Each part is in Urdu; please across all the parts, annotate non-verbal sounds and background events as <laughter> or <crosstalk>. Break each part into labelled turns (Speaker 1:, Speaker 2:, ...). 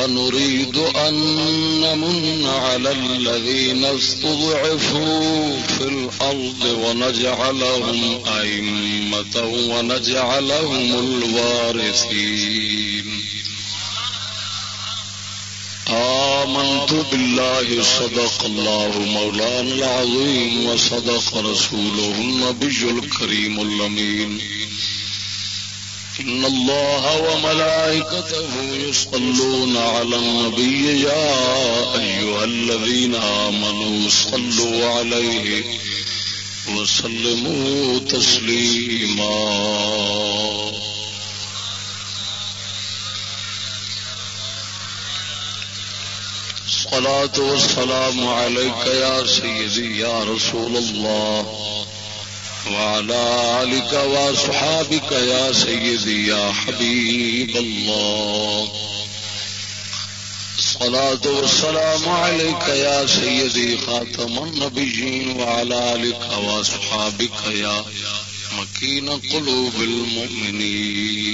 Speaker 1: ونريد أن نمن على الذين استضعفوا في الأرض ونجعلهم أئمة ونجعلهم الوارثين. آمنت بالله صدق الله مولانا العظيم وصدق رسوله النبي الكريم اللمين إن الله وملائكته يصلون على النبي يا أيها الذين آمنوا صلوا عليه وسلموا تسليما الصلاة والسلام عليك يا سيدي يا رسول الله وعلى آلك وصحابك يا سيدي يا حبيب الله. الصلاة والسلام عليك يا سيدي خاتم النبيين وعلى آلك وصحابك يا مكين قلوب المؤمنين.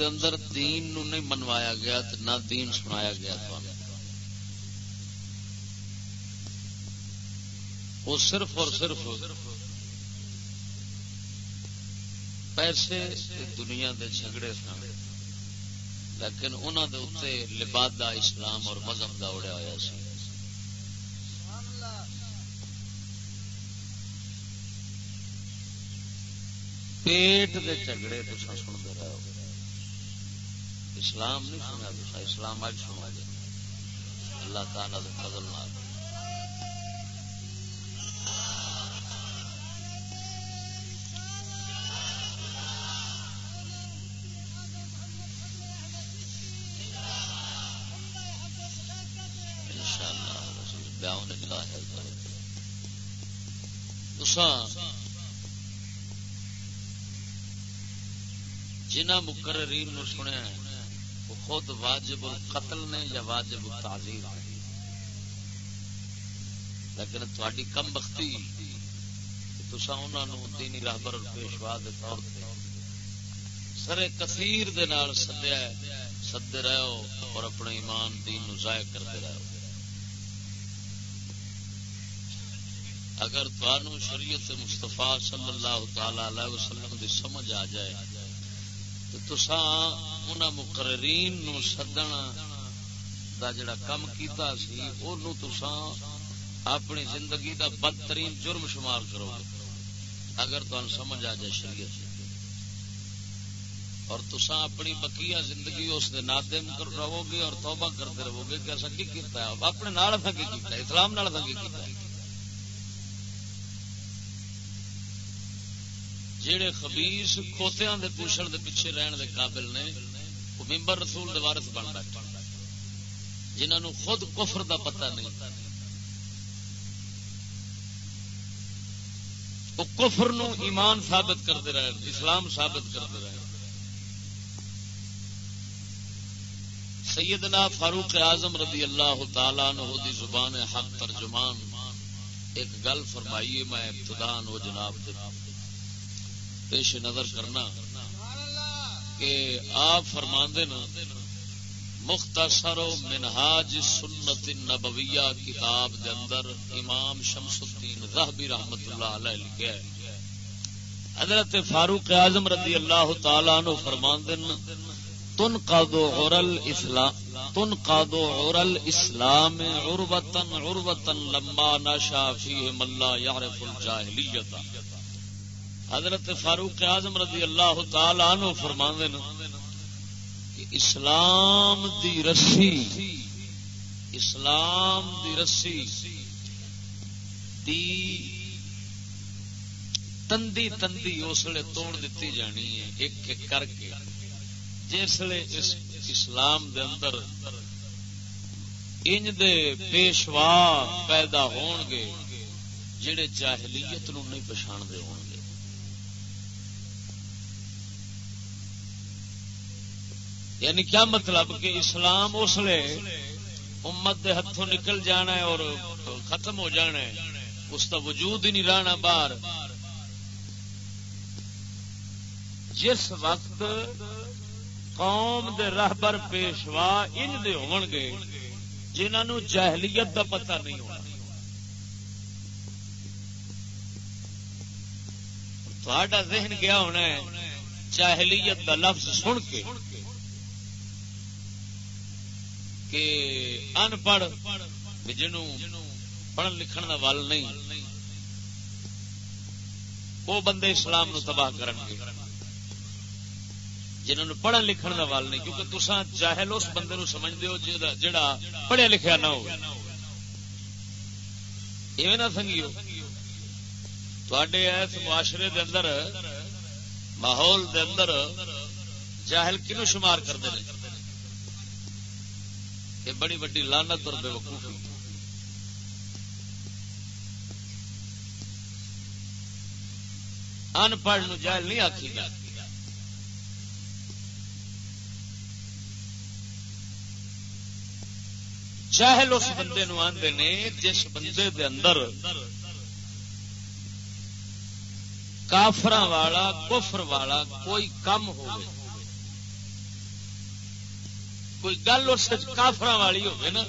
Speaker 2: دے اندر دین نو نہیں منوایا گیا نہ دین سنایا گیا وہ صرف اور صرف پیسے دنیا دے جھگڑے سن۔ لیکن انہوں دے اتنے لبادہ اسلام اور مذہب کا اڑیا ہوا سی۔ پیٹ دے جھگڑے تو سنتے رہو۔ اسلام نہیں سنیا تو اسلام اج سنا جائے اللہ تعالیٰ فضل نہ جنہ مقررین نو سنیا وہ خود واجب القتل نے یا واجب التعزیر لیکن تھوڑی کم بختی تسا انہوں دینی راہبر اور پیشوا کے طور پہ سر کثیر دے نال سدیا سدے رہو اور اپنے ایمان، دین نو ضائع کرتے رہو۔ اگر تمہوں شریعت مستفا صلی اللہ تعالی علیہ وسلم دی سمجھ آ جائے تو تسان مقررین نو سدن دا جڑا کم کیتا سی تسان اپنی زندگی دا بدترین جرم شمار کرو گے۔ اگر تمہیں سمجھ آ جائے شریعت اور تسا اپنی بکیا زندگی اس دے نادم کر رہو گے اور توبہ کرتے رہو گے کہ ایسا کی کیتا ہے؟ اپنے نال کی کیتا ہے؟ اسلام نال کی کیتا ہے؟ جہے خبیس کھوتیاں دے پوشن دے پیچھے رہن دے قابل نے، وہ ممبر رسول دوارت بن رہا جنہوں خود کفر دا پتہ نہیں۔ وہ کفر نو ایمان ثابت کرتے رہے، اسلام ثابت کرتے رہے۔ سیدنا فاروق اعظم رضی اللہ تعالیٰ نہ دی زبان حق ترجمان، ایک گل فرمائیے، میں ابتدان وہ جناب پیش نظر کرنا کہ آپ فرما مختصر و منہاج سنت نبویہ کتاب دے اندر امام شمس الدین رحبی رحمت اللہ علیہ لکھا ہے۔ حضرت فاروق اعظم رضی اللہ تعالی عنہ فرمان دن تن قادو عرل اسلام تن قادو عرل اسلام عروتن عروتن لما نشا فیہ ملا یعرف الجاہلیت۔ حضرت فاروق اعظم رضی اللہ تعالی عنہ فرما کہ اسلام دی رسی، اسلام دی رسی دی تندی تندی اس لیے توڑ دیتی جانی ہے، ایک ایک کر کے۔ جسے اس اسلام دے اندر انج دے پیشوا پیدا ہون گے جڑے جاہلیت نو نہیں پچھان دے ہون یعنی کیا مطلب کہ اسلام اس لیے امت دے ہاتھوں نکل جانا ہے اور ختم ہو جانا ہے؟ اس کا وجود ہی نہیں رہنا باہر۔ جس وقت قوم دے رہبر پیشوا ان دے ہون گے جنہوں جہلیت دا پتہ نہیں ہونا۔ تھوڑا ذہن گیا ہونا ہے، جاہلیت دا لفظ سن کے۔ کہ ان پڑھ جنوں پڑھن لکھن کا ول نہیں، وہ بندے اسلام نو تباہ کرن گے۔ جنہوں نے پڑھن لکھن کا ول نہیں، کیونکہ تسا جاہل اس بندے نو سمجھتے ہو جڑا پڑھیا لکھیا نہ ہو نہ سنگیو۔ اس معاشرے دے اندر، ماحول دے اندر جاہل کنو شمار کرتے ہیں یہ بڑی وڈی لانت اور بے وقوفی۔ ان پڑھ جائل نہیں آخی گا جہل اس بندے نو آدھے نے جس بندے دے اندر کافر والا، کفر والا کوئی کم ہو کوئی گل اس کافر والی ہوگی نا،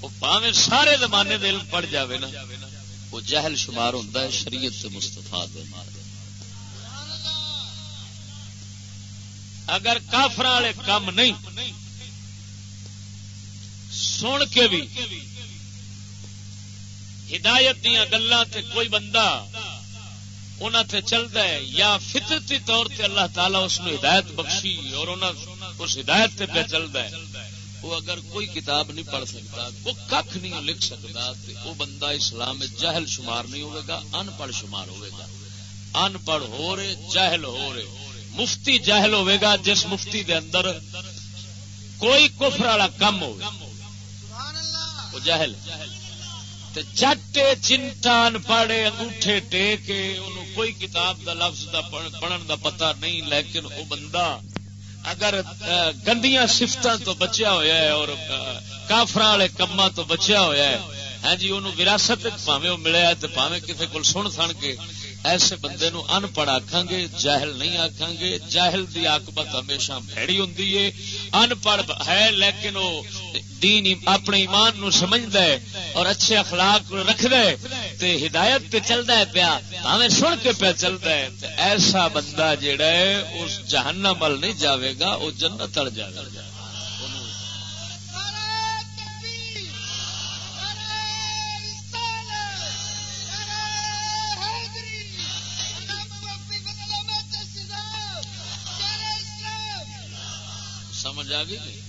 Speaker 2: وہ پاوے سارے زمانے دل پڑ جاوے نا، وہ جہل شمار ہوتا ہے شریعت سے مستفا دے اگر کافر والے کم نہیں، سن کے بھی ہدایت دیا گلا کوئی بندہ انہوں تے چلتا ہے یا فطرتی طور تے اللہ تعالیٰ اس ہدایت بخشی اور اس ہدایت تے پہ چلتا ہے۔ وہ اگر کوئی کتاب نہیں پڑھ سکتا، وہ کھ نہیں لکھ سکتا وہ بندہ اسلام جہل شمار نہیں ہوگا ان پڑھ شمار ہوگا ان پڑھ ہو رہے، جہل ہو رہے۔ مفتی جہل ہوگا جس مفتی دے اندر کوئی کفر والا کم ہو جہل۔ چٹے چنٹان پڑے انگوٹھے ٹے کے کوئی کتاب دا لفظ دا پڑھن دا پتہ نہیں، لیکن وہ بندہ اگر گندیاں سفتوں تو بچیا ہوا ہے اور کافر والے کما تو بچیا ہوا ہے ہاں جی انہوں وراثت پاوے وہ ملیا تو پاوے کسی کو سن سن کے ایسے بندے نو ان پڑھ آخان گے جاہل نہیں آخان گے جاہل دی آکبت ہمیشہ بھڑی ہوں ان پڑھ ہے لیکن وہ دین اپنے ایمان نو سمجھدا ہے اور اچھے اخلاق رکھدا تے ہدایت تے چلدا ہے پیا ہمیں سن کے پیا چلدا ہے۔ تے ایسا بندہ جیڑا ہے، اس جہنم ول نہیں جاوے گا، وہ جنت تڑ جائے گا۔ آ گئی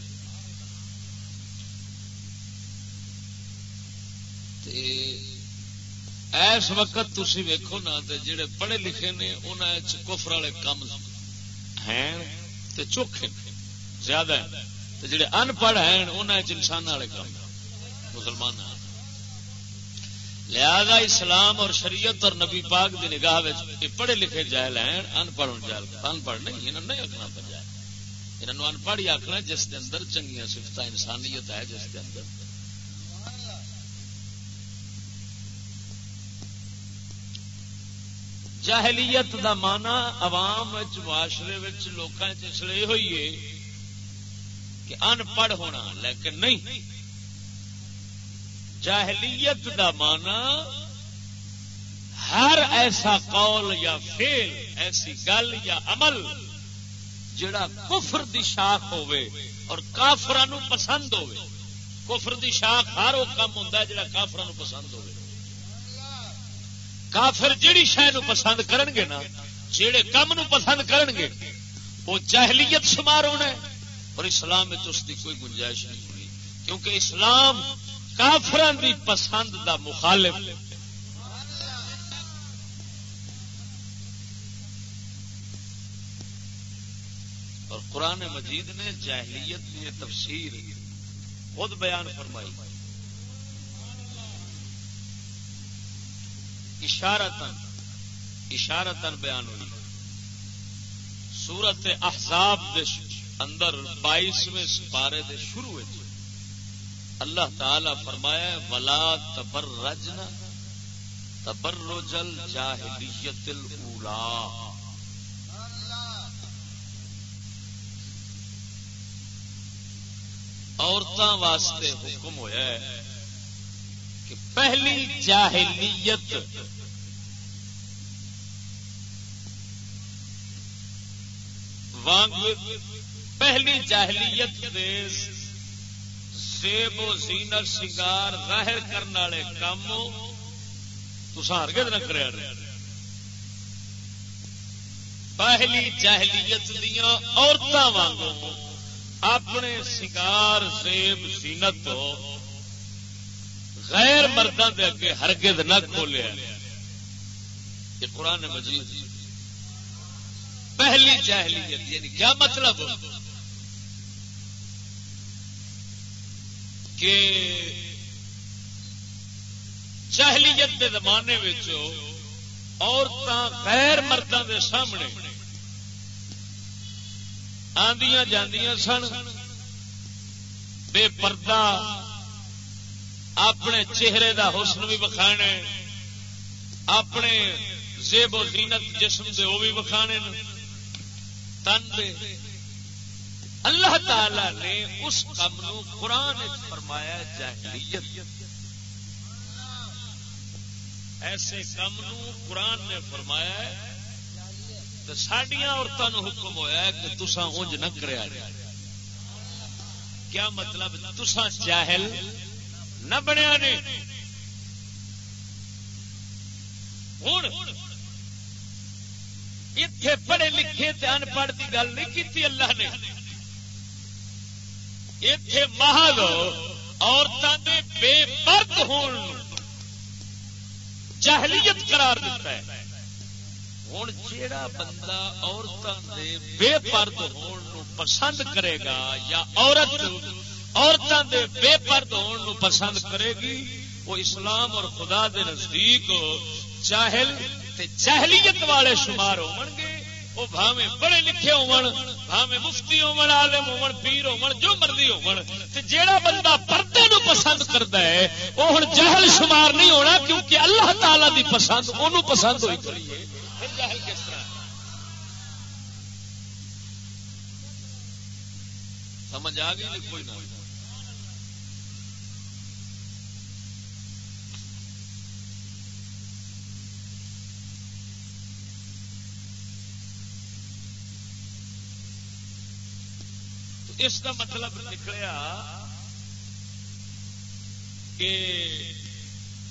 Speaker 2: اس وقت تھی ویکو نا جڑے پڑھے لکھے نے انہوں کفر والے کم ہیں چوکھے زیادہ جڑے ان پڑھ ہیں انہوں انسان والے کم مسلمان لہذا اسلام اور شریعت اور نبی پاک کی نگاہ پڑھے لکھے جائل ہیں، ان پڑھ جائل ان پڑھ نہیں انہوں نہیں آخنا پہ جائے انہوں ان پڑھ ہی آخنا جس کے اندر چنگیا سفت انسانیت ہے، جس کے اندر۔ جاہلیت دا مانا عوام معاشرے لوگ چلے ہوئی ہے کہ ان پڑھ ہونا، لیکن نہیں۔ جاہلیت دا مانا ہر ایسا قول یا فیل ایسی گل یا عمل جڑا کفر دی شاخ ہوے اور کافران پسند ہوے کفر دی شاخ ہر وہ کام ہوں جڑا کافران پسند ہوے کافر جیڑی شہ پسند کرن گے نا جہے کام نو پسند کرن گے وہ جاہلیت شمار ہونا اور اسلام میں اس کی کوئی گنجائش نہیں ہوئی کیونکہ اسلام کافران دی پسند دا مخالف اور قرآن مجید نے جاہلیت کی تفسیر خود بیان فرمائی۔ اشارتن اشارتن بیان ہوئی۔ سورت احزاب دے اندر بائیسویں سپارے دے شروع ہوئے اللہ تعالی فرمایا ولا تبر رجنا تبر جل جاہلیت الاولا عورتوں واسطے حکم ہوا ہے کہ پہلی جاہلیت وانگ پہلی جاہلیت سیب و زینر سنگار ظاہر کرنے والے کام تو ہرگز نہ کرے پہلی جاہلیت دیا عورتوں وانگوں اپنے سنگار زیب سینت غیر مردوں کے اگے ہرگد نہ کھولیا یہ قرآن مجید۔ پہلی جاہلیت یعنی کیا مطلب؟ کہ جاہلیت کے زمانے عورتیں غیر مردوں کے سامنے آدیا جاندیاں سن۔ بے پردہ۔ اپنے چہرے دا حسن بھی وکھانے۔ اپنے زیب و زینت جسم دے وہ بھی وکھانے۔ تن دے۔ اللہ تعالی نے اس کام قرآن فرمایا جاہلیت۔ ایسے کام قرآن نے فرمایا ہے سڈیا عورتوں حکم ہوا کہ تسا انج نہ کریا کیا مطلب تسا جاہل نہ بنیا نے؟ ہوں اتے پڑھے لکھے ان پڑھ کی گل نہیں کی اللہ نے۔ اتے محل عورتوں کے بے پرد ہون جہلیت قرار دیتا ہے۔ ہوں جا بندہ عورتوں کے بے پرد ہون پسند کرے گا یا عورت عورتوں کے بے پرد ہون پسند کرے گی وہ اسلام اور خدا دے نزدیک چاہل چہلیت والے شمار ہو گے وہ بھاوے بڑے لکھے ہوے مفتی عالم ہو پیر جو مرضی ہو جیڑا بندہ پردے نو پسند کرتا ہے وہ ہوں جہل شمار نہیں ہونا کیونکہ اللہ تعالی دی پسند انہوں پسند ہوئی کریے جہل کس طرح؟ ہے سمجھ آ گئی کوئی نہ؟ اس کا مطلب نکلیا کہ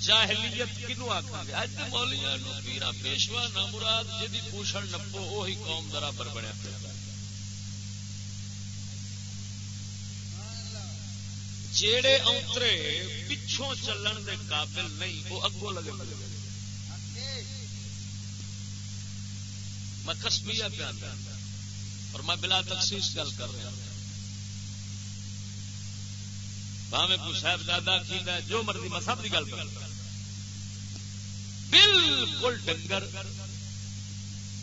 Speaker 2: جاہلیت کنو آخر اج مولیاں پیرا پیشوا نہ مراد جی پوشن نپو وہی قوم برابر بنیا پھر۔ جیڑے اونترے پچھوں چلن دے قابل نہیں وہ اگوں لگے لگے میں کسمیا پہ آتا اور میں بلا تخصیص گل کر رہا ہوں۔ بھاوے کو صاحب زیادہ کی جو مرضی میں سب کی گل کر بالکل ڈنگر۔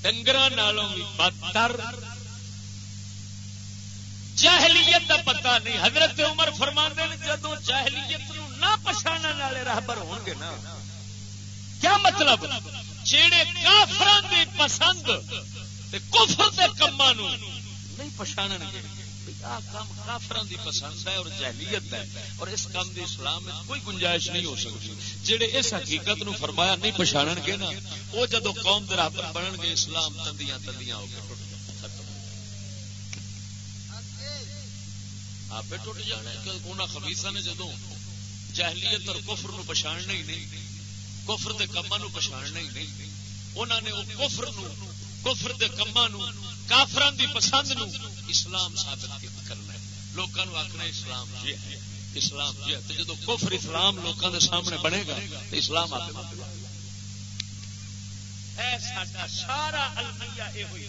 Speaker 2: ڈنگر بدتر۔ جاہلیت کا پتا نہیں۔ حضرت عمر فرما جدو جاہلیت نہ پچھاڑنے والے راہبر ہو گے نا، کیا مطلب؟ جہے کافران کی پسند کفر کے کما نہیں پچھاڑ گے کام کافران دی پسند ہے اور جہلیت ہے اور اس کام دی اسلام میں کوئی گنجائش نہیں ہو سکتی۔ جہے اس حقیقت نو فرمایا نہیں پچھاڑ گے نا، وہ جدو قوم دے راہ بنن گے، اسلام تندیاں تندیاں ہو گئے آپ ٹوٹ جانا انہوں خبیسا نے جدو جہلیت اور کفر نو پچھاڑنا ہی نہیں، کفر دے کما نو پچھاڑنا ہی نہیں انہوں نے وہ کفر نو، کفر دے کما نو کافران دی پسند نو اسلام ثابت کرنا ہے۔ لوگوں آخنا اسلام جی ہے۔ اسلام جی ہے۔ تو جدو کفر اسلام لوگوں کے سامنے بنے گا تو اسلام آپ سارا المیہ یہ ہوئی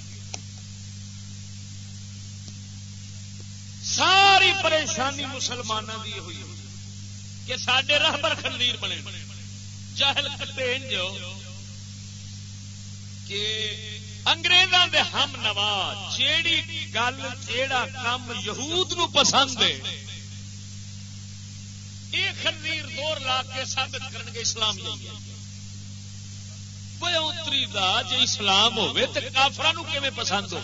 Speaker 2: ساری پریشانی مسلمانوں کی ہوئی کہ سڈے راہبر خندیر بنے۔ جہل کٹے جو کہ انگریزوں دے ہم نواز، جیڑی گل، جیڑا کام یہود نو پسند ہے یہ خندیر دور لا کے ثابت کرن گے اسلام نہیں اتری دا جی اسلام ہوے تو کافران پسند ہو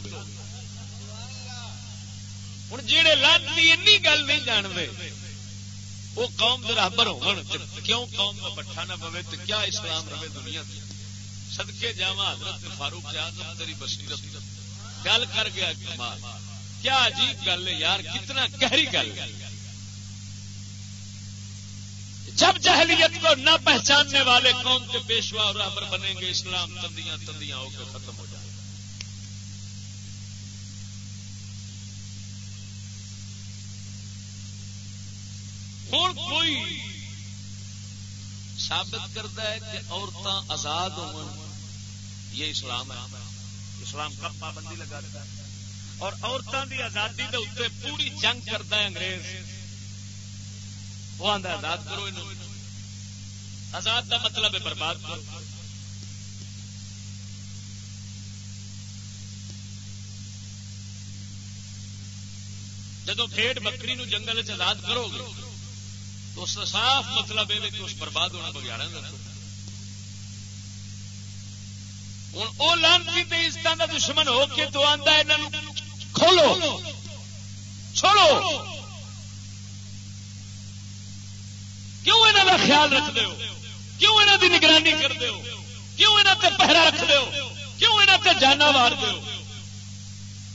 Speaker 2: ہوں جہے لانتی این گل نہیں جانتے وہ قوم کے رابر ہو کیوں قوم کا بٹھا نہ پوے تو کیا اسلام رہے دنیا کی سدکے جا حضرت فاروق آزم تیری بصیرت گل کر گیا کمال۔ کیا عجیب گل ہے یار، کتنا گہری گل جب جہلیت کو نہ پہچاننے والے قوم کے پیشوا اور رابر بنیں گے، اسلام تندیاں تندیاں ہو کے ختم ہو جائے ہوں کوئی ثابت کرتا ہے کہ عورتیں آزاد ہو یہ اسلام ہے۔ اسلام کب پابندی لگا ہے۔ اور عورتوں کی آزادی کے اتنے پوری جنگ کرتا ہے انگریز۔ وہ آدھا آزاد کرو آزاد کا مطلب ہے برباد کرو۔ جدو بھیڑ بکری نو جنگل آزاد کرو گے تو اس صاف مطلب یہ کہ اس برباد ہونا بگیارا ہوں وہ لانتی عزت کا دشمن ہو کے تو آتا ہے کھولو۔ چھوڑو۔ کیوں یہاں کا خیال رکھتے ہو؟ کیوں یہاں کی نگرانی کرتے ہو؟ کیوں یہاں سے پہرا رکھتے ہو؟ کیوں یہاں سے جانا مار دو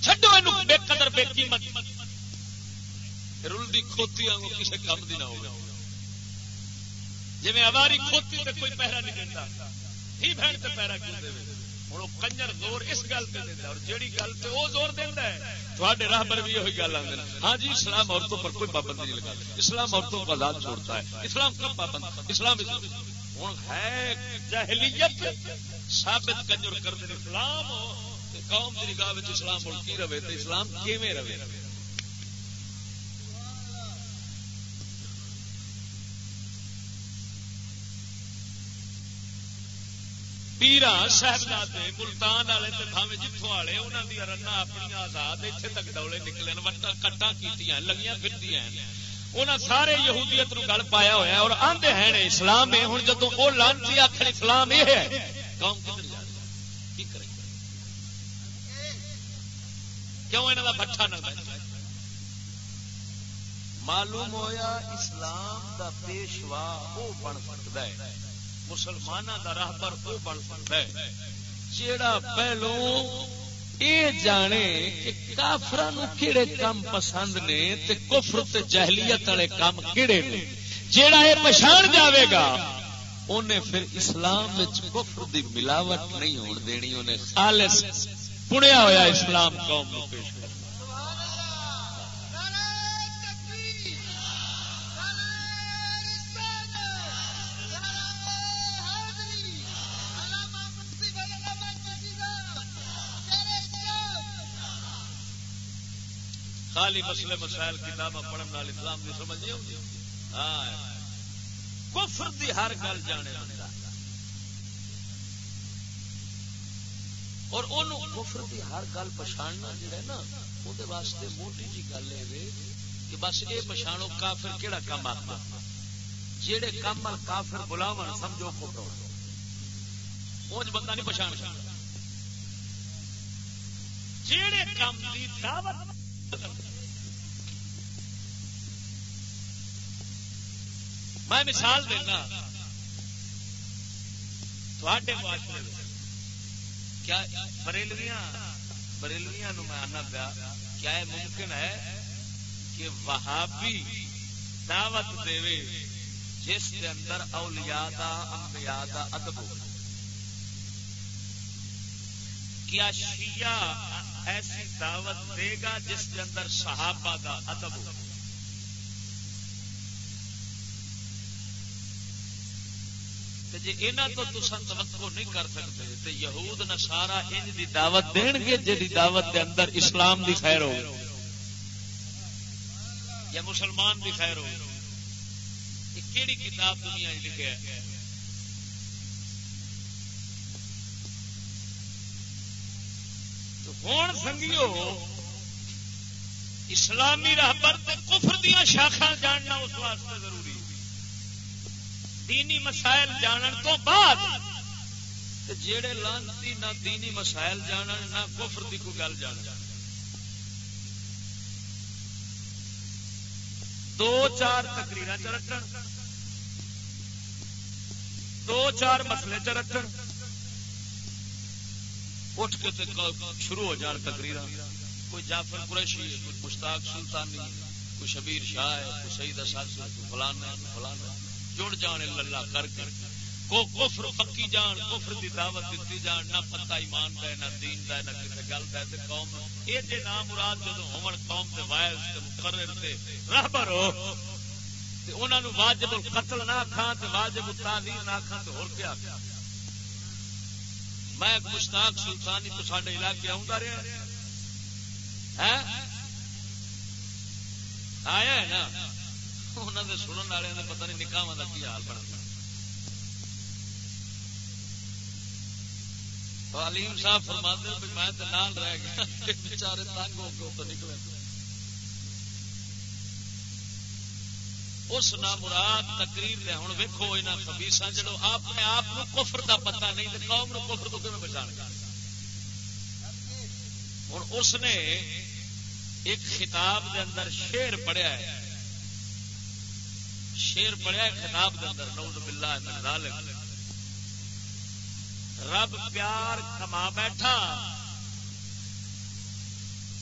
Speaker 2: چڈو یہ بے قدر بے قیمت۔ رلدی کھوتی آگوں کسی کام کی نہ ہوگا جی اواری کھوتی تے کوئی پہرا نہیں دیتا ہی بہن تے پہرا کیوں دے ہوں کنجر زور اس گل پہ دیتا اور جیڑی گل پہ وہ زور دینا ہے تھوڑے راہ پر بھی یہ گل آتے ہاں جی اسلام عورتوں پر کوئی پابندی نہیں لگا۔ اسلام عورتوں کو آزاد چھوڑتا ہے۔ اسلام کب پابند؟ اسلام ہوں ہے جہلیت ثابت کنجر کر دے اسلام قوم کی نگاہ اسلام کی رہے؟ تو اسلام کیویں رہے؟ پیران صاحبزادے ملتان والے بھاوے جتوں والے انہوں نے رنا اپنی آزاد اتنے تک ڈولے نکلے وٹا کٹا کی لگیاں پھرتی انہیں سارے یہودیت نو گل پایا ہوا ہے اور آدھے ہیں اسلام ہے ہوں جدو وہ لانتی آخر اسلام یہ ہے قوم کدھر جا کی کرے کیوں یہاں کا بٹھا نہ معلوم ہویا اسلام دا پیشوا وہ بن سکتا ہے مسلمانوں کا راہبر وہ بن سکتا ہے۔ جیڑا پہلو یہ جانے کہ کافر کہڑے کام پسند نے تے کفر تے جہلیت والے کام کہڑے نے، جیڑا یہ پچھان جاوے گا انہیں پھر اسلام کفر دی ملاوٹ نہیں ہون دینی انہیں خالص پڑیا ہوا اسلام قوم پیش خالی مسئلے مسائل کتابیں پڑھنے والے اسلام کی سمجھ نہیں آتی ہاں کفر دی ہر گل جانے اور کفر دی ہر گل پچھاڑنا جڑا نا وہ واسطے موٹی جی گل ہے کہ بس یہ پچھاڑو کافر کہڑا کام آتا جہے کام کافر بلاو سمجھو کفر۔ اونج بندہ نہیں پچھاڑ جہے کام کی دعوت میں مثال دینا۔ تھوڑے معاشرے کیا بریلویاں بریلویاں میں آنا پیا کیا یہ ممکن ہے کہ وہابی دعوت دے جس کے اندر اولیاء دا، انبیاء دا ادب ہو۔ کیا شیعہ ایسی دعوت دے گا جس کے اندر صحابہ دا ادب ہو۔ جی یہاں تو تصا توقع نہیں کر سکتے تو یہود نہ سارا ان کی دعوت دین گے جی دعوت دے اندر اسلام دی خیر ہو۔ یا مسلمان بھی خیر ہو۔ کیڑی کتاب دنیا لکھے ہوں سنگیو، اسلامی رہبر کفر دیا شاخا جاننا اس واسطے ضروری دینی مسائل جانن تو بعد جڑے لانتی نہ دینی مسائل جانن، نہ کفر دی کوئی گل جان دو چار تقریر چ رکھن دو چار مسلے چ رکھن اٹھ کے شروع ہو جان تقریر کوئی جعفر قریشی ہے، کوئی مشتاق سلطانی کوئی شبیر شاہ ہے، کوئی سعید اسد کوئی فلانا فلانا جڑ جان اللہ کر کے۔ کو کفر پکی جان، کفر دی دعوت دیتی جان، نہ پتہ ایمان دا نہ دین دا نہ کسی گل دا تے قوم۔ اے تے نام مراد جدو ہون، قوم تے وائز تے مقرر تے رہبر ہو۔ تے انہاں نو واجب القتل نہ کھان تے واجب التعذیر نہ کھان تے ہور کیا۔ میں مشتاق سلطانی تو سارے علاقے آؤں رہا آیا ہے نا؟ انہوں نے سنن والے پتہ نہیں نکاح کا کی حال بنا علیم صاحب فرما دے میں رہ گیا۔ بچارے تنگ ہو کے تو نکلے۔ اس نام مراد تقریر دے ہوں ویکو یہاں خبیسا جڑو اپنے آپ کفر دا پتہ نہیں تو قوم نو کفر تو کیون بچا گا ہوں اس نے ایک خطاب دے اندر شیر پڑھیا ہے۔ شیر پڑھیا ہے، خطاب دے اندر، نعوذ باللہ من ذالک۔ رب پیار کما بیٹھا،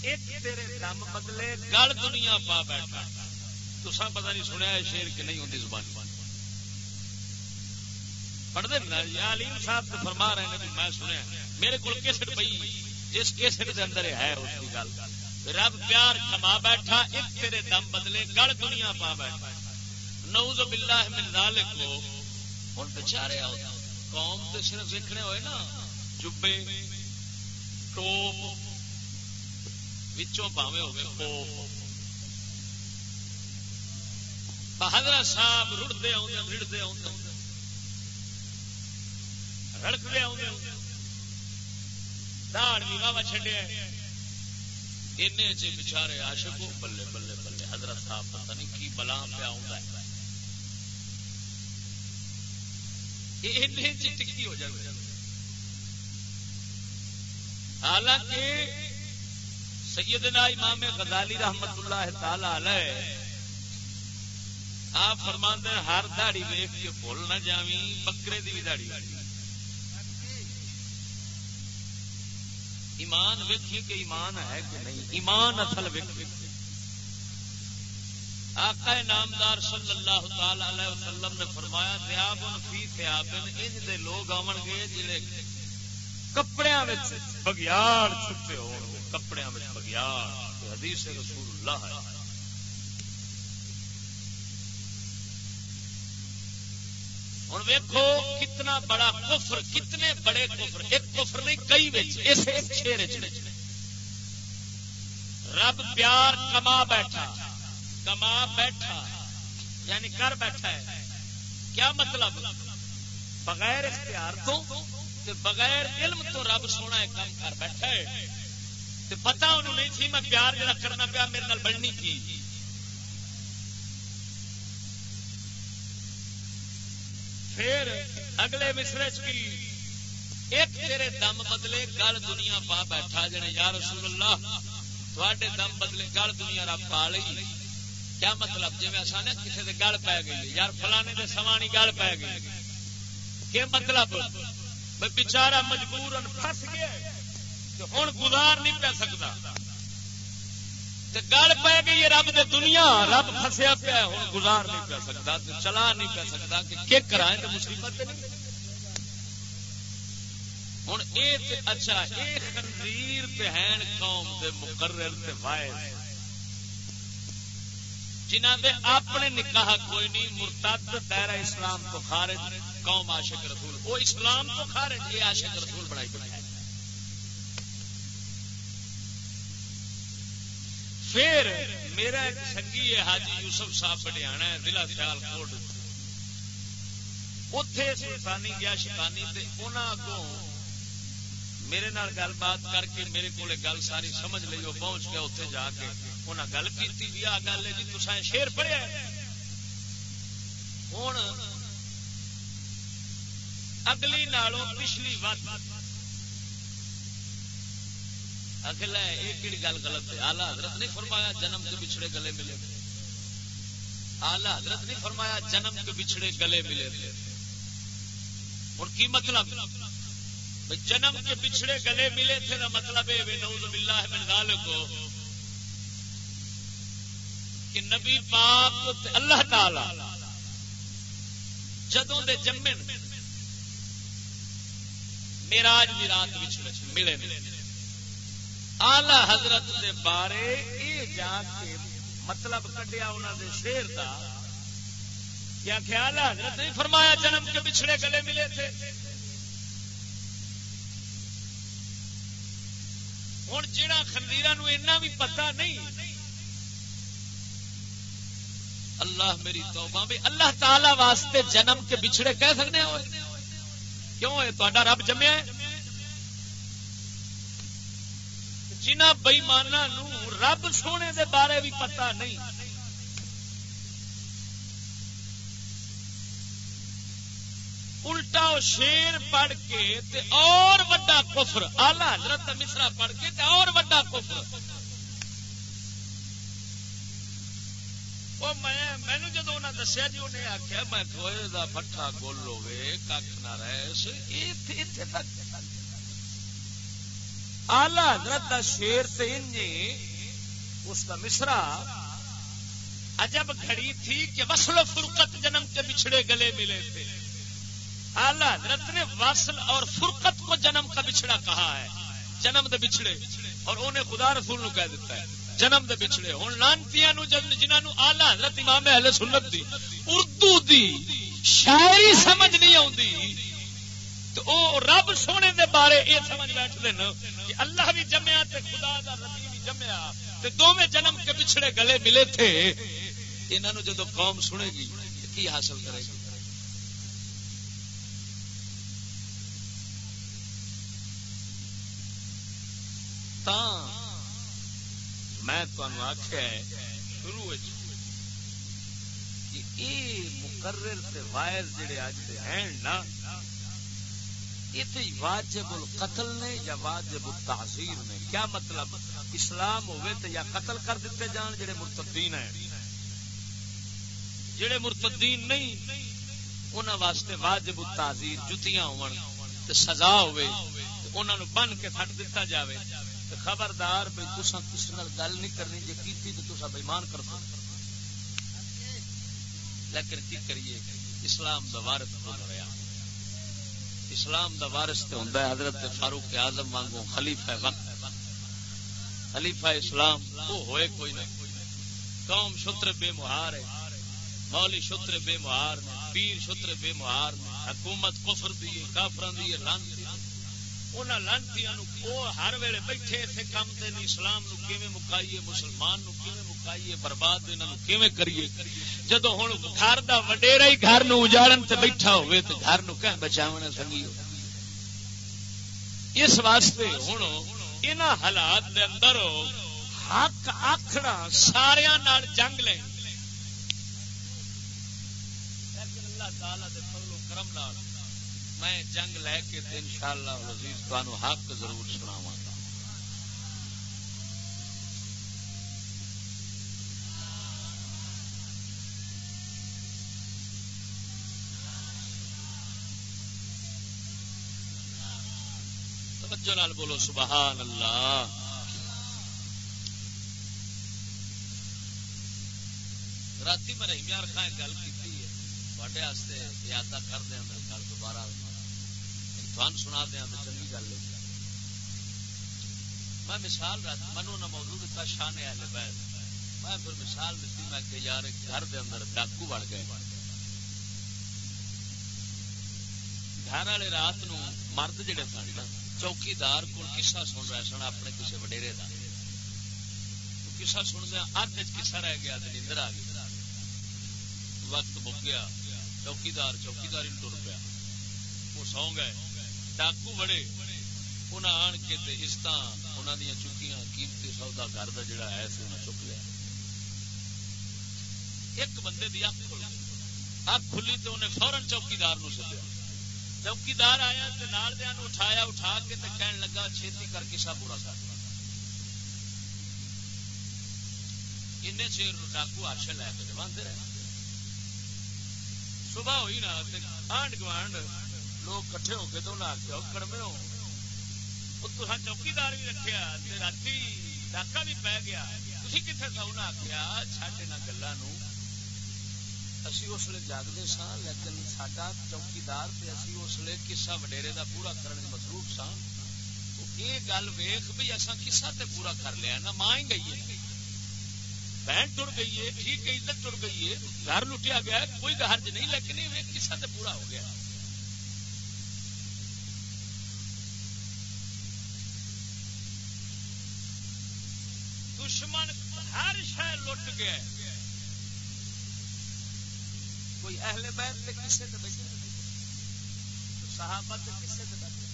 Speaker 2: ایک تیرے دم بدلے گل دنیا پا بیٹھا۔ تو سب پتا نہیں سنیا شیر کہ نہیں ہوتی زبان۔ پڑھتے نا علیم صاحب تو فرما رہے ہیں میں سنیا میرے کو کیسٹ پی جس کیسٹ کے اندر ہے اس کی گل۔ رب پیار کما بیٹھا، ایک تیرے دم بدلے، گل دنیا پا بیٹھا۔ نعوذ باللہ من ذالک۔ کو ہن بیچارے آؤ۔ قوم تے صرف دیکھنے ہوئے نا۔ جبے، ٹوپ، وچوں باویں ہوے خوف حضرت صاحب رڑتے آدھے رڑتے آدھے رڑکتے آدھے داڑ بھی واہ چڈیا چ بچارے آشک بلے بلے بلے۔ حضرت صاحب پتہ نہیں کی بلا پیا ٹکی ہو جائے حالانکہ سیدنا امام غزالی رحمت اللہ تعالی علیہ آپ فرما ہر دہڑی ویخ کے بھول نہ جاوی بکرے کی بھی دہڑی ایمان ویکھیے کہ ایمان ہے کہ نہیں؟ ایمان اصل ویک آقا نامدار صلی اللہ تعالی علیہ وسلم نے فرمایا دیابن فی تیابن انج دے لوگ آون گے جڑے کپڑیاں وچ بگیاڑ چھپے ہون گے۔ کپڑیاں وچ بگیاڑ حدیث رسول اللہ ہے۔ ہوں۔ ویکو کتنا بڑا کفر، کتنے بڑے کفر۔ ایک کفر نہیں، کئی اس شیر رب پیار کما بیٹھا کما بیٹھا یعنی کر بیٹھا ہے۔ کیا مطلب؟ بغیر اختیار تو بغیر علم تو رب سونا ہے کام کر بیٹھا ہے۔ پتا انہوں نہیں تھی میں پیار جڑا کرنا پیا، میرے نال بڑھنی تھی پھر اگلے مصرے کی؟ ایک تیرے دم بدلے، گل دنیا پا بیٹھا جنے، یا رسول اللہ تھوڑے دم بدلے، گل دنیا رب پا لی کیا مطلب؟ جی آسان کسی کے گل پی گئی۔ یار، فلانے کے سوانی گل پی گئی۔ کیا مطلب؟ بچارا مجبور پس گیا ہوں گزار نہیں پی سکتا گل پی گئی رب دے دنیا، رب فسیا پیا ہوں گزار نہیں پی سکتا چلا نہیں پی سکتا کہ کرائے تو مصیبت ہوں یہ اچھا یہ خنزیر پہن قوم دے مقرر تے وائز جنہ دے اپنے نکاح کوئی نہیں، مرتد دائرہ اسلام تو خارج قوم عاشق رسول۔ وہ اسلام تو خارج، یہ عاشق رسول بنائی بنائی۔ پھر میرا ایک سنگھی ہے حاجی یوسف صاحب بڈیانا ہے، ضلع سیال کوٹ۔ اتے سلطانی گیا شیطانی تے انہاں اگوں میرے نال گل بات کر کے میرے کو گل ساری سمجھ لی وہ پہنچ گیا اتنے جا کے۔ انہیں گل کی بھی آ گل ہے جی تصا شیر پڑھیا ہوں اگلی نالوں پچھلی وقت اگلا یہ کہڑی گل غلط ہے آلہ حضرت نہیں فرمایا جنم کے بچھڑے گلے ملے آلہ حضرت نہیں فرمایا جنم کے بچھڑے گلے ملے اور کی مطلب جنم کے پچھڑے گلے ملے تھے نا مطلب کو کہ نبی پاک اللہ تعالی جدوں دے جمن میراج بھی رات ملے آلہ حضرت دے بارے یہ جا کے مطلب کٹیا انہوں دے شیر دا۔ کیا خیال حضرت نہیں فرمایا، جنم کے پچھڑے گلے ملے تھے۔ ہوں جہاں خندیر اینا بھی پتا نہیں، اللہ میری توبہ بھی اللہ تعالی واسطے جنم کے بچھڑے کہہ سکتے ہو۔ کیوں؟ ہے تا رب جمیا جنہ بئیمانا رب سونے دے بارے بھی پتا نہیں۔ الٹا شیر پڑھ کے تے اور وڈا کفر آلہ حضرت مصرا پڑھ کے تے اور وڈا کفر۔ مینو جدو انہیں دسیا جی انہیں آخیا میں گوئے کا پٹھا گول ہوے کھ نہ رہے تک۔ آلہ حضرت کا شیر تے اس کا مصرا عجب گھڑی تھی کہ وصل فرقت جنم کے بچھڑے گلے ملے تھے۔ آلہ حضرت نے واصل اور فرقت کو جنم کا بچھڑا کہا ہے۔ جنم دے بچھڑے۔ اور انہیں خدا رسول نو کہہ دیتا ہے۔ جنم دے بچھڑے۔ ہوں لانتی جنہوں آلہ حضرت امام اہل سنت دی، اردو دی شاعری سمجھ نہیں آتی تو او رب سونے دے بارے یہ سمجھ بیٹھ دین کہ اللہ بھی جمیا تے خدا دا ربی بھی جمیا تے دونوں جنم کے بچھڑے گلے ملے تھے انہوں جدو قوم سنے گی کی حاصل کرے گی؟ میں آخیا شروع مقرر وائر جڑے اج ہیں نا یہ واجب القتل نے یا واجب التعزیر نے؟ کیا مطلب؟ اسلام ہوئے تو یا قتل کر دیتے جان جڑے مرتدین ہیں؟ جڑے مرتدین نہیں انہوں واسطے واجب التعزیر جتیاں ہون سزا ہوئے انہوں بن کے سٹ دیتا جاوے۔ خبردار بھائی تسا کسی گل نہیں کرنی جی کی تو تسا بےمان کر دو لیکن کی کریے؟ اسلام دا وارث بن رہا اسلام دا وارث تے ہوندا ہے، حضرت فاروق اعظم وانگو خلیفہ وقت۔ خلیفہ اسلام وہ ہوئے کوئی نہ۔ قوم شتر بے مہار ہے۔ مولی شتر بے مہار پیر شتر بے مہار حکومت کفر دی کافراں دی لانتی لانتی ہر ویلے بیٹھے اتنے کام سے اسلام مکائیے مسلمان مکائیے برباد کریے جدو ہوں گھر کا وڈیرا ہی گھر اجاڑن سے بیٹھا ہوئے تو گھر کہ بچا سنگی اس واسطے ہوں ان حالات دے اندر حق آخنا سارا جنگ لیں اللہ تعالی دے فضل و کرم نال میں جنگ لے کے ان شاء اللہ عزیز حق ضرور سناوا توجہ بولو سبحان اللہ رات میں رحمیار خان گل کی یادہ کر دیا گل دوبارہ۔ تھان سنا دیا تو چنگی گل ہے۔ میں مثال رات منو نہ موضوع دیتا شان اہل بیت۔ میں پھر مثال دیتی میں کہ یار گھر دے اندر ڈاکو بڑھ گئے۔ گھر والے رات نو مرد جڑے سن چوکیدار کو کسا سن رہے سن اپنے کسی وڈیرے کا کسا سن دیا ادھ کسا رہ گیا نیندر آ گئی۔ وقت مک گیا، چوکیدار چوکیدار ٹر پیا۔ وہ سو گئے۔ ڈاکو بڑے انہیں آن کے عشت انہوں دیا چکیاں قیمتی سودا گھر کا جڑا ہے چک لیا۔ ایک بندے کی اک کھل اک کھلی تو انہیں فورن چوکیدار نو سدیا چوکیدار آیا نال دیا اٹھایا، اٹھا کے کہن لگا، چھتی کر کے سب برا کر ان چیر ڈاکو آرش لے کے باندھے رہے۔ صبح ہوئی نا آنڈ گوانڈ لوگ کٹھے ہو کے تو نہ آخیا کڑمے ہو تو چوکیدار بھی رکھا رات ڈاکا بھی پی گیا تھی کتنے سو نہ آخیا چڈ ان گلوں اسی اس لیے جاگتے سا لیکن سڈا چوکیدار اسی اس لیے کسا وڈیرے کا پورا کرنے مصروف سا یہ گل ویخ بھی اصا کسا تے پورا کر لیا نا ماں ہی گئی ہے بہن ٹر گئی ہے ٹھیک ہے عزت ٹر گئی ہے گھر لٹیا گیا کوئی گرج نہیں لیکن یہ کسا تے پورا ہو گیا دشمن ہر شہر لٹ گیا کوئی اہل بیت تے کسے تے بیٹھے؟ صحابہ تے کسے تے بیٹھے؟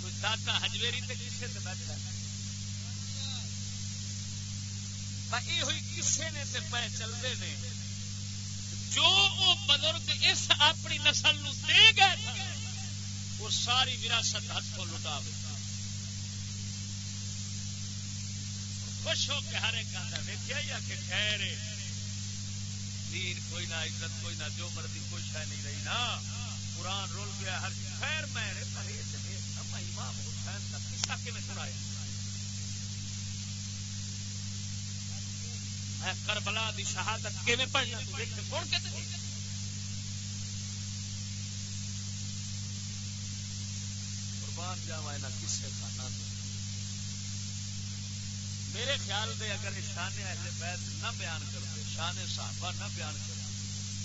Speaker 2: کوئی داتا ہجویری تے کسے تے بیٹھا یہ ہوئی کسے نے تے پہ چلتے نے۔ جو وہ بزرگ اس اپنی نسل نو دے گئے وہ ساری وراثت ہاتھوں لٹا بیٹھا خوش ہو کے ہر ایک آدھا ویکیا یا کہ خیر دین کوئی نہ عزت، کوئی نہ جو مرضی، کوئی شہ نہیں رہی نا۔ قرآن رول گیا، ہر خیر میں امام حسین کا قصہ کے میں سنایا؟ میں کربلا دی شہادت کے میں پڑھنا تو دیکھ کے کون کہتے ہیں قربان جاوا کسے کھانا تو میرے خیال دے اگر شان اہل بیت نہ بیان کرتے شان صحابہ نہ بیان کرتے،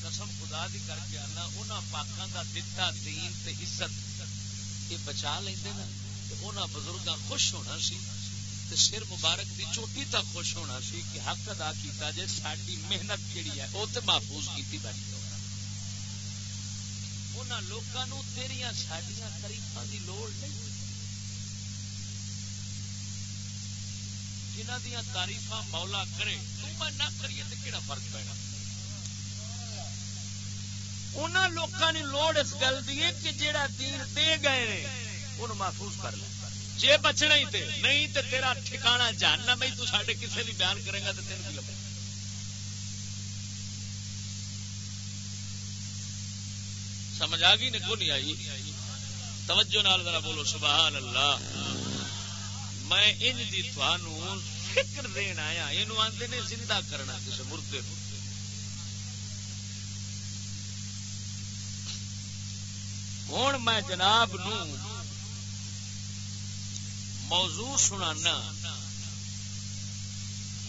Speaker 2: قسم خدا دی کر کے آنا، انہاں پاکاں دا دتا دین تے عزت یہ بچا لیندے نا تے انہاں بزرگاں خوش ہونا سی تے سر مبارک دی چوٹی تک خوش ہونا سی کہ حق ادا کیتا جے، ساڈی محنت کیڑی ہے، او تے محفوظ کیتی بیٹھی انہاں لوکاں نو تیریاں ساڈیاں تعریفاں دی لوڑ نہیں۔ جنہ دیا تاریف مولا کرے میں نہ کریے تو کہڑا فرق پینا؟ انہوں لوگوں نے لوڑ اس گل کی کہ جہاں دین دے گئے ان محفوظ کر لے۔ جے بچنا ہی تے، نہیں تے تیرا ٹھکانا جاننا میں تو سارے کسی بھی بیان کرے گا تو تین کی لگے سمجھ آ گئی نہیں کو نہیں آئی؟ توجہ نال ذرا بولو، سبحان اللہ۔ میں ان دی تھانوں فکر دین آیا یہ آتے نے زندہ کرنا کسی مردے کو ہوں میں جناب نو موضوع سنانا،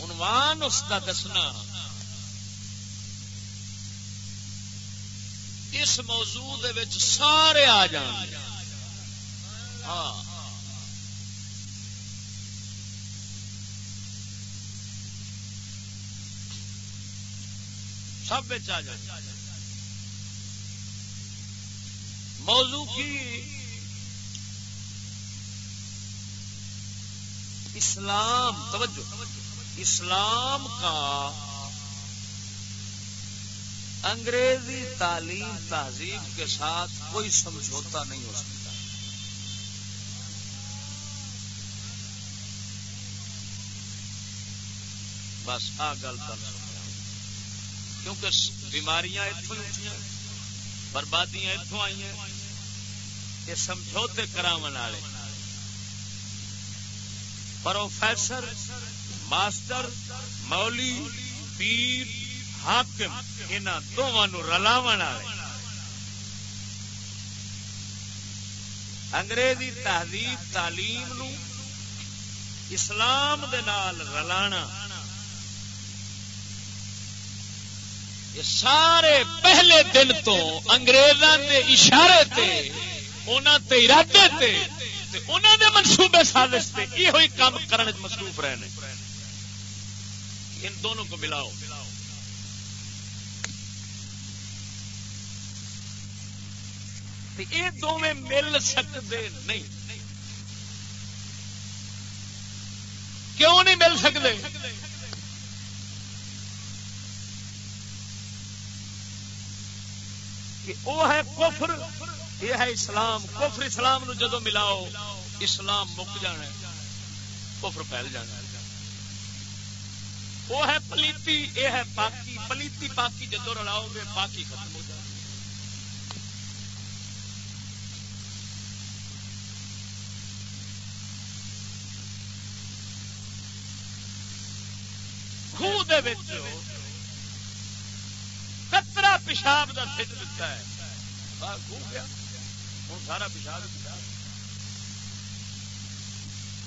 Speaker 2: عنوان اس کا دسنا۔ اس موضوع دے وچ سارے آ جان۔ ہاں۔ سب آ جائے موضوع کی اسلام، توجہ، اسلام کا انگریزی تعلیم، تہذیب کے ساتھ کوئی سمجھوتا نہیں ہو سکتا۔ بس آ گل کر کیونکہ بیماریاں اتوں اٹھیا بربادیاں اتوں آئی ہیں۔ یہ سمجھوتے کرا والے۔ پروفیسر ماسٹر، مولی، پیر، حاکم ان دونوں رلاو والے۔ انگریزی تہذیب، تعلیم نو اسلام دے نال رلانا سارے پہلے دن تو انگریزاں دے اشارے تے تے ارادے تے انہوں دے منصوبے سازش سے یہ ہوئی کام کرنے مصروف رہے ان دونوں کو ملاؤ۔ یہ دونوں مل سکتے نہیں۔ کیوں نہیں مل سکتے کہ وہ ہے کفر، یہ ہے اسلام۔ کفر اسلام نو جدو ملاؤ، اسلام مک جانا کفر پھیل جانا وہ ہے پلیتی، یہ ہے پاکی۔ پلیتی پاکی جدو رلاؤ گے پاکی ختم ہو جائے خوہ پیشاب کا سٹ دتا ہے۔ گیا۔ ہوں سارا پیشاب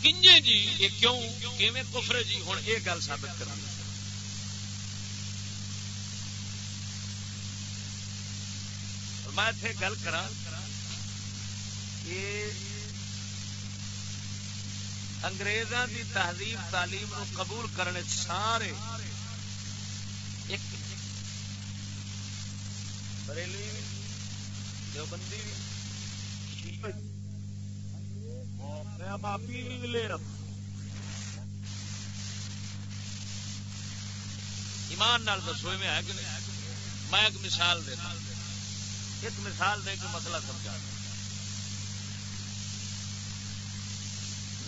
Speaker 2: کنجے جی یہ کیوں؟ کیویں کفر جی؟ ہوں یہ گل ثابت کرنی میں اتنے گل کرا انگریزاں دی تہذیب، تعلیم نو قبول کرنے سارے ایک بریلوی دیوبندی بھی۔ مافی لے رہا ایمان نال دسو میں ہے کہ نہیں؟ میں ایک مثال دینا ایک مثال دے کے مسئلہ سمجھا۔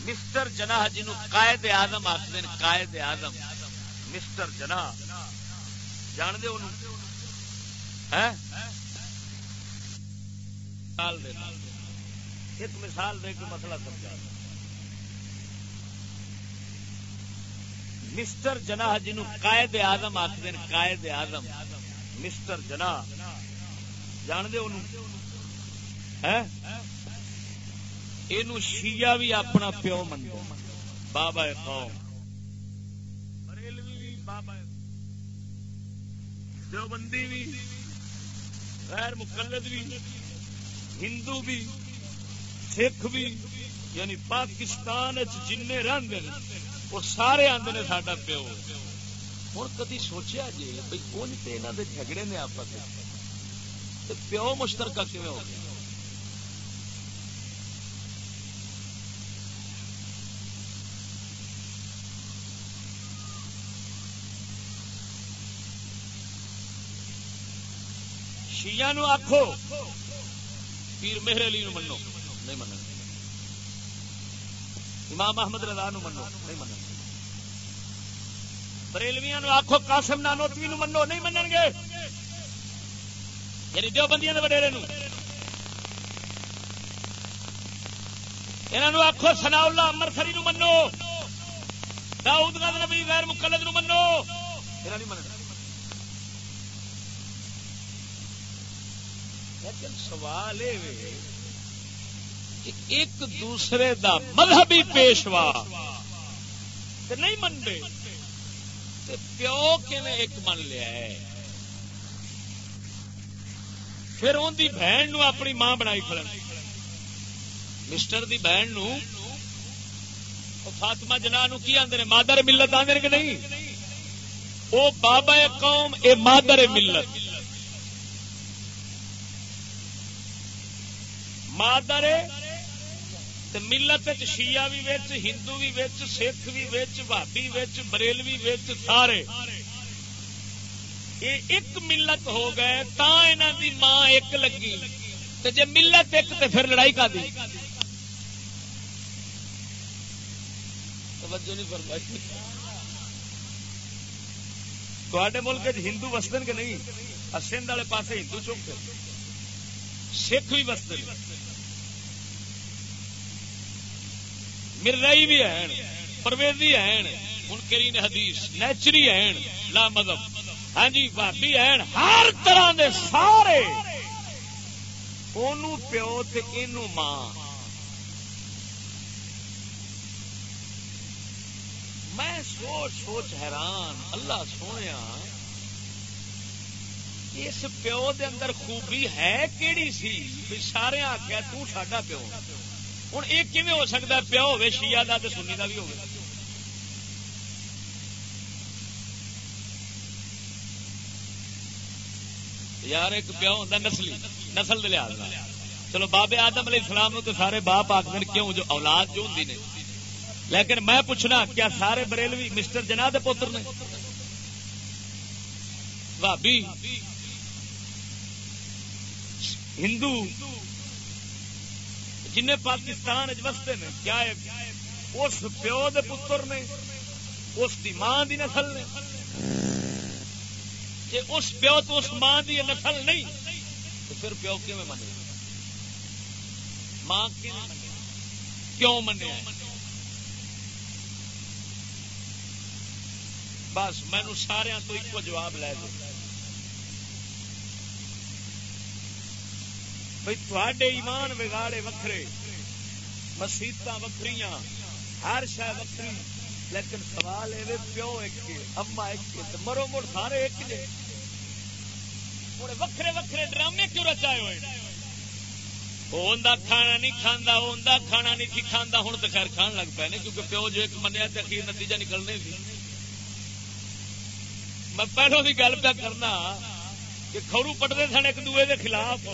Speaker 2: مسٹر جناح جنہوں قائد آزم آخر قائد آزم مسٹر جناح، جان دے انہوں؟ ایک مثال دے کے مسئلہ سمجھا۔ مسٹر جناح جنہوں قائد آزم آخر قائد آزم مسٹر جناح۔ جان دے انہوں؟ یہ شیعہ بھی اپنا پیو من بابا قوم۔ بابا دیوبندی بھی۔ غیر مقلد بھی، ہندو بھی، سکھ بھی یعنی پاکستان جن رنگ وہ سارے آدھے نے ساڈا پیو۔ ہوں کدی سوچیا جی بھائی کون تو یہاں کے جھگڑے نے آپس پیو مشترکہ کیون ہو گیا؟ شیعہ نو آخو پیر مہر علی نو منو، نہیں من امام احمد رضا نو منو، نہیں من بریلویا نو آخو قاسم نانوتوی نو منو، نہیں منن گے۔ یعنی جو بندیاں وڈیرے نو۔ انہوں آخو سنا اللہ امرسری نو منو، داؤد گاہ نبی غیر مقلد نو منو۔ یہ نہیں مننا لیکن سوال کہ ایک دوسرے دا مذہبی پیشوا نہیں منتے پیو ایک من لیا ہے؟ پھر ان کی بہن نو اپنی ماں بنائی کھڑا مسٹر دی بہن نو فاطمہ جنا کی آدھے مادر ملت آدھے کہ نہیں؟ وہ بابا قوم، اے مادر ملت۔ مادر ملت شیعہ بھی ویچ ہندو بھی ویچ سکھ بھی ویچ بھابی ویچ بریلوی ویچ سارے یہ ایک ملت ہو گئے تا انہوں دی ماں ایک لگی تو جی ملت ایک تو پھر لڑائی کا دی توجہ نہیں فرمائی ملک ہندو وسدن کے نہیں سندھ والے پاسے ہندو چوک سکھ بھی وستے مرزائی بھی ہیں، پرویزی ہیں، منکرین حدیث، نیچری ہیں، لا مذہب۔ ہاں جی بھابی ہیں، ہر طرح دے سارے۔ اونوں پیو تے اینوں ماں۔ میں سوچ سوچ حیران، اللہ سونے اس پیو دے اندر خوبی ہے کیڑی سی؟ سارے آخیا تا پیو۔ ہوں یہ کیون ہو سکتا ہے پیو ہوے شیعہ دا تے سنی دا بھی ہوگا یار ایک پیو ہوتا نسلی نسل دے لحاظ چلو بابے آدم علیہ السلام تو سارے باپ آخر کیوں جو اولاد جو ہوں نے لیکن میں پوچھنا کیا سارے بریلوی مسٹر جناح دے پتر نے بھابی ہندو جن پاکستان وستے نے، کیا اس پیو دے پتر نے، اس کی ماں دی نسل نے۔ جی اس پیو تو اس ماں دی نسل نہیں، تو پھر پیو کیون منے؟ ماں کیوں منیا بس مینو سارا تو ایک جواب لے دو۔ بھائی تھوڑے ایمان بگاڑے وکھرے مسیت وکری ہر شہ وکری لیکن سوال یہ پیو ایک اما ایک مرو مڑ سارے ایک جے۔ وکھرے وکھرے ڈرامے کیوں رچائے ہوئے؟ کھانا نہیں کھانا وہ کھانا نہیں سی کھانا ہوں تو خیر کھان لگ پے کیونکہ پیو جو ایک منیا تو اخیر نتیجہ نکلنے سی میں پہلو بھی گل پہ کرنا کہ کھورو پٹتے سن، ایک دوے کے خلاف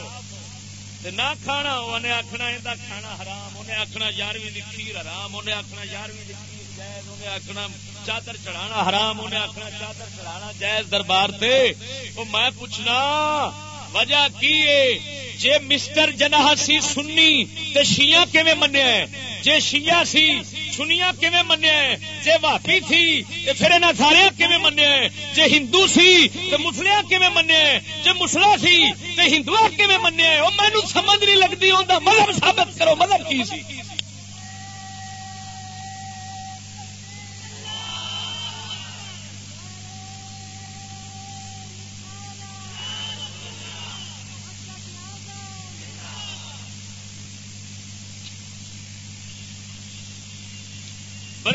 Speaker 2: نہ کھانا انہیں آخنا یہ کھانا حرام، انہیں آخنا یارویں کھیر حرام، انہیں آخنا یارویں کھیر جائز، انہیں آخنا چادر چڑھانا حرام، انہیں آخنا چادر چڑھانا جائز دربار سے وہ میں پوچھنا، وجہ کی جے مسٹر جناح سی سنی، تے شیعہ کیویں منیا ہے؟ جے شیعہ سی سنیا کیویں منیا جے واپی تھی تے پھر انہاں سارے کیویں منیا جے ہندو سی تے مسلیا کیویں منیا جے مسلا سی تے ہندو کیویں منیا او مینوں سمجھ نہیں لگدی، اوندا مذہب ثابت کرو، مذہب کی سی؟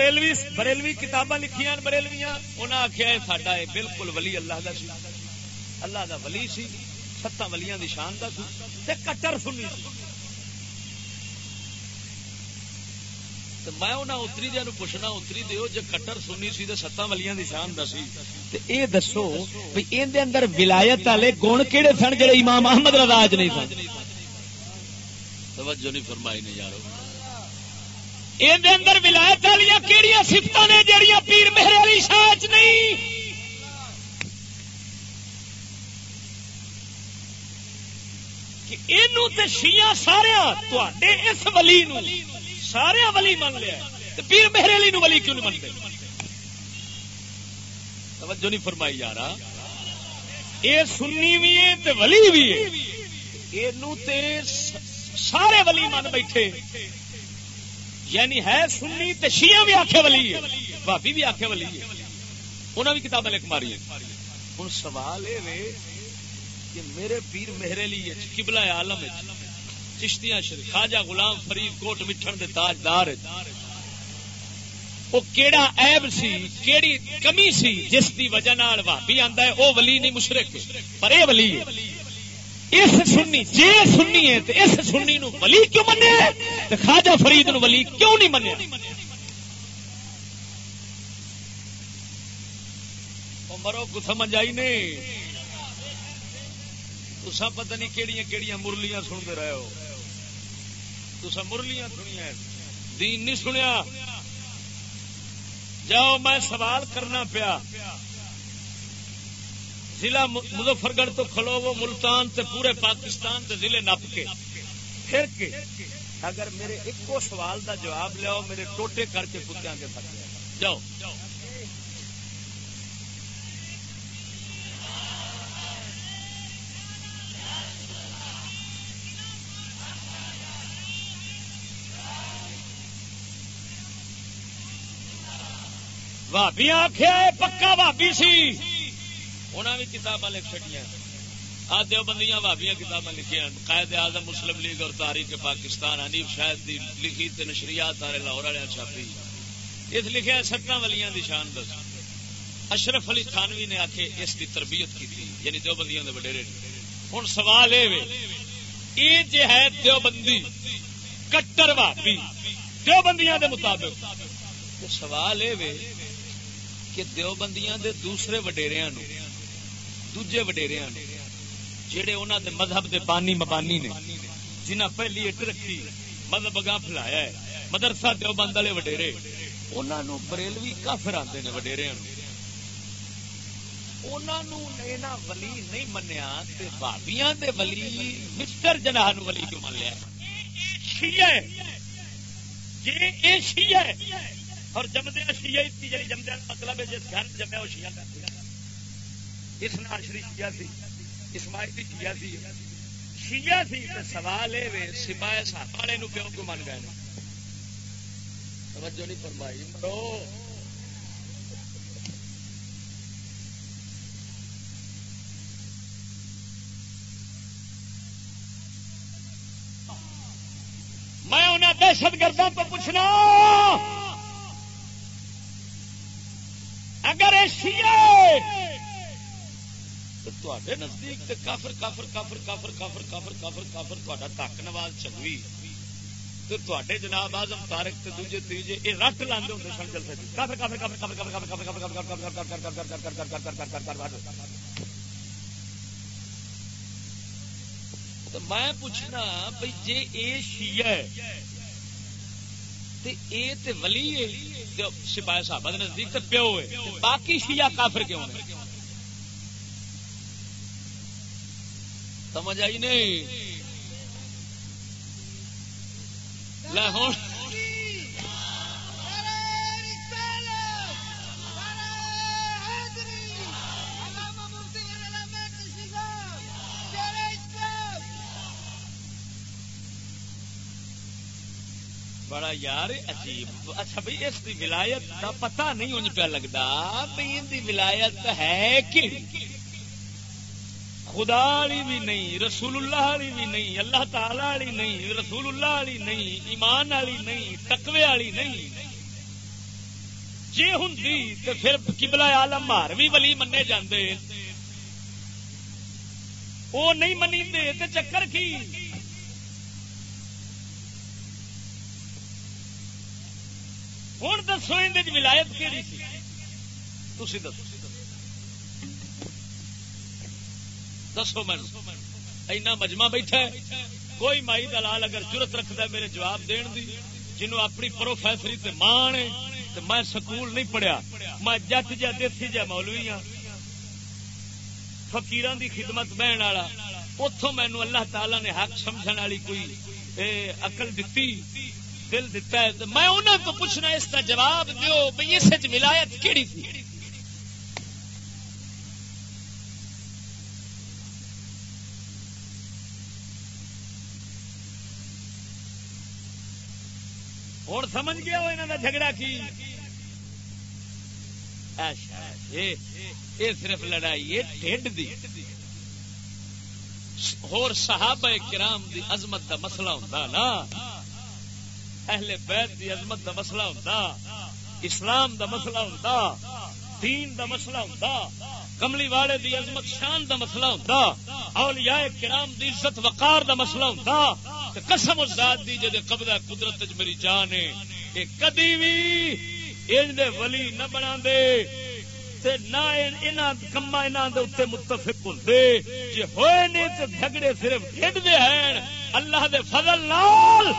Speaker 2: بریلوی بریلوی کتاباں لکھیاں، بریلویاں، انہاں آخیا ساڈا ہے بالکل ولی اللہ دا سی۔ اللہ دا ولی سی، ستاں ولیاں دی شان دا سی۔ تے کٹر سنی سی۔ میں انہاں اتری دیا پوچھنا، اتری دیو جے کٹر سنی سی تے ستاں ولیاں دی شان دا سی۔ تے اے دسو بھئی این دے اندر ولایت والے گن کیڑے سن جڑے امام احمد رضا اج نہیں سن؟ توجہ نہیں فرمائی نے یارو۔ اندر ولایت والی کہڑی سفت نے جہیا پیر مہر والی شاچ نہیں؟ شیا سارا اس ولی نو سارا ولی من لیا پیر مہر علی نو ولی کیوں نہیں منتے توجہ نہیں فرمائی یار یہ سنی بھی ہے ولی بھی ہے۔ یہ سارے ولی من بیٹھے۔ یعنی ہے سنی تو شیعہ بھی آخے والی ہے۔ بھابی بھی آخے والی ہے۔ انہوں بھی کتابیں لکھ ماری ہوں سوال یہ کہ میرے پیر میرے لیے کبلا عالم چشتیاں شریف، خواجہ غلام فرید کوٹ مٹھن دے تاجدار وہ کیڑا عیب سی، کیڑی کمی سی جس دی وجہ بھابی آندا ہے وہ ولی نہیں، مشرک پر اے ولی ہے۔ اس سنی جی سنی ہے تو اس سنی نو ولی کیوں منیا تو خواجہ فرید نو ولی کیوں نہیں منیا؟ مرو کو سمجھ آئی نہیں؟ تسا پتہ نہیں کہڑی کہڑی مرلیاں سنتے رہے ہو۔ تسا مرلیاں سنیا دین نہیں سنیا۔ جاؤ، میں سوال کرنا پیا۔ ضلع مظفر گڑھ تو کھلو وہ ملتان تے پورے پاکستان تے ضلع نپ کے۔ پھر کے اگر میرے ایک سوال دا جواب لیاؤ، میرے ٹوٹے کر کے کتیا کے پک جاؤ۔ بھابی آخیا پکا بھابی سی۔ انہیں بھی کتاباں لکھ چڑیا آ دیوبندیاں بھابیاں کتاباں لکھیاں قائد اعظم مسلم لیگ اور تاریخ پاکستان، حنیف شاید دی لکھی تے نشریات آرے لاہور والے چھاپی۔ اس لکھیا سٹنا ولیاں دی شان دس۔ اشرف علی تھانوی نے آکھے اس کی تربیت کی تھی یعنی دیوبندیاں دے وڈیرے۔ ہن سوال اے وے اے جے ہے دیوبندی کٹر بھابی دیوبندیاں دے مطابق۔ سوال یہ کہ دیوبندیاں دے دوسرے وڈیریا نو دوجے وڈیریا نو جہے انہوں دے مذہب دے بانی مبانی نے جنہ پہلی اٹ رکھی مذہب اگاں پھیلایا ہے مدرسہ دیوبند والے وڈیرے انہوں بریلوی کافر آتے ہیں وڈیریا ولی نہیں منیا بابیاں دے ولی مسٹر جناح ولی کیوں من لیا شیعہ شیعہ اور جمدیا شیعہ جمدیا مطلب ہے جس گھر جمیا وہ شیعہ کر اس ناشری شیعہ سی اسماعیلی شیعہ سی شیعہ سی سوال ہے سپاہ صاحب والے پیوں کو من گئے توجہ نہیں فرمائی، مرو۔ میں انہیں دہشت گردوں کو پوچھنا، اگر نزدیک کافر کافر کافر کافر کافر کافر کافر کافر تک نواز چلوی تو تے جناب آزم تارک دوجے تیجے یہ رٹ لانے ہوتے سن جلسے کافر کافر کافر کافر کافر کافر کافر کافر کافر تو میں پوچھنا بھائی جی یہ شیعہ ولی سپاہی صاحب نزدیک پیو ہے باقی شیعہ کافر کیوں سمجھ آئی نہیں؟ ہوں بڑا یار، عجیب۔ اچھا بھائی، اس کی ولایت کا پتا نہیں ان پہ لگتا بھائی، ان کی ولایت ہے کہ خدا والی بھی نہیں رسول اللہ والی بھی نہیں، اللہ تعالی والی نہیں رسول اللہ والی نہیں، ایمان والی نہیں، تقوی والی نہیں۔ جی ہوں تو پھر کبلا آلم مار بھی ولی منے جاندے۔ وہ نہیں منی چکر کی؟ ہوں دسو ولایت کہڑی سی؟ تھی دسو۔ دسو اینا مجمع بیٹھا ہے۔ کوئی مائی دلال اگر ضرورت رکھتا ہے میرے جواب دین دی، جنوں اپنی پروفیسری تے مان ہے میں سکول نہیں پڑھیا۔ میں جت جا، دیسی جا مولوی ہاں۔ فکیران دی خدمت بہن والا۔ اتوں مینو اللہ تعالی نے حق سمجھنے والی کوئی اقل دیتی دل دیتا ہے۔ میں انہوں کو پوچھنا اس کا جواب دیو بھائی اس ولایت کہڑی تھی ہوں سمجھ گیا وہ انہوں کا جھگڑا کی؟ یہ صرف لڑائی ہے ٹھڈ دی۔ اور صحابہ کرام دی عظمت دا مسئلہ ہوتا نا۔ اہل بیت دی عظمت دا مسئلہ ہوتا اسلام دا مسئلہ ہوتا دین دا مسئلہ ہوتا کملی والے دی عظمت شان دا مسئلہ ہوتا اولیاء کرام دی عزت وقار دا مسئلہ ہوتا قسم ازاد دی جدے قبضہ قدرت میری جان ہے، کہ کدی بھی ان دے ولی نہ بنا دے تے نہ کما متفق ہوں جی ہوئے نہیں تو جھگڑے صرف کھیڈ دے ہیں، اللہ دے فضل نال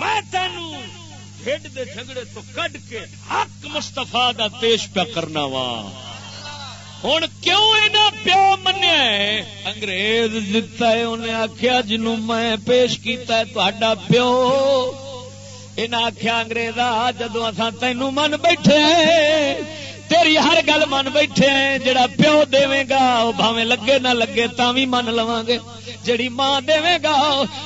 Speaker 2: میں تینوں ٹھڈ دے جھگڑے تو کڈ کے حق مستفا دا پیش پیا کرنا وا۔ ہوں کیوں اینا پیو منیا انگریز دتا ہے، انہیں آخیا جنو میں پیش کیتا ہے تا پیو۔ انہیں آخیا انگریزا جدو اصا تینوں من بیٹھے تیری ہر گل من بیٹھے جڑا پیو دے گا وہ بھاوے لگے نہ لگے تا بھی من لوا گے۔ جڑی ماں دے گا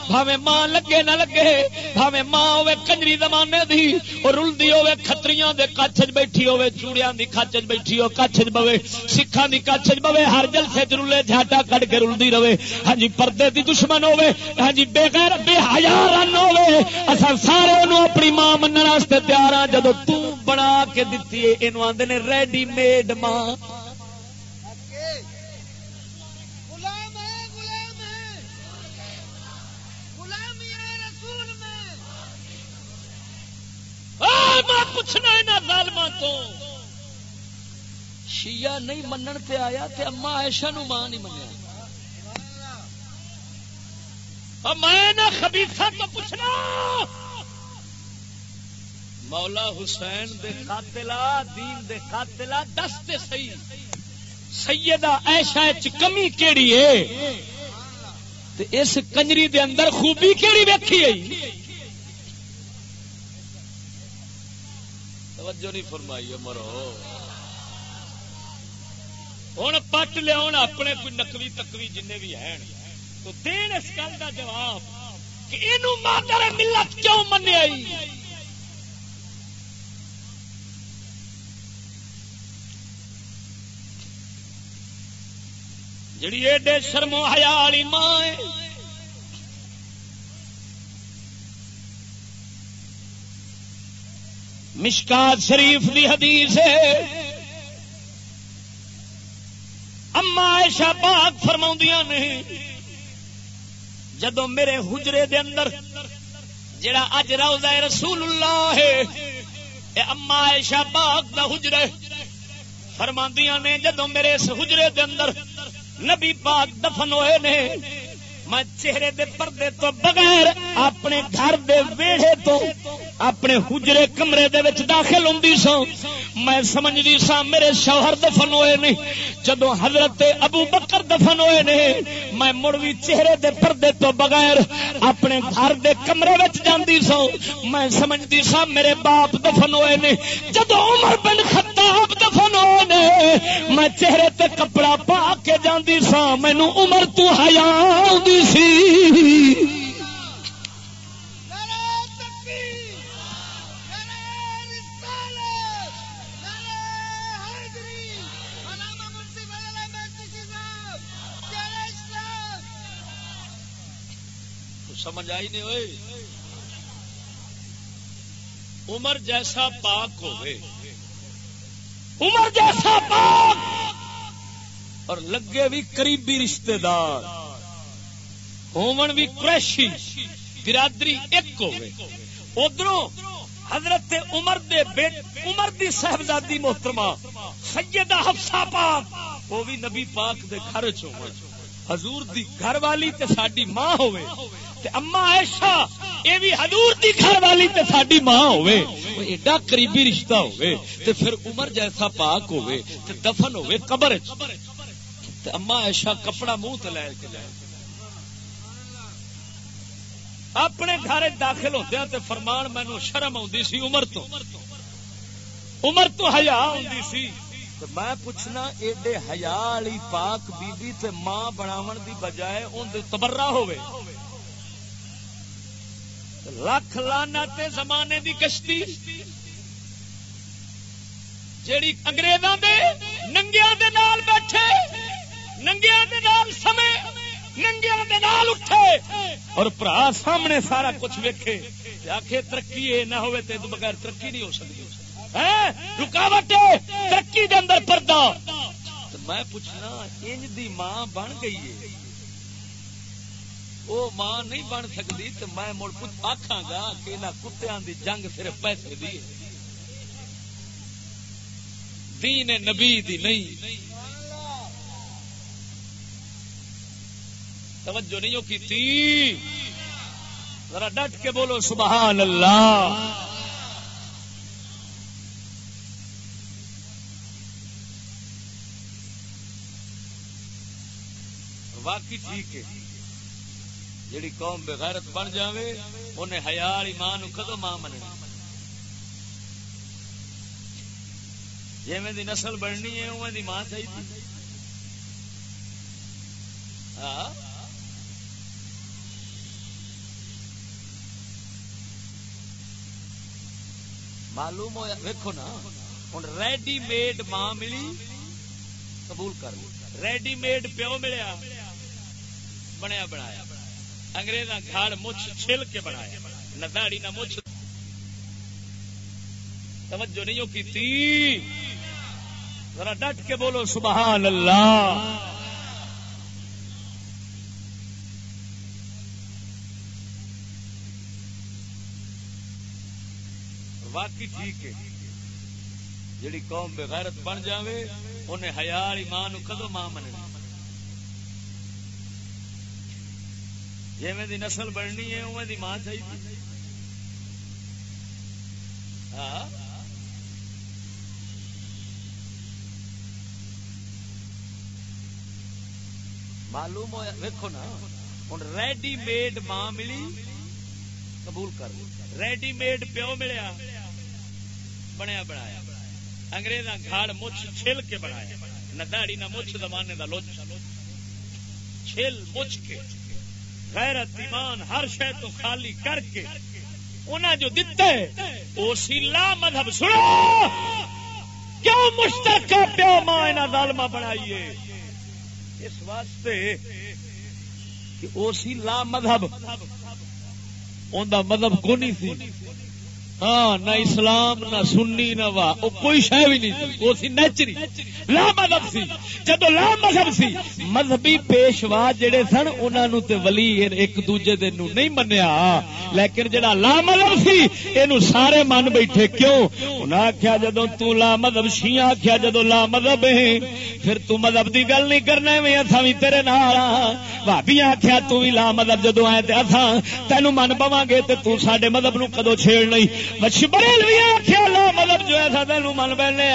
Speaker 2: بھاوے ماں لگے نہ لگے۔ بھاوے ماں ہوے کنجری زمانے دی اور رلدی ہوے کھتریاں دے کچھ بیٹھی ہوے چوڑیاں دی کچھ بیٹھی ہو کچھ بوے، سکھاں دی کچھ بوے، ہر جلسے چ رلے جھاٹا کڈ کے رلدی رہے۔ ہاں جی پردے دی دشمن ہوے ہاں جی بے غیر بے حیا رن ہوے اساں سارے اونوں اپنی ماں منن واسطے تیار ہاں جدوں تو بنا کے دتی ہے اینو آندے نے ریڈی میڈ ماں میں پوچھنا یہاں ظالما تو شیعہ نہیں منن تے آیا تے اما عائشہ نو ماں نہیں منیا میں نہ خبیثہ تو پوچھنا مولا حسین دے قاتلہ، دین دے قاتلہ، دس دے صحیح۔ سیدہ ایشا کمی کیڑی ہے؟ تے اس کنجری دے اندر خوبی کیڑی ویکھی ہے؟ توجہ نہیں فرمائی مرو ہوں پٹ لیا اپنے کوئی نقلی تکوی جن بھی ہیں۔ تو دین اس گل کا جواب کہ یہ مادر ملت کیوں منیا جڑی ایڈے شرمو ہیا والی ماں مشکات شریف دی حدیث ہے اما ایشا پاک فرما نہیں جدو میرے حجرے دے اندر جڑا اج روزہ رسول اللہ ہے اما ایشا پاک دا حجرے فرما نے جدو میرے اس حجرے دے اندر نبی پاک دفن ہوئے نے۔ میں چہرے دے پردے تو بغیر اپنے گھر دے ویڑے تو اپنے حجرے کمرے دے وچ داخل ہوں سا میں سمجھتی سا میرے شوہر دفن ہوئے نے۔ جدو حضرت ابو بکر دفن ہوئے نے، میں مڑ بھی چہرے دے پردے تو بغیر اپنے گھر دے کمرے وچ جاندی سا میں سمجھتی سا میرے باپ دفن ہوئے نے۔ جدو عمر بن خطاب دفن ہوئے نے، میں چہرے تے کپڑا پا کے جاندی سا مینو عمر تو حیا سی۔ سمجھ آئی نہیں ہوئے عمر جیسا پاک ہوئے۔ عمر جیسا پاک! اور لگے بھی قریبی رشتے دار ہومن بھی کریشی برادری ایک ہوئے۔ ادھر حضرت عمر دے بیٹ عمر دی صاحبزادی محترمہ سیدہ حفصہ پاک، وہ بھی نبی پاک دے گھر چ حضور دی گھر والی تے ساڈی ماں ہوئے۔ اما ایشا یہ بھی حضور دی گھر والی تے ساڈی ماں ہوئے ایڈا قریبی رشتہ ہوئے تے پھر عمر جیسا پاک ہوئے تے دفن ہوئے قبر تے اما ایشا کپڑا منہ تے لے کے لے۔ اپنے گھر داخل ہوتے تے فرمان مینو شرم آتی سی عمر تو۔ عمر تو ہیا آتی سی۔ میں پوچھنا، ایڈے ہیا پاک بی بی تے ماں بناون دی بجائے ان تبرا ہوئے لکھ لانا تے زمانے دی کشتی جیڑی انگریزاں دے ننگیا دے نال بیٹھے ننگیا دے نال سمے ننگیا دے نال اٹھے اور برا سامنے سارا کچھ ویکھے آخے ترقی نہ ہوئے تے بغیر ترقی نہیں ہو سکتی۔ ہاں، رکاوٹ ترقی دے اندر پردہ۔ میں پوچھنا، انج دی ماں بن گئی ہے وہ ماں نہیں بن سکتی تو میں مڑ آخا گا کہ انہیں کتیا دی جنگ صرف پیسے دی دین نبی دی نہیں۔ توجہ نہیں کی تھی ذرا ڈٹ کے بولو سبحان اللہ واقعی ٹھیک ہے۔ جیڑی قوم بغیرت بن جاوے، انہیں ہیال ماں کدو ماں مننا جی دی نسل بننی ہے اوے دی ماں چاہیے ہاں؟ معلوم ہوا ویکو نا ہوں ریڈی میڈ ماں ملی، قبول کر لی ریڈی میڈ پیو ملیا، بنیا بنایا۔ انگریزا گھاڑ مچھ چھل کے بنایا۔ نہ داڑی نہ مچھ۔ توجہ نہیں کی تھی ذرا ڈٹ کے بولو، سبحان اللہ۔ واقعی ٹھیک ہے۔ جیڑی قوم بغیرت بن جاوے، انہیں ہزار ماں کدو ماں مننی؟ جی دی نسل بننی ہے اوے دی ماں چاہیے۔ ہاں۔ معلوم ہوا ویکو نا ہوں ریڈی میڈ ماں ملی، قبول کر ریڈی میڈ پیو ملیا، بنیا بنایا۔ انگریزاں گھاڑ مچھ چھل کے بنایا۔ نہ داڑی نہ مچھ زمانے کا لوچ۔ چھل مچھ کے۔ غیرت ایمان ہر شہ تو خالی کر کے انہیں جو دتا ہے مذہب، سنو! کیوں مشترکہ پیو ماں انہیں ظالمہ بنائیے؟ اس واسطے کہ وہ لا مذہب مذہب کو نہیں سی؟ ہاں نہ اسلام، نہ سنی، نہ واہ کوئی شہ بھی نہیں وہ سی نیچری، لا مذہب سی۔ جدو لا مذہب سی، مذہبی پیشوا جڑے سن انہوں تے ولی ایک دوجے دے نو نہیں منیا۔ لیکن جڑا لا مذہب سی یہ سارے من بیٹھے کیوں؟ انہیں آخیا جدو تو لا مذہب شیاں آخیا جدو لا مذہب ہے پھر تو مذہب دی گل نہیں کرنا میں اتھا بھی تیرے نال ہاں۔ بھابی آخیا تو بھی لا مذہب جدو آئے تے اتھا تینوں من پواں گے تے تو ساڈے مذہب نو کدو چھیڑ نہیں۔ بریلوی آخیا لا مذہب جو ہے تین من بہنے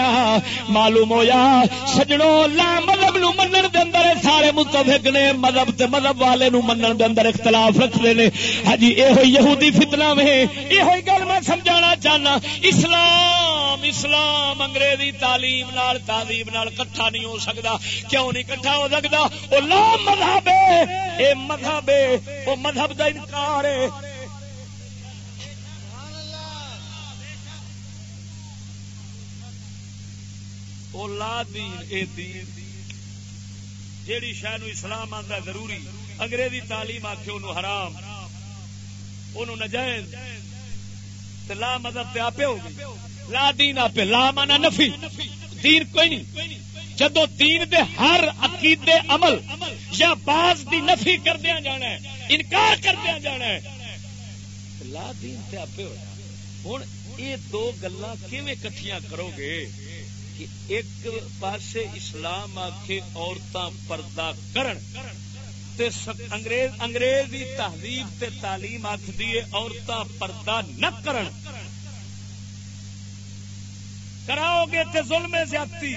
Speaker 2: معلوم ہوا سجڑوں لا مذہب مطلب نو منن دے اندر سارے متفق نے مذہب تے مذہب والے نو منن دے اندر اختلاف رکھتے ہیں ہاں جی یہ یہودی فتنہ میں یہ گل میں سمجھانا چاہنا، اسلام اسلام انگریزی تعلیم نال تعلیم نال کٹھا نہیں ہو سکتا کیوں نہیں کٹھا ہو سکتا وہ لا مذہب اے مذہب ہے، وہ مذہب دا انکار ہے۔ وہ لا دین، اے دین۔ جیڑی شہ نو اسلام آتا ضروری، انگریزی تعلیم آخ حرام۔ ان نجائز لا مذہب تے آپ ہو گئی۔ لا دین آپ لا مانا نفی۔ دین کوئی نہیں۔ جدو دین دے ہر عقیدے عمل یا باز دی نفی کردیا جانا ہے، انکار کردیا جانا ہے لا دین تے آپ ہو۔ ہوں یہ دو گلا کٹھیاں کرو گے؟ کہ ایک پاسے اسلام آخے عورتاں پردہ کرن۔ تے انگریز انگریزی تہذیب تے تعلیم آخ دیے عورتاں پردہ نہ کرن۔ کراؤ گے تے ظلم زیادتی۔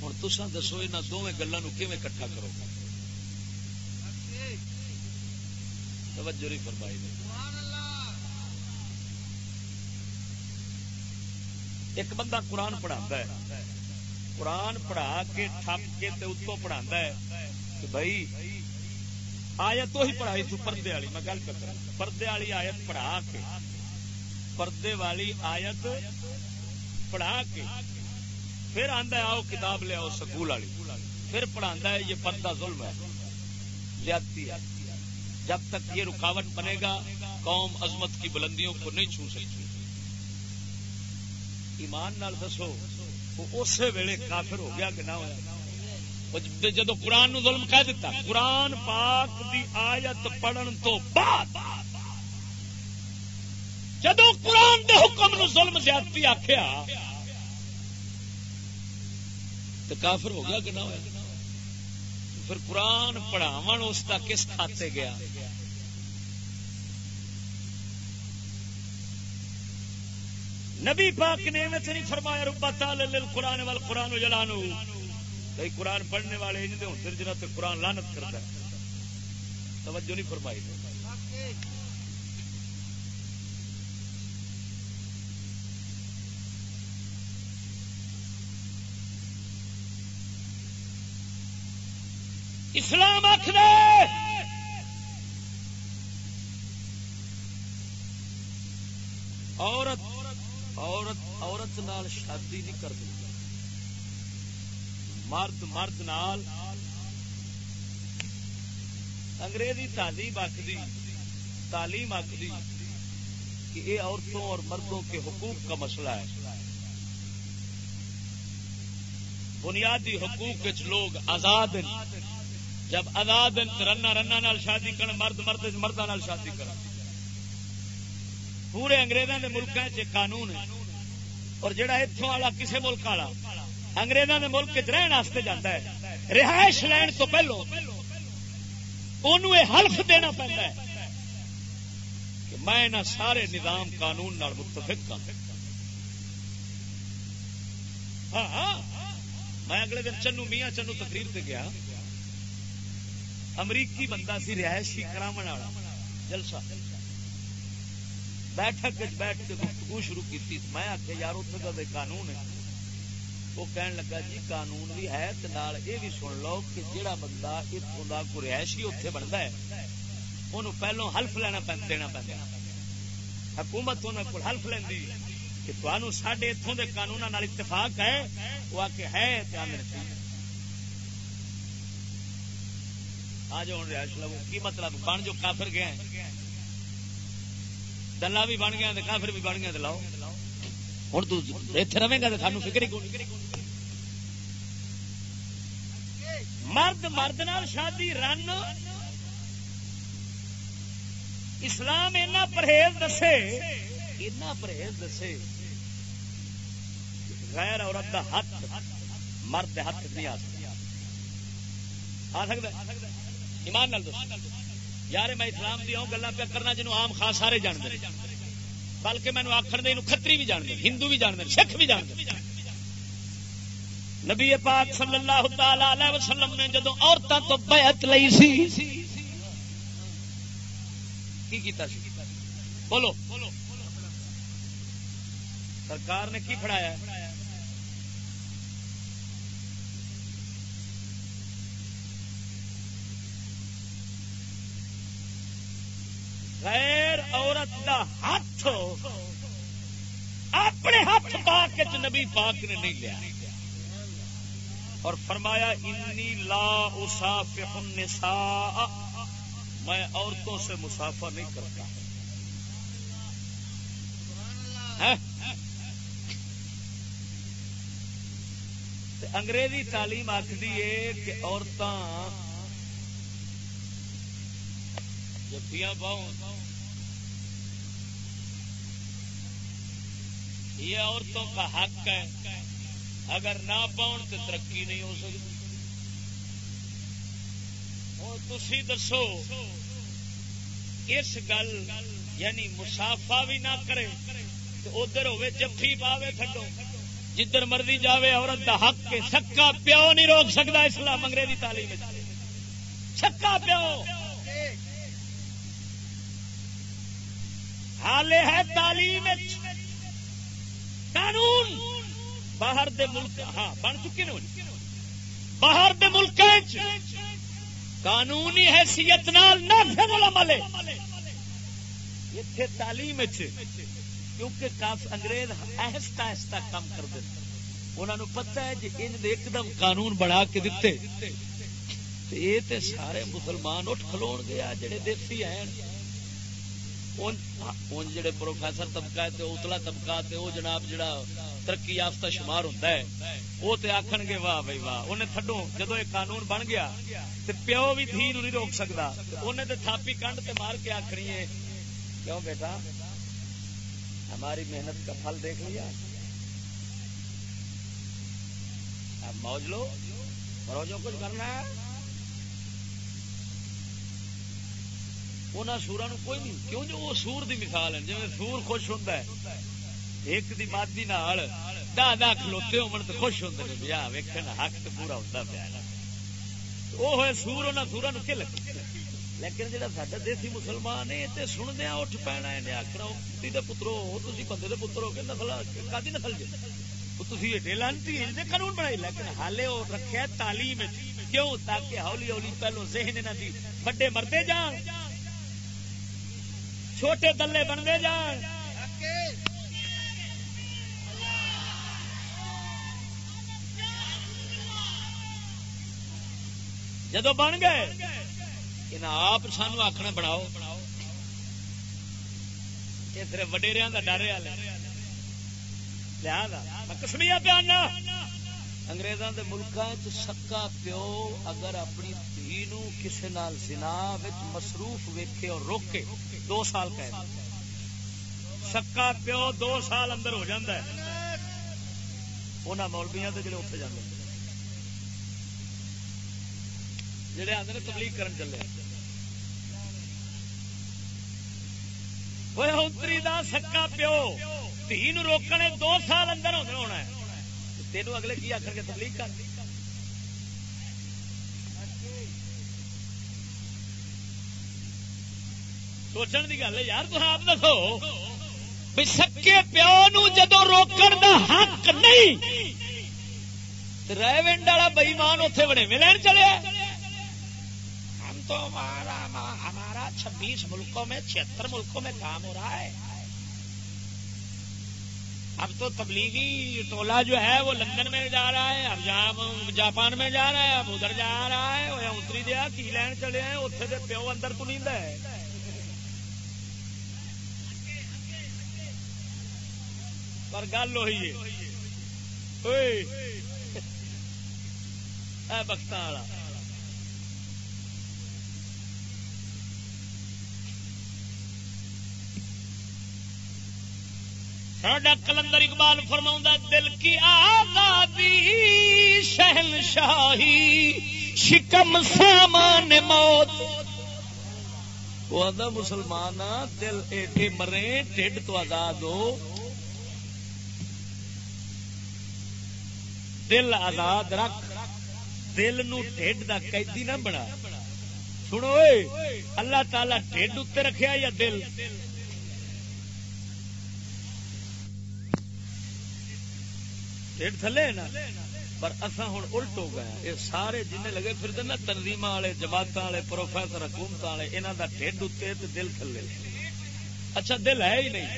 Speaker 2: ہوں تسا دسو یہاں دونوں گلوں کیون کٹھا کرو؟ گے توجہ نہیں فرمائی نہیں ایک بندہ قرآن پڑھا ہے۔ قرآن پڑھا کے تھپ کے اتوں پڑھا ہے کہ بھائی آیت تو ہی پڑھائی تو پردے والی، میں گل کر پردے والی آیت پڑھا کے، پردے والی آیت پڑھا کے، پھر آندا آؤ کتاب لے آؤ سکول والی۔ پھر پڑھا ہے یہ پردہ ظلم ہے، زیادتی ہے۔ جب تک یہ رکاوٹ بنے گا، قوم عظمت کی بلندیوں کو نہیں چھو سکتی۔ ایمان نال دسو اسی ویلے کافر ہو گیا کہ نہ ہوا جدو قرآن نو ظلم کہہ دیتا قرآن پاک دی آیت پڑھن تو بعد جدو قرآن دے حکم نو ظلم زیادتی آخیا تو کافر ہو گیا کہ نہ ہوا پھر قرآن پڑھاو اس کا کس کھاتے گیا؟ نبی پاک نے نہیں فرمایا، ربا تال قرآن وال قرآن جلانو. کئی قرآن پڑھنے والے ان ہوتے جنہ تے قرآن لانت کرتا ہے۔ توجہ نہیں فرمائی اسلام آخر عورت عورت عورت نال شادی نہیں کرتی مرد مرد نال۔ انگریزی تعلیم آخری تعلیم آخری کہ یہ عورتوں اور مردوں کے حقوق کا مسئلہ ہے۔ بنیادی حقوق لوگ آزاد جب آزاد رنا رنا نال شادی کرن، مرد مرد مردہ نال شادی کرن۔ پورے انگریزوں کے ملک قانون ہے۔ اور جڑا اتوں والا کسی ملک والا انگریزوں کے ملک رہن واسطے جاتا ہے۔ رہائش لین تو پہلو انہوں حلف دینا پہنتا ہے کہ میں نہ سارے نظام قانون نال متفق ہاں۔, ہاں۔ ہاں میں اگلے دن چنو، میاں چنو تقریر سے گیا۔ امریکی بندہ سی رہائشی کرا جلسہ۔ بیٹھک بیٹھ کے گفتگو شروع کی میں آخیا یار اتنے کا قانون ہے۔ وہ کہن لگا جی قانون بھی ہے یہ بھی سن لو کہ جہاں بندہ اتوں کا کوئی رہائشی اتنے بنتا ہے انہوں پہلو حلف لینا دینا پہ حکومت انہوں کو حلف لینی کہ تمہوں سڈے اتوں کے قانون اتفاق ہے، وہ آ کے ہے آ جاؤ رہائش لو کی مطلب؟ بن جو کافر گیا دلہ بھی بن گیا کافر بھی بن گیا تو لاؤ۔ ہوں تے رہے گا تو سانو فکر ہی مرد مرد نال شادی، رن۔ اسلام اینا پرہیز دسے، اینا پرہیز دسے۔ غیر عورت دا ہاتھ مرد ہاتھ نہیں آ سکتا۔ آ سکتا ایمان نال یار میں اسلام دی گلا پہ کرنا جنوب عام خاص سارے جانتے بلکہ مینو آخر دے کتری بھی جانتے ہندو بھی جانتے سکھ بھی جانتے نبی پاک صلی اللہ تعالی وسلم نے جدو عورتوں تو بیعت لئی سی، کی کیتا سی؟ بولو۔ سرکار نے کی پڑھایا غیر عورت دا ہاتھ اپنے ہاتھ پاک نبی پاک نے نہیں لیا۔ اور فرمایا، انی لا اسافح النساء. میں عورتوں سے مسافر نہیں کرتا۔ ہاں؟ انگریزی تعلیم آخری ہے کہ عورتیں جفیاں پاؤ یہ عورتوں کا حق ہے۔ اگر نہ پاؤن تو ترقی نہیں ہو سکتی۔ تھی دسو، اس گل یعنی مسافا بھی نہ کرے تو ادھر ہوے جفی پاوے تھڈو۔ جدھر مرضی جاوے، عورت کا حق کے سکا پیو نہیں روک سکتا اسلام انگریزی تعلیم سکا پیو۔ حال ہے تعلیم قانون۔ باہر دے ملک ہاں بن چکے نا باہر دے ملک قانونی حیثیت نال عمل اتنے تعلیم کیونکہ کاف انگریز آہستہ آہستہ کام کر دے انہوں پتا ہے جی ان ایک دم قانون بنا کے دیتے یہ تے سارے مسلمان اٹھ کھلو گیا جڑے دیسی ہیں۔ جڑے پروفیسر طبقہ ہے تے اتلا طبقہ وہ جناب جڑا ترقی یافتہ شمار ہوتا ہے وہ تو آخن گے واہ بھائی واہ انہیں تھڈو جدو یہ قانون بن گیا تو پیو بھی دھی نہیں روک سکتا انہیں تو تھاپی کنڈ سے مار کے آخری ہے، کیوں بیٹا؟ ہماری محنت کا پھل دیکھ لیا۔ اب موج لو روزوں کچھ کرنا ہے۔ سورا کوئی نہیں، کیوں جو وہ سور دی مثال ہے جی سور خوش ہوتا ہے، ایک دی مادی نال دہ دہ کھلوتے ہو تو خوش ہوتے ہیں بیا ویکن حق تو پورا ہوتا پیا وہ ہوئے سور انہیں سورا نو لگ لیکن جہاں سا دیسی مسلمان ہے تو سندیا اٹھ پینا ہے آخر کتی پترو تھی بندے کے پتر ہو کے نسل کدی نسل جی تھی ایڈے قانون بنائی لیکن حالے وہ رکھے تعلیم کیوں؟ تاکہ ہولی ہولی پہلو ذہن انہوں کی بڑے مردے جان۔ چھوٹے دلے بنتے جان جدو بن گئے آپ سانو آخنا بناؤ۔ یہ وڈیریا کا ڈر لیا کسمیا پیانا انگریزوں کے ملکوں سکا پیو اگر اپنی دھی کسی نال سنا مصروف ویکے اور روکے دو سال قید سکا پیو دو سال اندر ہو جاتا ہے۔ مولبیاں جڑے اتنے جانے جڑے آتے تبلیغ کرن چلے اوئے اتری دا سکا پیو تھی روکنے دو سال اندر ہونا ہے۔ تینوں اگلے کی آخر کے تبلیغ کر؟ سوچن کی گل ہے یار تو آپ دسو بھی سکے پیو نو جدو روکن دا حق نہیں ریونڈ والا بئیمان اتے بڑے ملن چلے ہم تو ہمارا ہمارا چھبیس ملکوں میں چھتر ملکوں میں کام ہو رہا ہے اب تو تبلیغی ٹولہ جو ہے وہ لندن میں جا رہا ہے اب جاپان میں جا رہا ہے اب ادھر جا رہا ہے وہ اتری دیا کی لین چلے ہیں اتنے پیو اندر تو نہیں ہے پر گل ہوئی ہے۔ <laughs> بخت والا۔ ساڈا کلندر اقبال فرما دل کی آزادی شہن شاہی شکم سامان موت۔ وہ آدھا مسلمان دل ایڈے مرے، ٹھڈ تو آزاد ہو۔ دل آزاد رکھ، دل نو ٹھڈ دا قیدی نہ بنا۔ سنو اللہ تعالی ٹھڈ اتنے رکھیا یا دل؟ ٹھڈ تھلے نا؟ پر اصا ہوں الٹ ہو گیا یہ سارے جن لگے پھر نا تنظیم والے جماعت والے، پروفیسر حکومت والے یہاں کا ٹھڈ اتنے دل تھلے۔ اچھا دل ہے ہی نہیں۔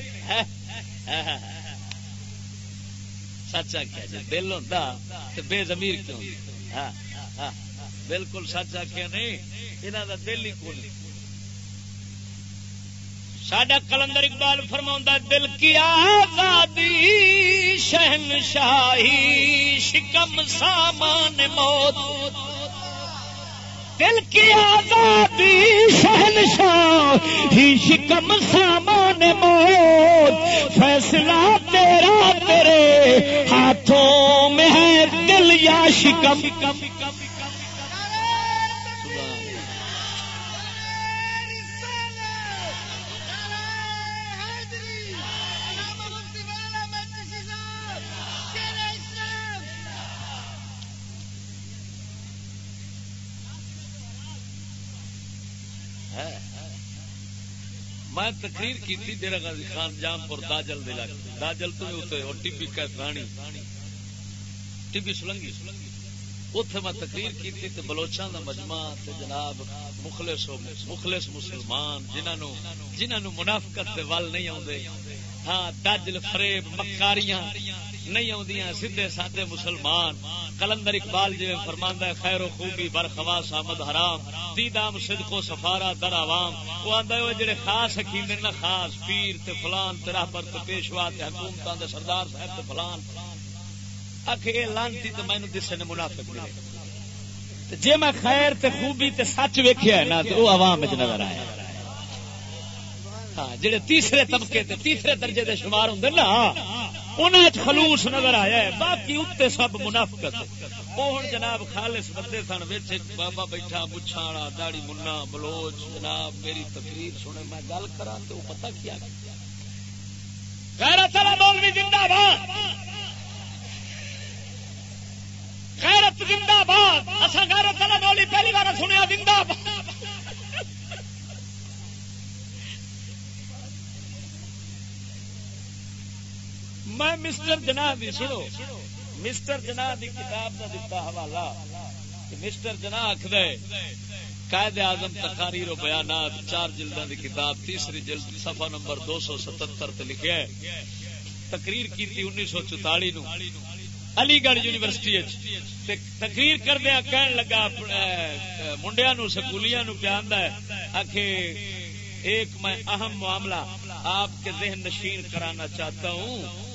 Speaker 2: سچ آخیا جی دل ہوتا تو بے زمیر کیوں؟ ہاں،, ہاں، بالکل سچ آخیا نہیں یہاں کا دل ہی کون ساڈا کلندر اقبال فرما دل کی آزادی شہن شاہی شکم سامان موت۔ دل کی آزادی، شہنشاہ شاہی شکم سامان موت۔ فیصلہ تیرا تیرے ہاتھوں میں ہے دل یا شکم۔ میں تقریر کی ڈیرا غازی خان جام پور داجل دے داجل تو اور ٹیبی کا رانی. ٹیبی سلنگی. اتے میں تقریر کی تھی بلوچان کا مجمع جناب مخلص مخلص مسلمان جنہوں جنہوں منافقت ول نہیں آتے ہاں دجل فریب مکاریاں. نہیں آدیاں سیدے سادے مسلمان کلندر اقبال جی فرماندہ ہے خیر و خوبی بر خواس آمد حرام دیدام صدقو سفارا در عوام وہ آندا ہے جڑے خاص حکیم نے نہ خاص پیر تے فلان تے راہبر تے پیشوا تے حکومتاں دے سردار صاحب تے فلان اکھے لانتی تے مینوں دسے نے منافق ملے جے میں خیر تے خوبی تے سچ ویکھیا ہے نا تے او عوام وچ نظر آیا ہاں جڑے تیسرے طبقے تے تیسرے درجے دے شمار ہوندے نا انہیں خلوص نظر آیا ہے۔ باقی اتنے سب منافقت۔ وہ ہوں جناب خالص بندے سن بچ بابا بیٹھا مچھا والا داڑی منا، بلوچ۔ جناب، میری تقریر سنے میں گل کرا تو وہ پتا کیا؟ غیرت والا مولوی زندہ باد۔ غیرت زندہ باد۔ اصا غیرت والا مولوی پہلی بار سنیا، زندہ باد۔ میں مسٹر جناح دی سنو. مسٹر جناح دی کتاب کا دتا حوالہ. مسٹر جناح آخد قائد اعظم تقاریر و بیانات چار جلدوں کی کتاب، تیسری جلد صفحہ نمبر دو سو ستر لکھا ہے۔ تقریر کی انیس سو چوتالی نو۔ علی گڑھ یونیورسٹی تقریر کردیا کہن لگا منڈیا نو، سکولیاں نو پیا آخ ایک میں اہم معاملہ آپ کے ذہن نشین کرانا چاہتا ہوں۔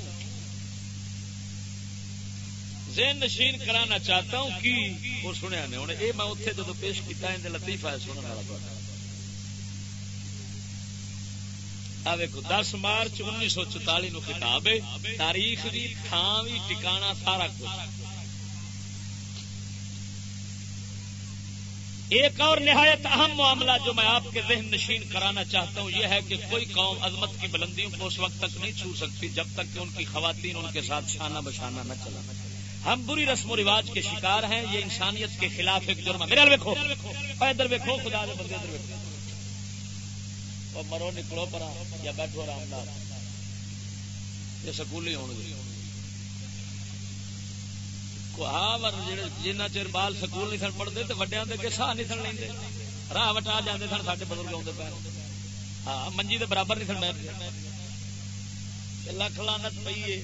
Speaker 2: ذہن نشین کرانا چاہتا ہوں، کی؟ وہ سنیا نے۔ ہوں یہ میں اتنے جدو پیش کیا لطیفہ ہے سننے والا دس مارچ انیس سو چوتالی نو کتاب ہے۔ تاریخ بھی تھان بھی ٹکانا سارا کچھ۔ ایک اور نہایت اہم معاملہ جو میں آپ کے ذہن نشین کرانا چاہتا ہوں، یہ ہے کہ کوئی قوم عظمت کی بلندیوں کو اس وقت تک نہیں چھو سکتی، جب تک کہ ان کی خواتین ان کے ساتھ شانہ بشانہ نہ چلا ہم بری رسم و رواج کے شکار ہیں، یہ انسانیت کے خلاف ایک جرم ہے۔ میرے ویکو ادھر ویکو خدا دے بندے ادھر ویکو مرو، نکلو پر یا بیٹھو آرام یہ سکول ہی ہونے جنہ چر بال سکول نہیں سن، پڑھتے تو وڈیا کے ساہ نہیں سن لیں راہ وٹا جاتے سن سارے بزرگ آتے پہ ہاں منجی کے برابر نہیں سن بیٹھ لکھ لانت پی ہے۔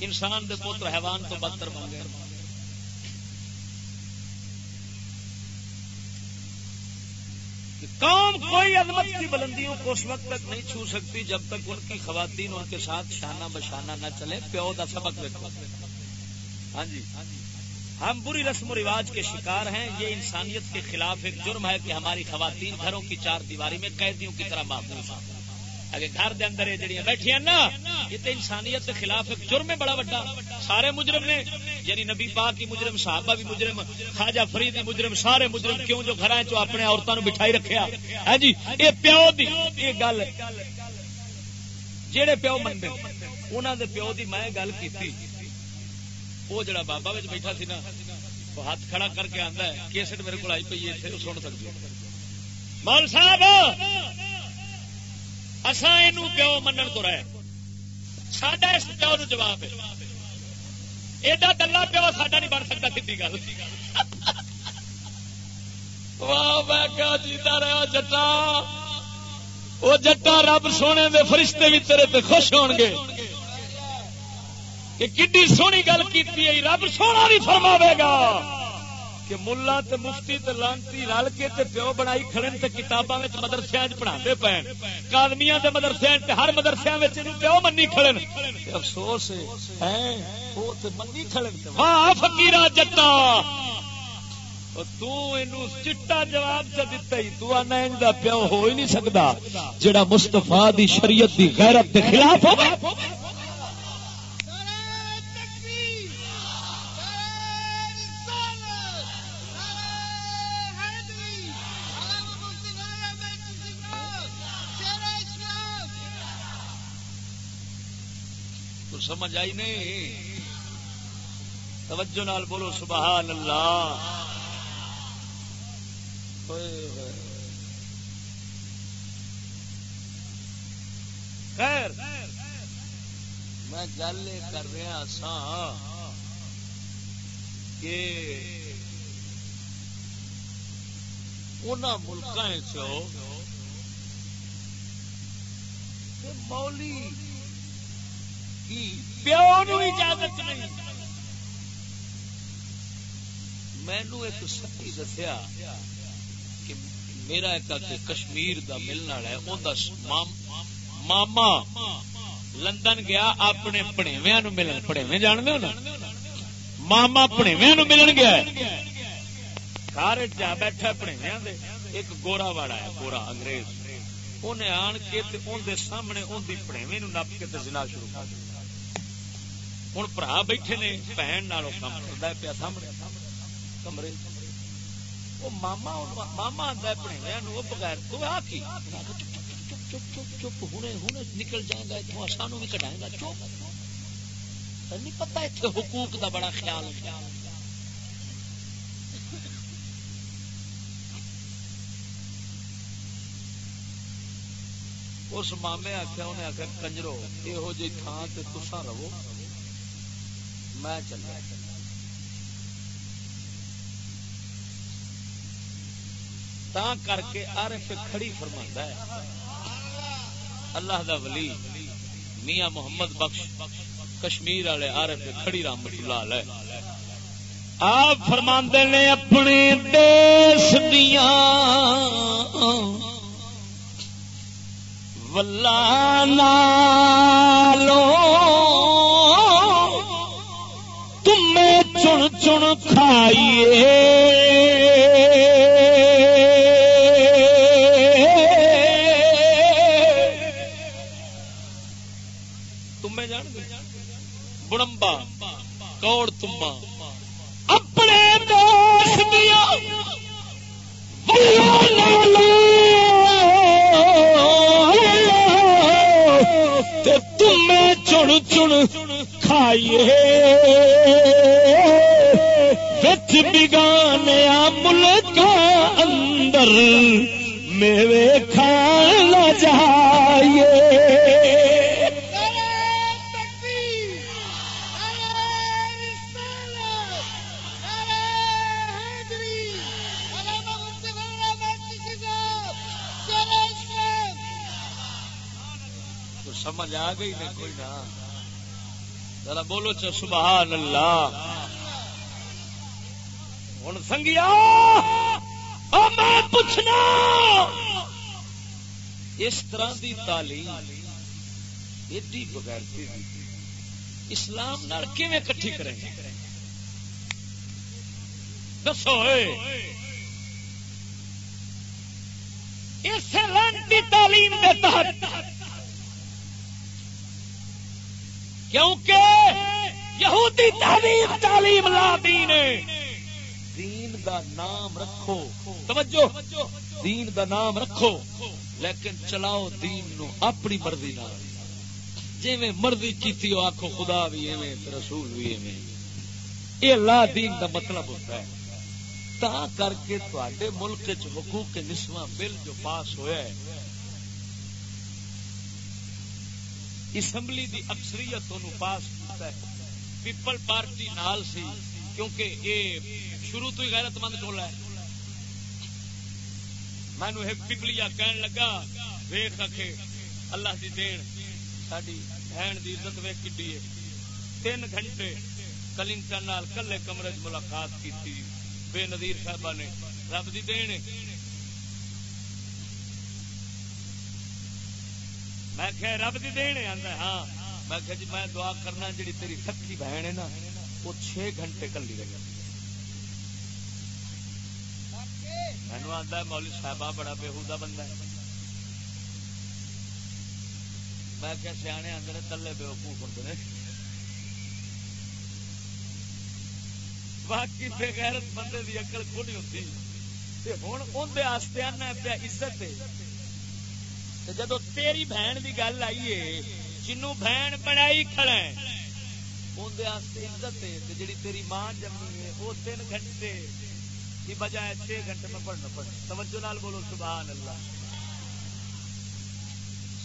Speaker 2: انسان دے پوتر حیوان تو بدتر بن گئے۔ قوم کوئی عظمت کی بلندیوں کو اس وقت تک نہیں چھو سکتی جب تک ان کی خواتین ان کے ساتھ شانہ بشانہ نہ چلے پیو کا سبق دیکھو۔ ہاں جی۔ ہم بری رسم و رواج کے شکار ہیں۔ یہ انسانیت کے خلاف ایک جرم ہے کہ ہماری خواتین گھروں کی چار دیواری میں قیدیوں کی طرح محفوظ ہیں۔ اگر گھر دے اندر جڑیاں بیٹھی نا، یہ تو انسانیت کے خلاف ایک جرم ہے بڑا بڑا سارے مجرم نے یعنی نبی پاک کی مجرم، صحابہ بھی مجرم، خواجہ فرید بھی مجرم، سارے مجرم کیوں جو گھر چ اپنے عورتوں نے بٹھائی رکھا ہے ہاں جی یہ پیو دی یہ گل۔ جہے پیو منگے انہوں دے پیو دی میں گل کی وہ جڑا بابا بیٹھا سی نا وہ ہاتھ کھڑا کر کے آتا ہے، کیسٹ میرے کو آئی پی ہے سن سکتے مول صاحب! اصا یہ پیو من تو رہے۔ سڈا اس پیو نو جواب ہے۔ ایڈا دلہ پیو ساڈا نہیں بن سکتا سی گل۔ واہ جیتا رہا جٹا۔ وہ جٹا رب سونے دے فرشتے بھی تیرے تے خوش ہون گے۔ کہ کڈی سونی گل کی رب سونا بھی فرماوے گا۔ کہ ملا تے مفتی تے لانتی رل کے تے پیو بنائی کھڑن تے کتاباں وچ مدرسیاں وچ پڑھاندے پئے کادمیاں دے مدرسیاں تے ہر مدرسیاں وچ اینو پیو منی کھڑن۔ تے افسوس ہے۔ ہیں او تے منی کھڑن تے واہ۔ فقیرا جٹا۔ تو اینو چٹا جواب چ دتا ہی تو انا ان دا پیو ہو ہی نہیں سکدا جڑا مصطفی دی شریعت دی غیرت دے خلاف ہوے سمجھ آئی نہیں توجہ نال بولو، سبحان اللہ۔ خیر۔ میں گل کر رہا سا کہ ان ملک مولی کی پیو اجازت نہیں۔ مینو ایک سچی دسیا کہ میرا ایک کشمیر دا ملنا ہے ماما لندن گیا، اپنے پڑےویا نو ملن پڑےوے جان دو نا؟ ماما پڑےویا نو ملن گیا سارے جا بیٹھا پڑےویا ایک گورا واڑا ہے، گورا انگریز۔ انہیں آن کے اندر سامنے اندی پڑےوے نپ کے زنا شروع کر دیا ہوں برا بیٹھے نے بہن کام کرتا پیا سامنے کمرے وہ ماما ماما آتا ہے وہ بغیر تو آ کی چپ چپ چپ ہوں ہوں نکل جائے گا اتوں سانو بھی کٹائے گا چپ نہیں پتا اتنے حقوق دا بڑا خیال خیال اس مامے آخیا انہیں آخر کنجرو یہو جی تھان سے تسا رہو میں چلا تا کر کے عارف کھڑی فرما ہے۔ اللہ دا ولی، میاں محمد بخش، کشمیر والے عارف کھڑی رحمت اللہ علیہ۔ آپ فرما نے اپنے دیس دیا ولہ نالو چن چن کھائیے تمے جان بڑمبا، کوڑ تما اپنے دوست دیا تم چن چن کھائیے۔ بگانے ملک اندر میرے کھان جائیے سمجھ آ گئی نہیں کوئی نہ ذرا بولو چ سبحان اللہ۔ ہوں سنگیا میں پوچھنا اس طرح دی تعلیم ایڈی بغیر اسلام کٹھی کریں گے دسو اس لانتی تعلیم کے تحت کیونکہ یہودی تعلیم تعلیم لا دین دین دا نام رکھو۔ توجہ۔ دین دا نام رکھو۔ لیکن چلاؤ دین نو اپنی مرضی نہ جی مرضی کی آخو خدا بھی ایویں رسول بھی ایویں۔ یہ لا دین دا مطلب ہوتا ہے۔ تا کر کے تے ملک چ حقوق نسواں بل جو پاس ہوا ہے۔ اسمبلی دی اکثریت پاس کیتا ہے۔ پیپل پارٹی نال سی، کیونکہ یہ شروع تو ہی غیرت مند ٹولا ہے۔ مینو ایک پیپلیا کہن لگا ویخ رکھے اللہ دی دین ساری بہن دی عزت ویک کی تین گھنٹے کلنٹن نال کلے کمرے ملاقات کی بے نظیر صاحبہ نے، رب دی دین میں کہ رب دی دین آتا ہاں۔ میں کہ جی میں دعا کرنا جی تیری سکی بہن ہے نا، وہ چھ گھنٹے کلی رہ رہی مینو آتا ہے مولی صاحبہ بڑا بےحدا بندہ ہے میں کہ سیانے آدھے تلے بے وقوف ہوتے ہیں باقی بغیرت بندے کی اکل کو نہیں ہوتی ہوں اندر آستے آنا پیا عزت جدو تیری بہن کی گل آئی ہے جنو بہن بنائی کھڑا ہے اندر عزت جی تیری ماں جمی ہے وہ تین گھنٹے کی بجائے چھ گھنٹے میں پڑھنا پڑنا توجہ نال بولو سبحان اللہ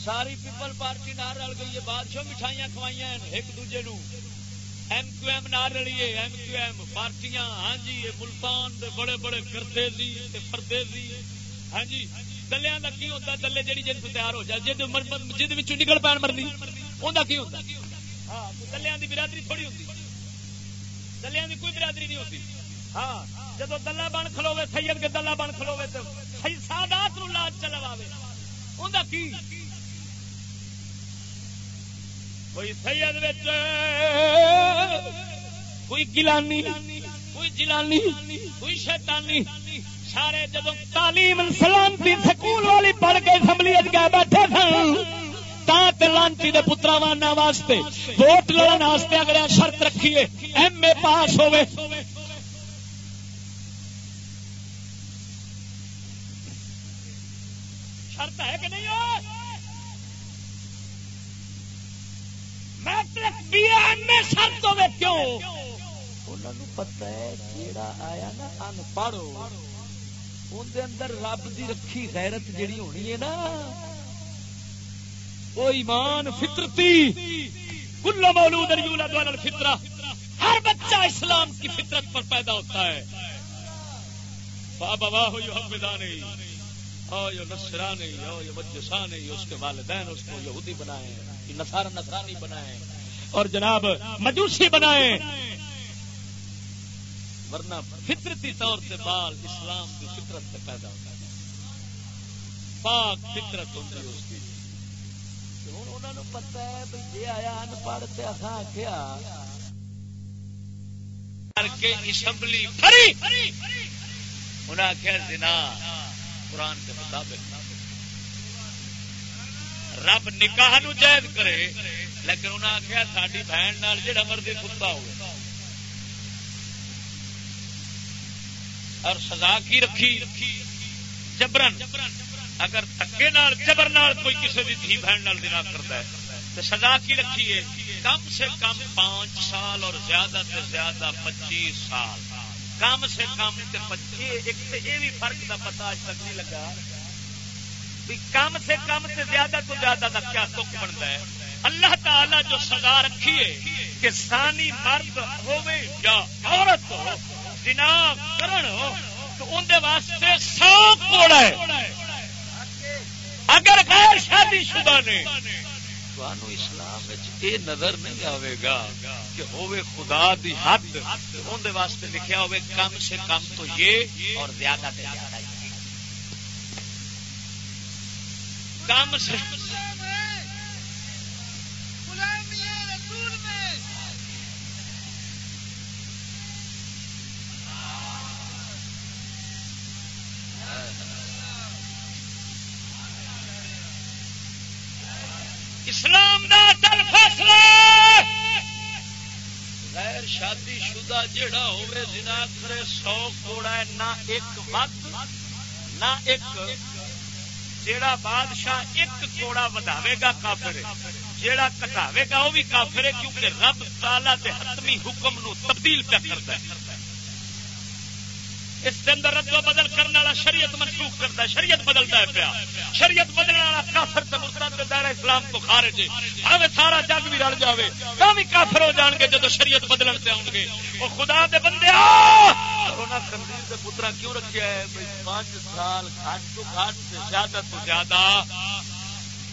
Speaker 2: ساری پیپل پارٹی نہ رل گئی ہے، بادشاہ مٹھائیاں کھوائیاں ایک دوجے نو ایم کیو ایم نہ رلیے ایم کیو ایم پارٹیاں۔ ہاں جی یہ ملتان دے بڑے بڑے کرتےزی تے پردیزی ہاں جی دلیا کا کی ہوتا دلے جی جن تیار ہو جائے۔ جی جہد نکل پان مرضی انہیں کی ہوتا ہاں دلیا کی برادری تھوڑی ہوتی۔ دلیا کی کوئی برادری نہیں ہوتی۔ ہاں جب دلہ بن کھلوے، سید کے دلہ بن کھلوے تو سادات لاج چلو انہیں کی؟ کوئی سید کوئی گلانی کوئی جلانی کوئی شیطانی۔ سارے جدو تعلیم، سلامتی، سکول والی پڑھ کے اسمبلی گئے بیٹھے سن لانتی دے پترا واسطے، ووٹ لڑن واسطے اگر شرط رکھیے، ایم اے پاس ہوئے شرط ہے کہ نہیں ہو میٹرک بی ایم اے شرط ہوئے کیوں انہوں پتہ ہے کیڑا آیا نا ان پڑھو اندر رب دی رکھی غیرت جڑی ہونی ہے نا، وہ ایمان فطرتی۔ کل مولود یولد علی الفطرہ ہر بچہ اسلام کی فطرت پر پیدا ہوتا ہے۔ بابا واہ یحمدانی او یو نصرانی او یو مجسانی اس کے والدین، اس کو یہودی بنائے نصارى نصرانی بنائے، اور جناب مجوسی بنائے۔ ورنہ فطرتی طور سے بال اسلام کی فطرت سے پیدا ہوتا ہے۔ پاک فطرت ہوتی ہے اس کی۔ پتا ہے جی آیا ان پڑھ سے اصا کیا اسمبلی انہیں آخیا زنا۔ قرآن کے مطابق. رب نکاح نو جائز کرے، لیکن انہیں آخیا ساری بہن جہاں مرضی کتا ہو اور سزا کی رکھی؟ جبرن اگر تکے جبر نال کوئی کسی کی دھی بہن دنا کرتا ہے، تو سزا کی رکھی ہے؟ کم سے کم پانچ سال اور زیادہ سے زیادہ پچیس سال۔ کم سے کم ایک تے یہ بھی فرق کا پتا اج تک نہیں لگا بھی کم سے کم سے زیادہ تو زیادہ کا کیا تک بنتا ہے؟ اللہ تعالی جو سزا رکھی ہے کہ سانی مرد ہوے یا عورت ہو جنا کرن ہو، تو اندر واسطے سو کوڑا ہے۔ اگر غیر شادی شدہ نے اسلام یہ نظر نہیں آئے گا۔ کہ ہوے خدا دی حد اندر واسطے لکھیا ہوے کم سے کم تو یہ اور زیادہ سے زیادہ کم سے جنا کرے سو کوڑا ہے نہ ایک وقت نہ ایک جیڑا بادشاہ ایک کوڑا وداوے گا کافر جیڑا کٹاوے گا وہ بھی کافر ہے کیونکہ رب تالا کے حتمی حکم نو تبدیل پہ کرتا ہے اس کے اندر ردو بدل کرنے والا شریعت منسوخ کرتا ہے، شریعت بدلتا ہے پیا۔ شریعت بدلنے والا کافر سے مرتد دائرہ اسلام کو خارج ہے۔ ہمیں سارا جگ بھی رل جاوے تو بھی کافر ہو جان گے جب شریعت بدلن سے آؤ گے۔ وہ خدا دے بندے کے پترا کیوں رکھا ہے؟ پانچ سال گھٹ تو گھٹ سے زیادہ تو زیادہ۔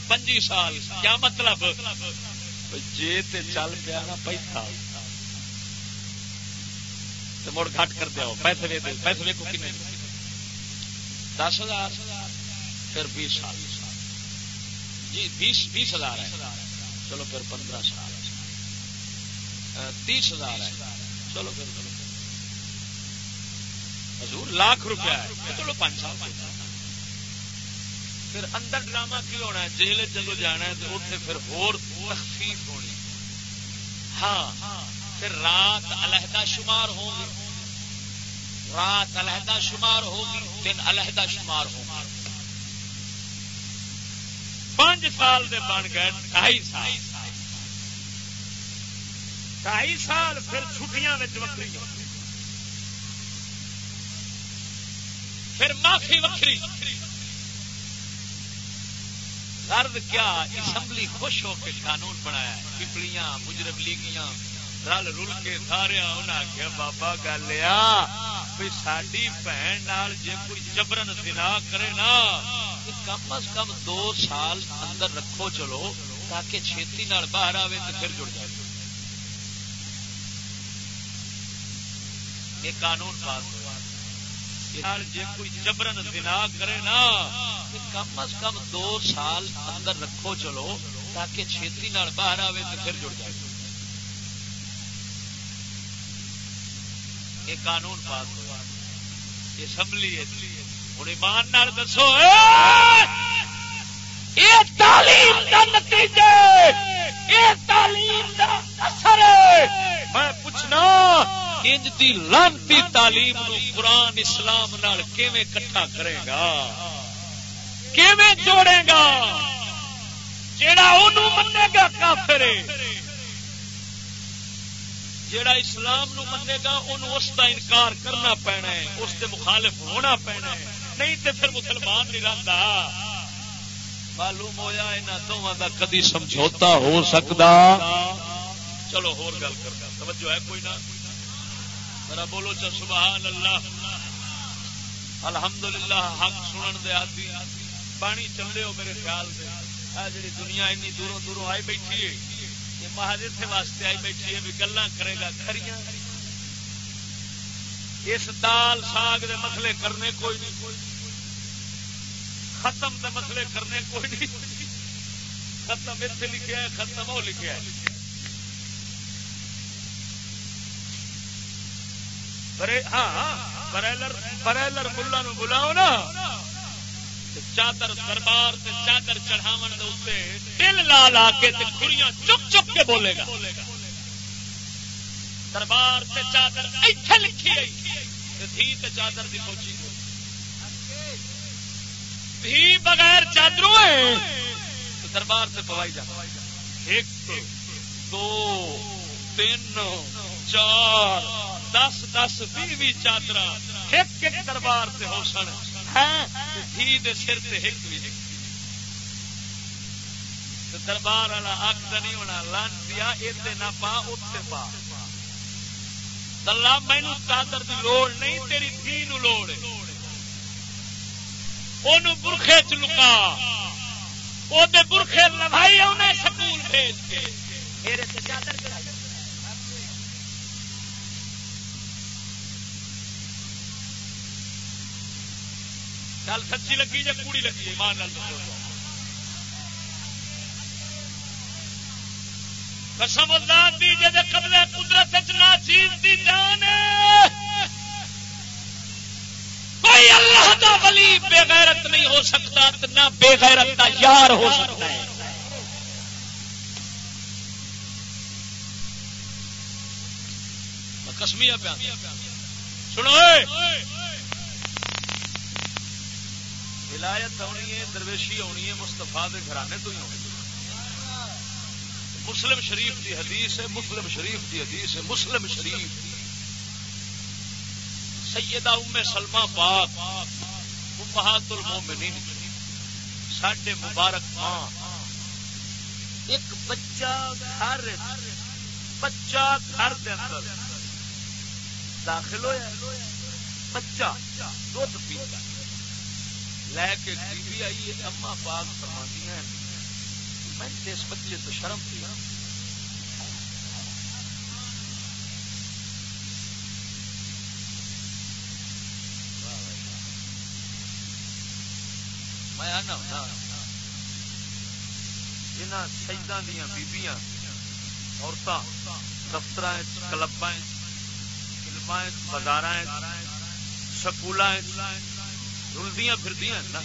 Speaker 2: پنجی سال، کیا مطلب؟ جی چل پیا نا پیسہ۔ تو مڑ گھٹ کر دیا پیسے پیسے ویکو کن دس ہزار، پھر بیس سال۔ جی بیس بیس ہزار ہے۔ چلو پھر پندرہ سال۔ تیس ہزار ہے۔ چلو پھر۔ حضور، لاکھ روپیہ ہے۔ چلو پانچ سال۔ پھر اندر ڈرامہ کی ہونا ہے جیل جدو جانا ہے، تو اتنے پھر ہور تخفیف ہونی۔ ہاں۔ پھر رات علیحدہ شمار ہوں گی رات علیحدہ شمار ہوگی، دن علیحدہ شمار ہوگا پانچ سال دے بن گئے، ڈھائی سال۔ ڈھائی سال پھر چھٹیاں وکری۔ پھر معافی وکری۔ درد کیا اسمبلی خوش ہو کے قانون بنایا پپلیاں مجرم لیگیاں۔ رل رل کے سارے انہیں آخیا بابا گل ساری بھن جی کوئی جبرن دنا کرے نا کم از کم دو سال اندر رکھو چلو، تاکہ چھتی نال باہر آئے تو پھر جڑ جائے۔ یہ قانون پاس ہوا۔ جی کوئی جبرن دنا کرے نا کم از کم دو سال اندر رکھو چلو، تاکہ چھتی نال باہر آئے تو پھر جڑ جائے۔ یہ قانون پاس ہوا اسمبلی ہوں ایمان دسو۔ یہ تعلیم کا نتیجے یہ تعلیم کا اثر میں پوچھنا، انج دی لانتی تعلیم نو قرآن اسلام نال کیویں کٹھا کرے گا؟ کیویں جوڑے گا؟ جیڑا انہوں منے گا کافر جیڑا اسلام نو منے گا ان اس کا انکار کرنا پینا ہے، اس کے مخالف ہونا پینا ہے۔ نہیں تو پھر مسلمان نہیں رہتا معلوم ہوا یہاں دونوں کا کدی سمجھوتا ہو سکتا چلو ہور گل کرتا۔ توجہ ہے کوئی نہ؟ میرا بولو چل سبحان اللہ الحمدللہ، حق سنن دے آتی پانی چلے ہو میرے خیال سے جی دنیا اینی دوروں دوروں آئی بیٹھی ہے۔ مہاجر واسطے آئی بیٹھی ہے بھی گلا کرے گا، کھڑیاں۔ اس دال ساگ دے مسئلے کرنے کوئی نہیں۔ ختم دے مسئلے کرنے کوئی نہیں۔ ختم اتنے لکھا ہے، ختم وہ لکھا ہے۔ ہاں, ہاں، بریلر بریلر ملا نو بلاؤ نا۔ چادر دربار سے چادر چڑھاو دل لا لا کے کڑیاں چپ چپ کے بولے گا۔ دربار سے چادر ایتھے لکھی گئی۔ دھی تے چادر دی پہنچی دھی بغیر چادروں دربار سے پوائی جا۔ ایک، دو، تین، چار، دس دس بھی چادر ایک ایک دربار سے ہو سن۔ دھی دے سر سے ایک بھی دربار والا آخر نہیں ہونا، لان دیا اتنے نہ پا اتنے پا۔ دلہ مینو چادر کی لوڑ نہیں، تیری دھی نو لوڑ برخے چ لکا۔ وہ برخے لبائی انہیں سکول بھیج کے۔ میرے سے چادر گل سچی لگی یا کوڑی لگی؟ ماں قسم اللہ دی جے قبضے قدرت نہ چیز دی جان کوئی اللہ دا ولی بے غیرت نہیں ہو سکتا نہ بے غیرت دا یار ہو سکتا ہے۔ کسمیا پیا۔ سنو۔ ولایت آنی ہے، درویشی آنی ہے مستفا کے گھرانے تو ہی ہونی مسلم شریف کی حدیث ہے، مسلم شریف کی حدیث ہے، مسلم شریف۔ سیدہ ام سلمہ پاک، امہات المومنین، ساڈے مبارک ماں۔ ایک بچہ گھر بچہ گھر دے اندر داخل ہوا بچہ دھد پیتا لے کے بی بی آئی ہے، اما پاک فرماتی ہیں، میں اس بچے تو شرم پیا میں آنا ہونا جنہ شہیدان دیا بیبیاں عورتیں دفتر کلبا بازار سکول رلدیاں پھردیاں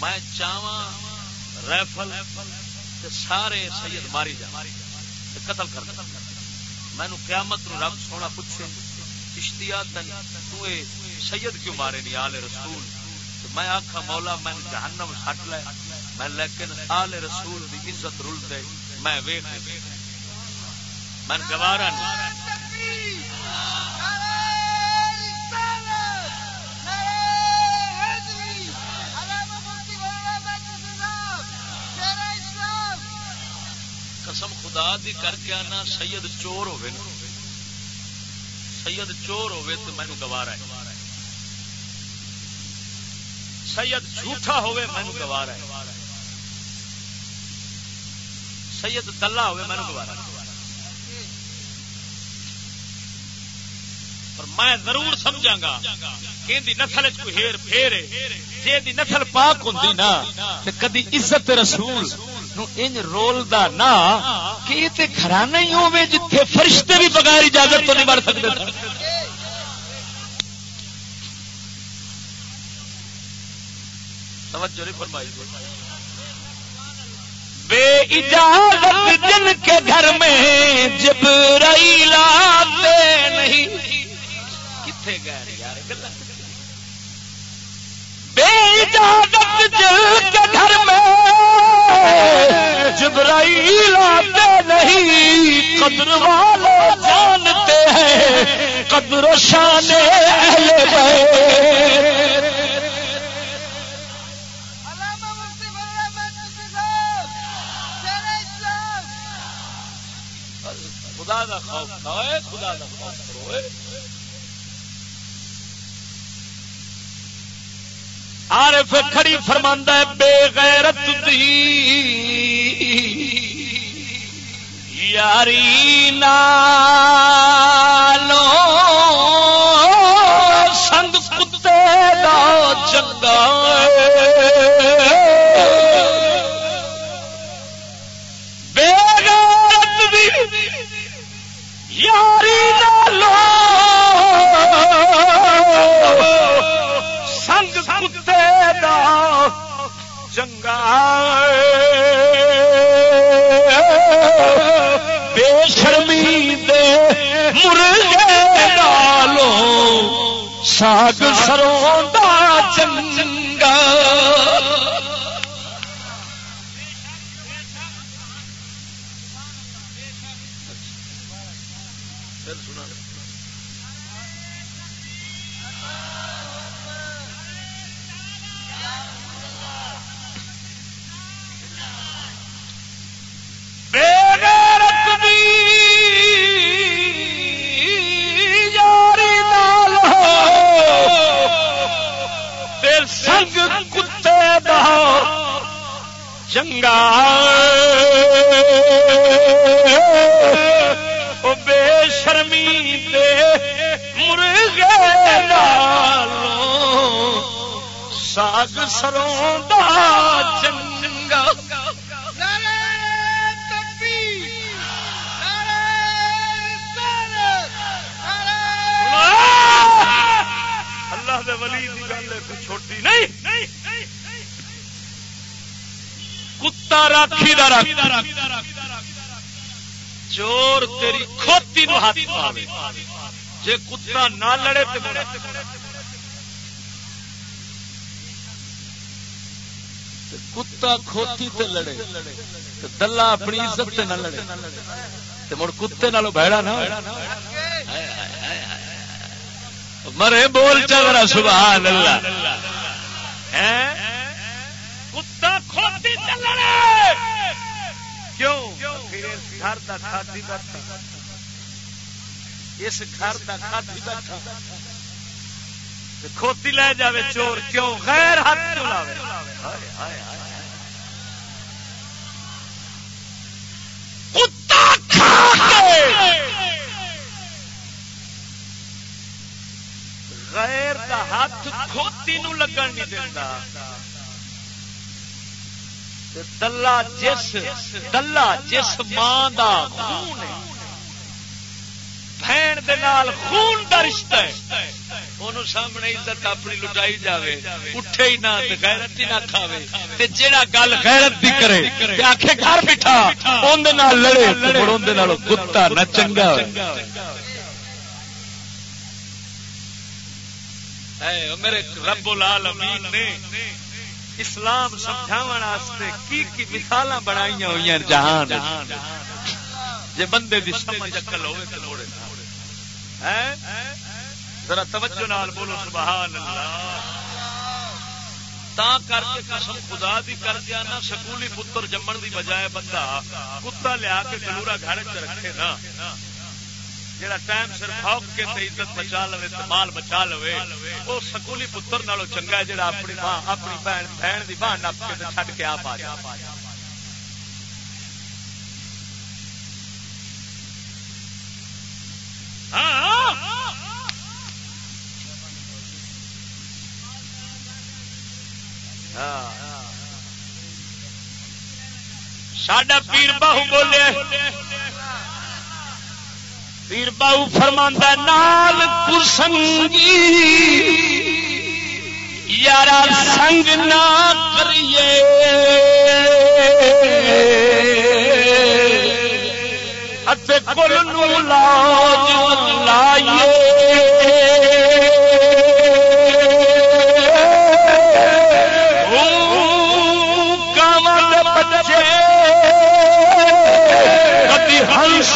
Speaker 2: میں چاواں ریفل سارے سید ماری جا قتل کر مینو قیامت نو رب سونا پوچھے کشتیا تن سید کیوں مارے نہیں؟ آل رسول۔ میں آخا مولا، میں جہنم سٹ لے۔ میں لیکن آل رسول دی عزت رل دے میں ویخ میں گوارا نہیں۔ خدا دی کر کے آنا، سید چور ہوے نا۔ سید چور ہوے تو مینو گوارا ہے۔ سید جھوٹا ہوے مینو گوارا ہے۔ سید دلہ ہوے مینو گوارا اور میں ضرور سمجھا گا کہ نسل کوئی ہیر پھیر جی نسل پاک ہوں نا کدی عزت رسول ان رول دا نا کہ یہ گھرانا ہی ہوے جتھے فرشتے بھی بغیر اجازت تو نہیں بڑھ سکتے توجہ نہیں فرمائی۔ بے اجازت جن کے گھر میں جبرائیل آتے نہیں۔ کتنے گئے یار۔ بے اجازت جن کے جبرائیل آتے نہیں، قدر والے جانتے ہیں، قدر و شان اہل خدا دا خوف خدا دا خوف کرو۔ عارف کھڑی فرماندہ ہے، بے غیرت دی۔ یاری نالو سنگ کتے دا چنگا بے غیرت دی۔ یاری دا چنگا بے شرمی دے مرغے نالوں ساگ سروں دا چنگا چنگا بے شرمی دے مرغے ساگ سروں دا چنگا اللہ دے ولی دی گل چھوٹی نہیں۔ کتا راکھی دا رکھ چور تیری کھوتی نو ہاتھ پاوے۔ جے کتا نہ لڑے تو کتا کھوتی تے لڑے۔ تے دلہ اپنی عزت تے نہ لڑے۔ تے مڑ کتے نالو بہڑا نہ مرے بول چل رہا سبحان اللہ۔ کتا کھوتی چلنے! کیوں؟ گھر کھادی بیٹھا اس گھر کھادی بیٹھا کھوتی لے جاوے چور، کیوں؟ غیر ہاتھ کتا غیر کا ہاتھ کھوتی نو لگن نہیں دیتا۔ دلہ جس دلہ جس ماں دا خون ہے۔ بہن دے نال خون دا رشتہ ہے۔ انہوں سامنے عزت اپنی لٹائی جاوے، اٹھے ہی نہ تے غیرت ہی نہ کھاوے۔ تے جیڑا گل غیرت دی کرے، تے آکھے گھر بٹھا اون دے نال لڑے تے مڑ اون دے نال کتا نہ چنگا اے میرے رب العالمین نے اسلام سمجھا کی کی مثال بنائی ہوئی جہان جی بندے کی سمجھ اکل ہوئے ذرا توجہ نال بولو سبحان اللہ تا کر کے قسم خدا دی کر دیا نا سکولی پتر جمن دی بجائے بندہ کتا لیا کے گلورا گھر چ رکھے نا جڑا ٹائم سر فوک کے تے عزت بچا لو مال بچا لو وہ سکولی پتر نالوں چنگا ہے جڑا اپنی ماں، اپنی بہن بہن کی بہن نپ کے تے چھڈ کے آپ آ جائے۔ ہاں، ہاں! ہاں۔ ساڈا پیر باہو بولے پیر باؤ فرماندہ نال کسنگی یار سنگ نہ کریے۔ کل نو لاج لائیے۔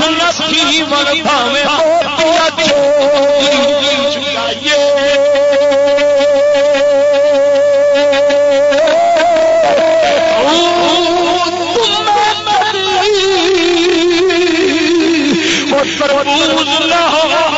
Speaker 2: ہنس نسی مر بھاوے چکائیے بھاوے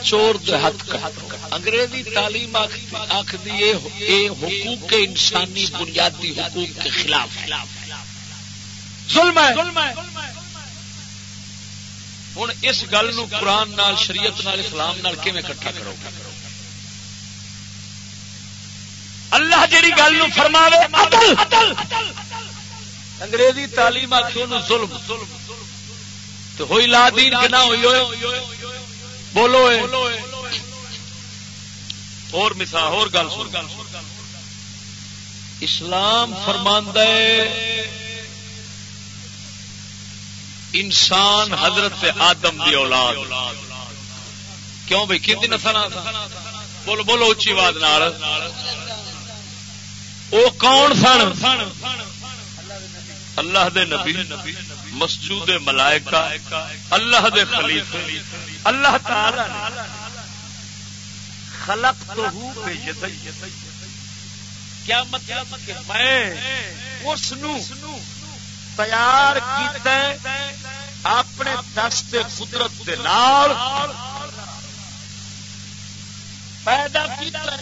Speaker 2: ہے چور ہاتھ انگریزی تعلیم آخری حقوق انسانی بنیادی حقوق کے خلاف ظلم ہے۔ ہوں اس گل قرآن نال، شریعت نال، اسلام نال کیون کٹھا کرو اللہ جی گل فرما انگریزی تعلیم آخو ظلم۔ ہوئی لا دین کہ نہ ہوئی ہوئے۔ بولو اور مثال اور گل اسلام فرماندہ انسان حضرت آدم دی اولاد۔ کیوں بھائی کی نسل بولو بولو اچھی بات وہ کون سن؟ اللہ دے نبی مسجود ملائکہ اللہ دے خلیفے۔ اللہ تعالی نے خلق تو کیا مطلب کہ میں اس تیار کیتا اپنے دست قدرت دے نال؟ پیدا کیتا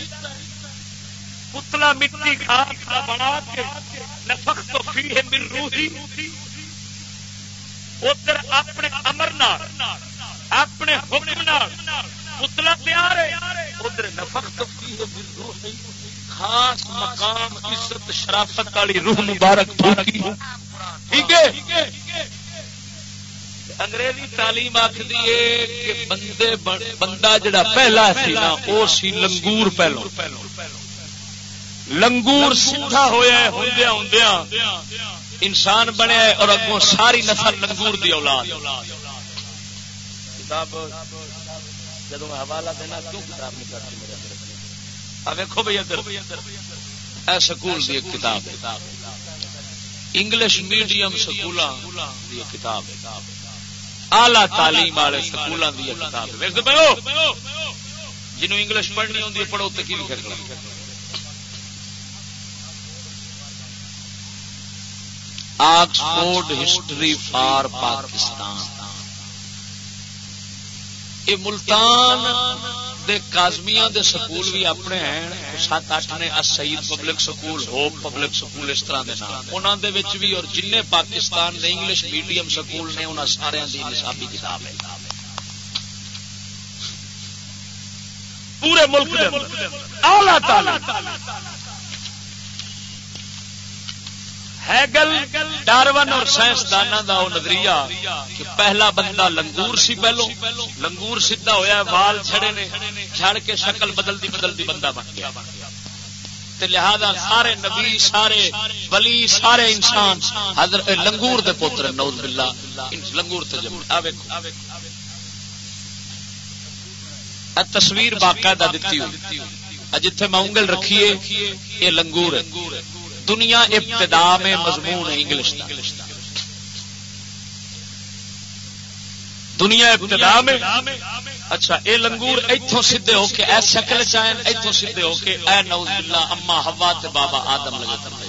Speaker 2: پتلا مٹی گھاس کا بنا کے نفق تو فی ہے من روحی۔ ادھر اپنے امر اپنے حکم پتلا تیار ہے۔ ادھر نفق تو ہے من خاص مقام، عزت، شرافت والی روح مبارک ٹھیک ہے؟ انگریزی تعلیم آخری ہے کہ بندے بندہ جڑا پہلا سی نا وہ سی لنگور پہلو۔ لنگور سیدھا ہوا ہوں ہوں انسان بنیا اور اگوں ساری نسل لنگور دی اولاد۔ کتاب جب میں حوالہ دینا، کیوں کتاب نہیں کرتی ویکو بھائی ادھر۔ سکول کی ایک کتاب انگلش میڈیم سکول کتاب آلہ تعلیم والے سکولوں کی کتاب جنہوں انگلش پڑھنی ہوتی ہے، پڑھو تو کی لکھا آکسفورڈ ہسٹری فار پاکستان۔ یہ ملتان دے دے سکول بھی اپنے ہیں۔ سات اٹھ نے Saeed public school, Hope public school اس طرح انہوں دے بھی اور جن پاکستان دے انگلش میڈیم سکول نے انہوں سارے دی نصابی کتاب ہے۔ پورے ملک ہیگل ڈارون اور سائنسدانوں کا وہ نظریہ کہ پہلا بندہ لنگور سی پہلو، لنگور سیدھا ہوا وال چھڑے نے، چھڑ کے شکل بدلتی بدلتی بندہ بن گیا۔ لہذا سارے نبی، سارے ولی، سارے انسان، حضرت لنگور دے پوتر نوز باللہ لنگور تے تصویر باقاعدہ دیتی ہوئی۔ جتھے میں انگل رکھیے، یہ لنگور ہے۔ دنیا ابتدا میں مضمون ہے انگلش کا دنیا ابتدا میں۔ اچھا اے لنگور اتوں سیدے ہو کے، اے شکل چاہیں اتوں سیدے ہو کے، اے نوز باللہ، اما ہوا تے بابا آدم لگے کر رہے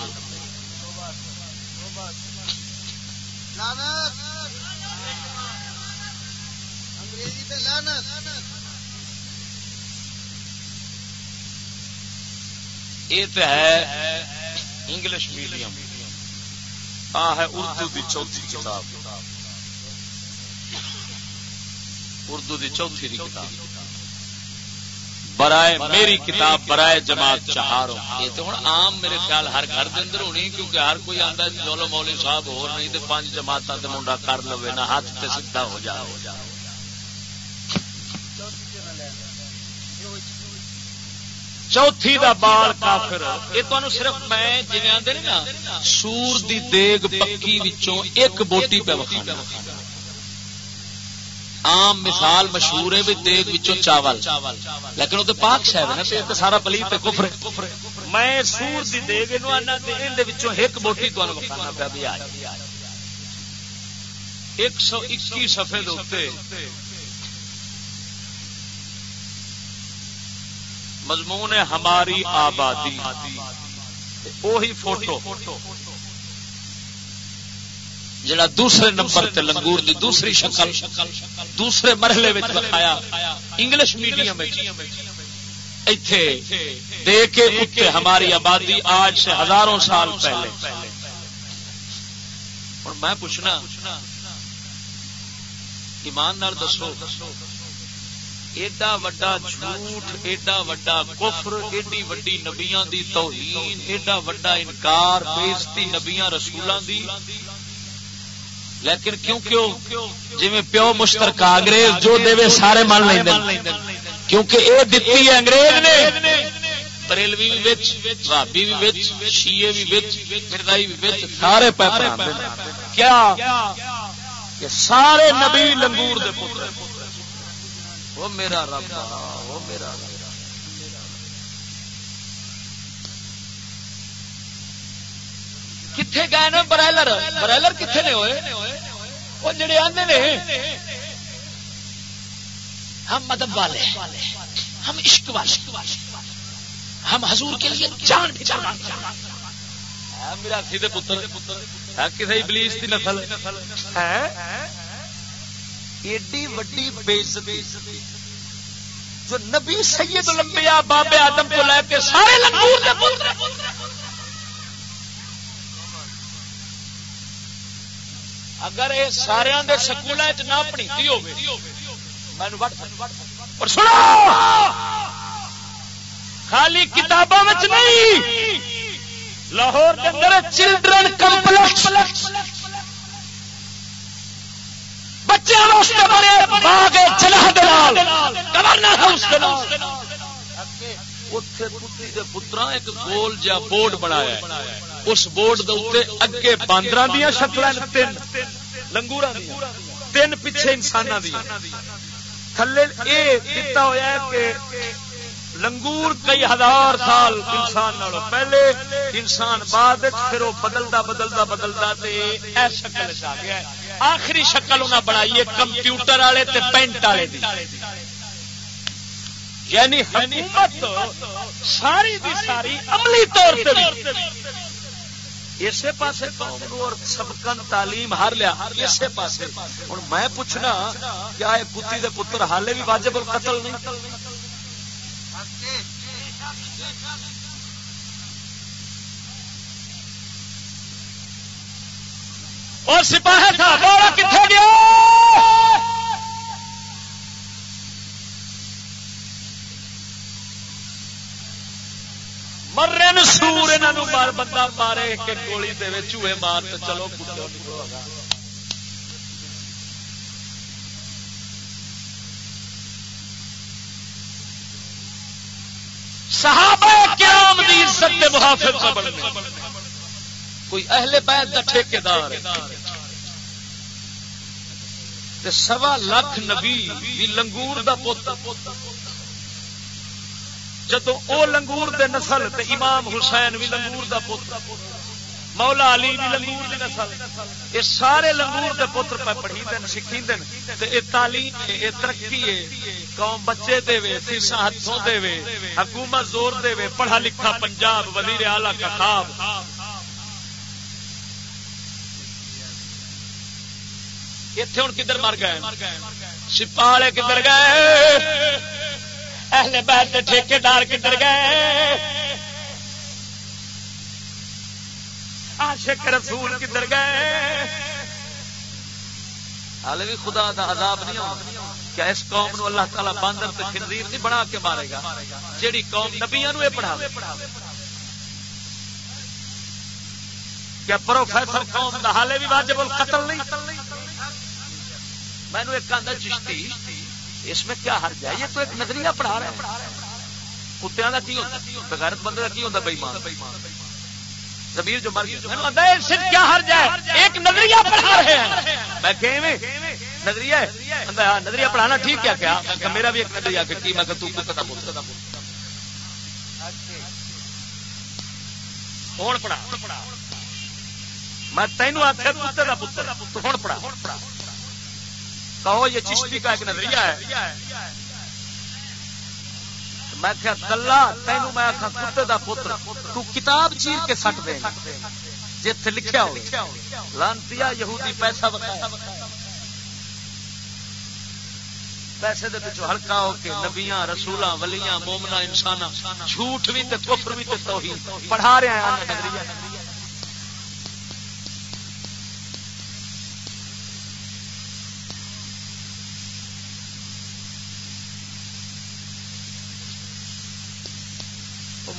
Speaker 2: یہ تو ہے۔ انگلش میڈیم آ ہے اردو دی چوتھی کتاب. اردو دی چوتھی دی کتاب. برائے میری کتاب، برائے جماعت چہاروں. یہ تو ہوں عام میرے خیال ہر گھر کے اندر ہونی کیونکہ ہر کوئی آتا ہے چلو مولی صاحب ہو نہیں تو پانچ جماعت منڈا کر لو نہ ہاتھ سے سیدھا ہو جائے ہو جائے۔ چوتھی دا بال کافر۔ یہ تو صرف میں جی آدھے نا، سور دی دیگ پکی وچوں ایک بوٹی پہ وکھانا۔ عام مثال مشہور ہے دیگ وچوں چاول۔ لیکن وہ پاک شاید نا، تو سارا پلی پہ کفر میں سور دی دیگ نو آنا وچوں ایک بوٹی تو وکھانا پیا بھی آ ایک سو اکی سفے مضمون ہے ہماری آبادی۔ وہی فوٹو۔ جڑا دوسرے نمبر تے لنگور دی دوسری شکل، دوسرے مرحلے میں دکھایا۔ انگلش میڈیم ایتھے دے کے اٹھے ہماری آبادی آج سے ہزاروں سال پہلے۔ اور میں پوچھنا، ایمان دسو۔ ایڈا وڈا جھوٹ، ایڈا وڈا کفر، ایڈی وڈی نبیاں دی توہین، ایڈا وڈا انکار بےزتی نبیاں رسولوں دی۔ لیکن کیوں کیوں جی پیو مشترکہ انگریز جو دے سارے من لیں کیونکہ یہ دتی ہے انگریز نے، بریلوی بھی بھابی بھی شیے بھی مردائی بھی سارے پیپر کیا؟ سارے نبی لنگور دے پتر وہ میرا رب وہ میرا کتنے گئے نا برائلر؟ برائلر کتنے نے ہوئے؟ وہ جڑے آتے نے۔ ہم مدد والے ہم عشق والے ہم حضور کے لیے جان بھی جان۔ میرا سیدھے پتر کسی ابلیس کی نسل۔ ہے؟ ایڈی وڈی بےزتی جو نبی سید لمبیا بابے آدم کو لے کے سارے اگر یہ سارے سکول نہ پڑھتی ہو خالی کتابوں نہیں، لاہور چلڈرن کمپلیکس بچے پترا ایک گول جا بورڈ بنایا اس بورڈ اگے باندر دیا شکل تین لنگور تین پیچھے انسان دیا تھلے یہ ہوا کہ لنگور کئی ہزار سال انسان پہلے انسان بعد پھر وہ بدلتا بدلتا بدلتا شکل آ گیا آخری شکل انہیں بنائی ہے کمپیوٹر والے پینٹ والے یعنی حکومت ساری دی ساری عملی طور پہ اسی پاسے قوم اور سبکن تعلیم ہار لیا۔ اسی پاسے۔ ہوں میں پوچھنا کیا یہ کتی دے پتر حالے بھی واجب القتل نہیں؟ اور سپاہ تھا بولا کتنے گیا مرے سور یہاں مار بندہ مارے کہ گولی دے چوہے مار تو چلو صحابہ کرام دی عزت محافظ کوئی اہل بیت کا ٹھیکار سوا لاکھ نبی بھی لنگور دا پوتا جدو او لنگور دے نسل تے امام حسین بھی لنگور دا پوتا مولا علی بھی لنگور دی نسل۔ یہ سارے لنگور دے پتر پہ پڑھی دن سکھی دن تے اے تعلیم اے اے ترقی ہے قوم بچے دے وے فیسا ہاتھوں دے وے حکومت زور دے وے پڑھا لکھا پنجاب وزیر اعلی کا خواب۔ اتنے ہوں کدھر مر گئے؟ سپاہے کدھر گئے؟ اہل بیت ٹھیکے دار کدھر گئے؟ عاشق رسول کدھر گئے؟ ہال بھی خدا دا عذاب نہیں ہوتا کیا اس قوم نو اللہ تعالی باندر تے خنزیر نہیں بنا کے مارے گا؟ جیڑی قوم نبیاں نو پڑھا کیا پروفیسر قوم دا حالے بھی واجب القتل نہیں؟ میں نے ایک آدھا چشتی، اس میں کیا حرج ہے؟ یہ تو ایک نظریہ پڑھا رہا ہے۔ کتوں کا کی ہوتا بغیرت بندے کا کی ہوتا بئی مان زمیر جو مر گیا کیا حرج ہے؟ ایک نظریہ پڑھا رہے ہیں۔ میں کہ نظریہ نظریہ پڑھانا ٹھیک کیا؟ کیا میرا بھی ایک نظریہ کہ کی میں کہ تو کتا بول ہوں۔ پڑھا۔ میں تینوں آخر پتر کا پتر۔ تو ہوں پڑھا۔ کہو یہ چشتی کا ایک نظریہ ہے۔ میں کیا کلا، تینوں میں آخا کتے دا پتر، تو کتاب چیر کے سٹ دے۔ جتھے لکھیا ہو لانتی یہودی پیسہ بتایا پیسے دے پچھو ہلکا ہو کے نبیاں، رسولاں، ولیاں مومنا انسان جھوٹ بھی تے کفر بھی تے توہین۔ پڑھا رہے ہیں نظریہ۔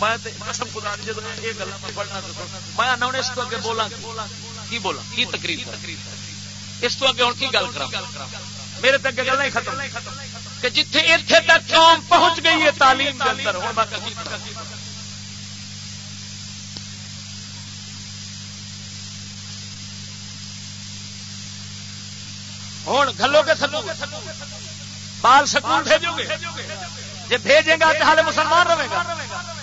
Speaker 2: میں اس کو اگے بولا کی۔ بولا کی تقریر اس کو اگے ہوں کی گل کرا میرے تک گل نہیں ختم۔ کہ جتھے اتنے تک قوم پہنچ گئی ہے تعلیم کے اندر، ہوں گلو کے سکو بال سکول بھیجو گے۔ جی بھیجے گا تو ہال مسلمان رہے گا۔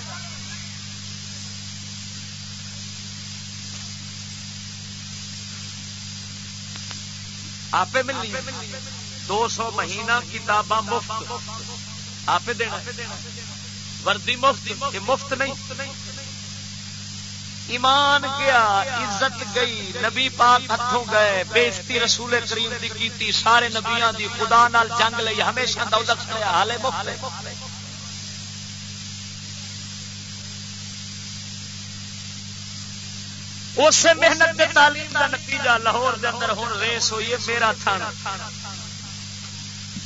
Speaker 2: آپ ملنی دو سو مہینہ کتاباں مفت۔ آپ دینا۔ وردی مفت۔ مفت نہیں۔ ایمان گیا عزت گئی۔ نبی پاک ہاتھوں گئے۔ بےزتی رسول کریم دی کیتی۔ سارے نبیاں دی خدا نال جنگ لئی ہمیشہ دولت حالے مفت۔ اسے محنت تعلیم کا نتیجہ لاہور دے اندر ہوں ریس ہوئی ہے، میرا تھن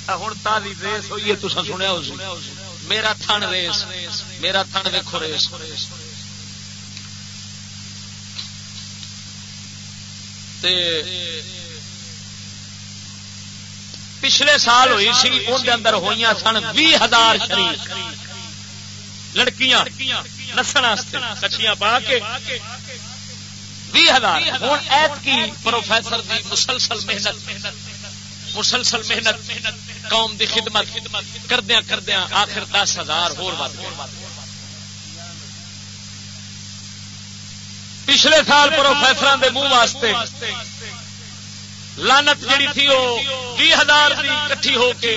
Speaker 2: ہوں تازی ریس ہوئی ہے تصا سنیا میرا تھن ریس، میرا تھن ویکو ریس۔ پچھلے سال ہوئی سی اندر ہوئی سن بھی ہزار شریف لڑکیاں نسن کچھیاں پا کے۔ بھی ہزار ہوں ایت کی پروفیسر دی مسلسل محنت۔ مسلسل محنت۔ قوم دی خدمت۔ کردیا کردیا آخر دس ہزار ہو پچھلے سال پروفیسر دے منہ واسطے لانت جڑی تھی وہ بھی ہزار کٹھی ہو کے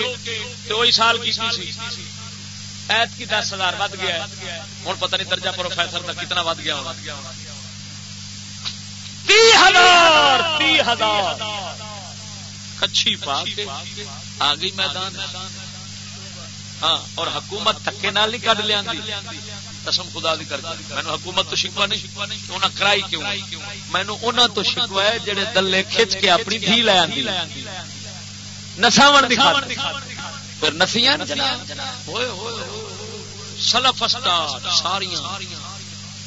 Speaker 2: وہی سال کی ایت کی دس ہزار ود گیا ہوں پتہ نہیں درجہ پروفیسر کا کتنا ود گیا ہوگا تی ہزار تی ہزار۔ کچھی پا آ گئی میدان۔ ہاں اور حکومت تھکے نال نہیں کڈ لیا قسم خدا دی کر مینو حکومت تو شکوا نہیں۔ انہیں کرائی کیوں؟ مینو انہوں تو شکوا ہے جڑے دلے کھچ کے اپنی دھی لے آدھی نساو پھر نسیاں سلف اسٹارٹ ساریاں۔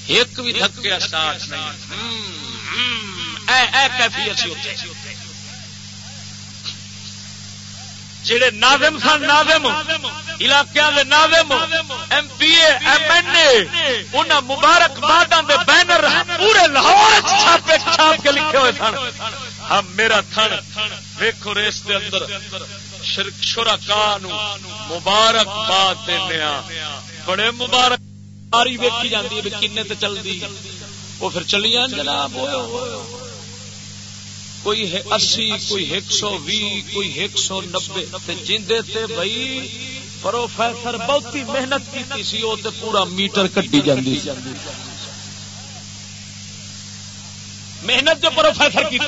Speaker 2: ایک بھی تھکے اسٹارٹ نہیں۔ کیفیت جڑے ناظم سن، ناظم علاقے کے ناظم M P A M N A ان مبارک باداں دے بینر پورے لاہور چھاپے چھاپ کے لکھے ہوئے سن۔ ہم میرا تھن، ویکھو ریس دے اندر شرکا مبارک باد دینا بڑے مبارک، ساری ویکھی جاتی ہے کنے تے چلتی وہ پھر چلی جان جناب کوئی اسی، کوئی ایک سو بھی، کوئی ایک سو نبے۔ جیندے تے بھائی پروفیسر بہت ہی محنت کی سی وہ پورا میٹر کٹی جاندی محنت جو پروفیسر کی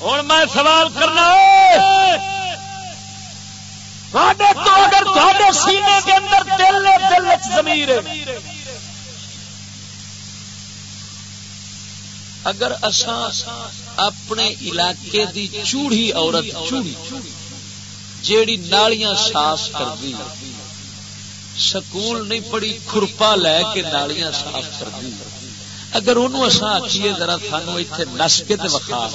Speaker 2: ہوں میں سوال کرنا تو اگر سینے کے اندر دل دل زمیر ہے۔ اگر اپنے علاقے دی چوڑی عورت چوڑی، جیڑی نالیاں صاف کر دی سکول نہیں پڑی کھرپا لے کے نالیاں صاف کر دی اگر انہوں اصا آخیے ذرا سانو اتنے نس کے تے وقا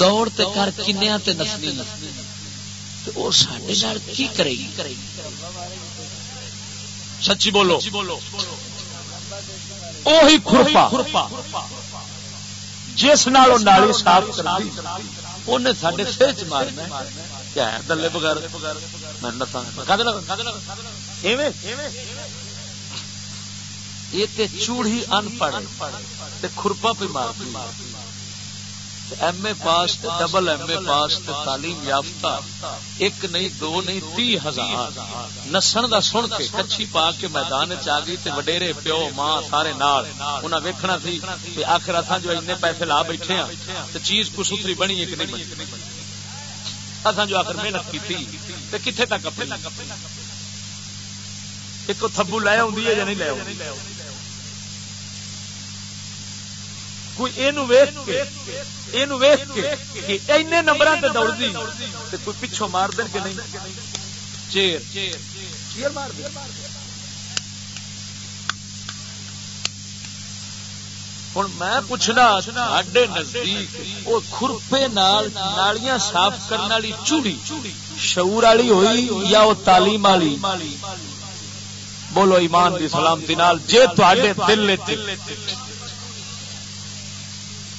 Speaker 2: دوڑ تے کر کنیا تے نسنی۔ وہ سڈے کی کرے گی؟ سچی بولو۔ اوہی کھرپا۔ جس نال نالی صاف انہیں سڈے سر چ مارنا کیا دلے بغیر۔ محنت یہ چوڑی ان پڑھ کھرپا پہ مار M A pass double M A pass تعلیم یافتہ ایک نہیں دو نہیں تی ہزار نسن دا سن کے کچھی پا کے میدان چ گئی تے وڈیرے پیو ماں سارے نال انہاں ویکھنا سی کہ آخر اتھا جو اتنے پیسے لا بیٹھے ہیں تے چیز کو ستری بنی ایک نہیں بنی اتھا جو آخر محنت کی تے کتنے تک اپنے ایک تھبو لے آئی ہے یا نہیں لے آئی کوئی یہ ویخ کے این نمبر سے دوڑ دی کوئی پچھوں مار دیں کہ نہیں؟ چیر۔ چیر مار دیں ہوں میں پوچھنا ساڈے نزدیک وہ خرپے نالیاں صاف کرنے والی چوڑی شعور والی ہوئی یا وہ تعلیم والی؟ بولو ایمان دی سلامتی نال، جے تے دل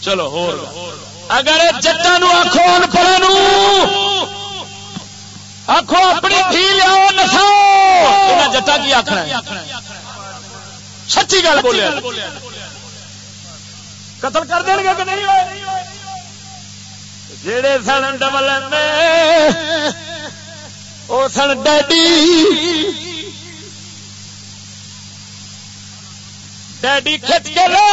Speaker 2: چلو ہو اگر جٹا نو آخو پڑھ آخو اپنی تھی لیا نسو جٹا کی آخر سچی گل بولے۔ قتل کر دیں گے کہ نہیں جڑے سن ڈبل وہ سن ڈیڈی۔ ڈیڈی کھچ کے لو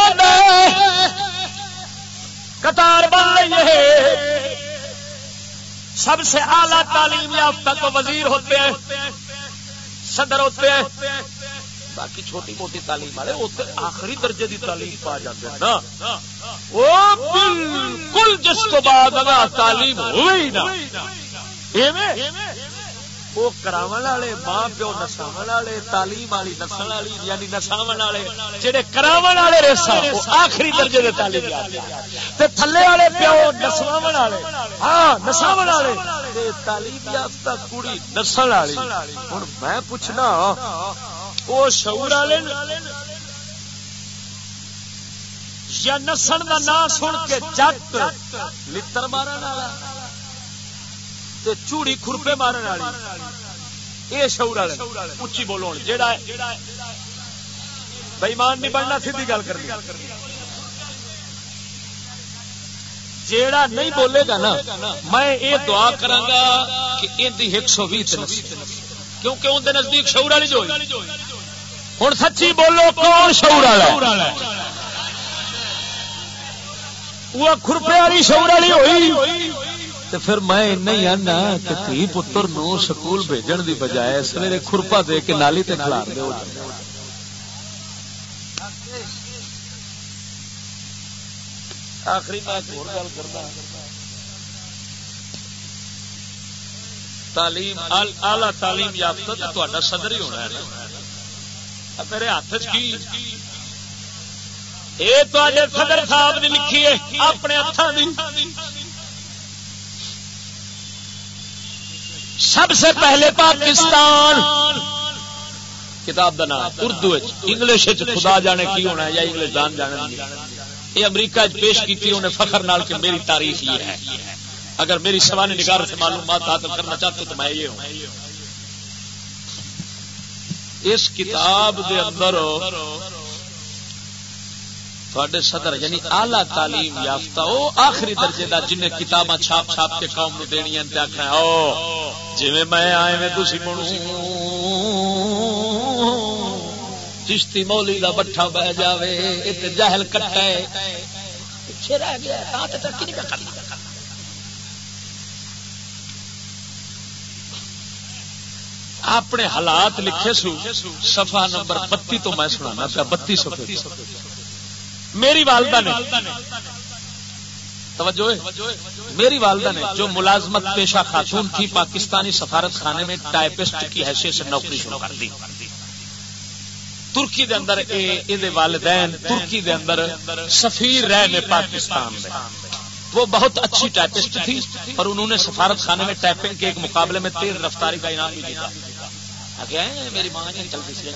Speaker 2: قطار بن رہی ہے۔ سب سے اعلیٰ تعلیم یافتہ تو وزیر ہوتے ہیں، صدر ہوتے ہیں۔ باقی چھوٹی موٹی تعلیم والے آخری درجے دی تعلیم پا جاتے ہیں نا۔ وہ بالکل جس کو بعد اگر تعلیم ہوئی نا۔ وہ کرا والے ماں پیو نساو والے، تعلیم والی نسل والی یعنی نساو والے جہے کرا والے ریسا آخری درجے کے تعلیم تھلے والے پیو نسوا والے ہاں نساو والے۔ تعلیم یافتہ کڑی نسل والی ہوں میں پوچھنا وہ شعور والے یا نسل کا نام سن کے جٹ لڑ مارن والا؟ چوڑی خرپے مارن والی۔ یہ شعور والے اچھی بولو جہا بےمان نہیں بننا سی گل کر جیڑا نہیں بولے گا نا، میں یہ دعا کرا کہ ایک سو بھی کیونکہ اندر نزدیک شعور والی جو ہوں سچی بولو، کون شعور والا وہ خرپے والی شعور والی ہوئی۔ پھر میں ہی آنا کہ تھی پتر نو سکول بھیجن دی بجائے سویرے خرپا دے کے نالی تے کھلار دے آخری میں ایک گل کرنا۔ تعلیم آلہ تعلیم یافتہ صدر ہی ہونا ہے میرے ہاتھ کی؟ یہ صدر صاحب نے لکھی ہے، اپنے ہاتھوں سب سے پہلے پاکستان. کتاب کا نام اردو انگلش خدا جانے کی ہونا ہے یا انگلش جان جانے یہ امریکہ پیش کی انہیں فخر نال کہ میری تاریخ یہ ہے. اگر میری سوانی نگار سے معلومات حاصل کرنا چاہتے تو میں یہ ہوں. اس کتاب دے اندر تھوڑے صدر یعنی آلہ تعلیم یافتہ، وہ آخری درجے کا جن کتاباں چھاپ چھاپ کے قوم نو دینی آخر او جی میں آئے میں تھی مڑ چشتی مولی کا بٹھا بہ جائے جہل کٹا پیچھے رہ گیا اپنے حالات لکھے سو سفا نمبر بتی تو میں سنا پیا بتی سو میری والدہ نے توجہ میری والدہ نے جو ملازمت پیشہ خاتون تھی، پاکستانی سفارت خانے میں ٹائپسٹ کی حیثیت سے نوکری شروع کر دی۔ ترکی دے اندر اے والدین، ترکی دے اندر سفیر رہے نے پاکستان میں۔ وہ بہت اچھی ٹائپسٹ تھی اور انہوں نے سفارت خانے میں ٹائپنگ کے ایک مقابلے میں تیز رفتاری کا انعام بھی دیا میری ماں جی، نہیں چلتی سی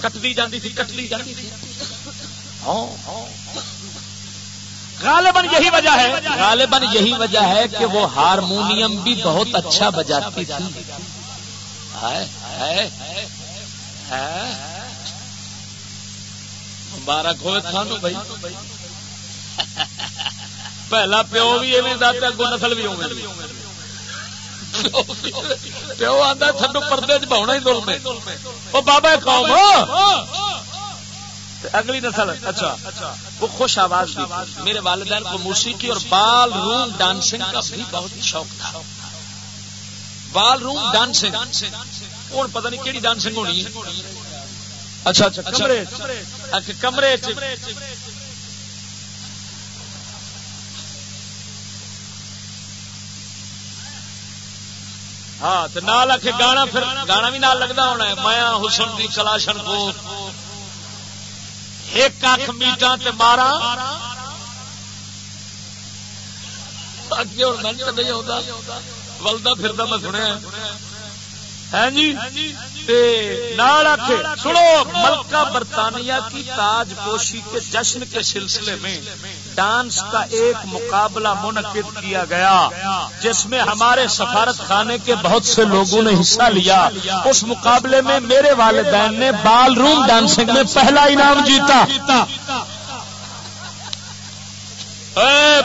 Speaker 2: کٹتی جاتی تھی، کٹتی جاتی تھی۔ غالباً یہی وجہ ہے غالباً یہی وجہ ہے کہ وہ ہارمونیم بھی بہت اچھا بجاتی تھی۔ مبارک ہوئے تھانو بھائی۔ پہلا پیو بھی ایویں اگو نسل بھی پیو آتا تھڈو پردے چاہنا ہی دل میں وہ بابا قوم۔ اگلی نسل اچھا وہ خوش آواز بھی میرے والدین کو موسیقی اور بال روم ڈانسنگ کا بھی بہت شوق تھا۔ Ballroom dancing. ہوں پتہ نہیں کہڑی ڈانسنگ ہونی ہے۔ اچھا اچھا کمرے کمرے ہاں نال آ کے گانا پھر، گانا بھی نال لگتا ہونا ہے۔ مایا حسن دی کلاشن کو ایک اکھ میٹا تے مارا اگے ہوں نہیں آتا ولدا پھر میں سنیا۔ ہے جی؟ سنو، ملکہ برطانیہ کی تاج پوشی کے جشن کے سلسلے میں ڈانس کا ایک مقابلہ منعقد کیا گیا، جس میں ہمارے سفارت خانے کے بہت سے لوگوں نے حصہ لیا۔ اس مقابلے میں میرے والدین نے بال روم ڈانسنگ میں پہلا انعام جیتا۔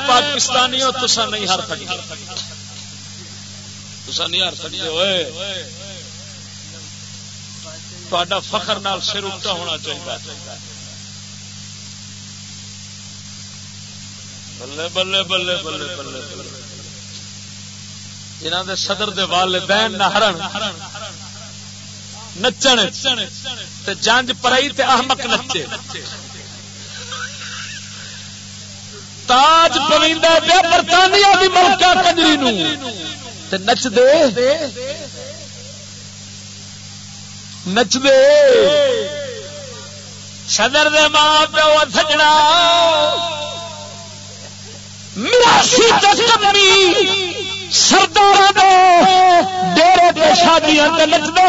Speaker 2: پاکستانیوں تسا نہیں ہار سکتے۔ تسا نہیں ہار سکتے ہوئے تا فخر نال سر اچا ہونا چاہیے بلے بلے بلے بلے بلے بلے جنہ دے صدر دے والدین نہ ہرن، نچن، تے جانج پرائی تے احمق نچے۔ تاج پویندا دے برطانیہ دی ملکہ کجری نو۔ تے نچ دے۔ نچدے صدر دے ماں پیو سجنا۔ مراسی سردار ڈیرے شادیاں نچتے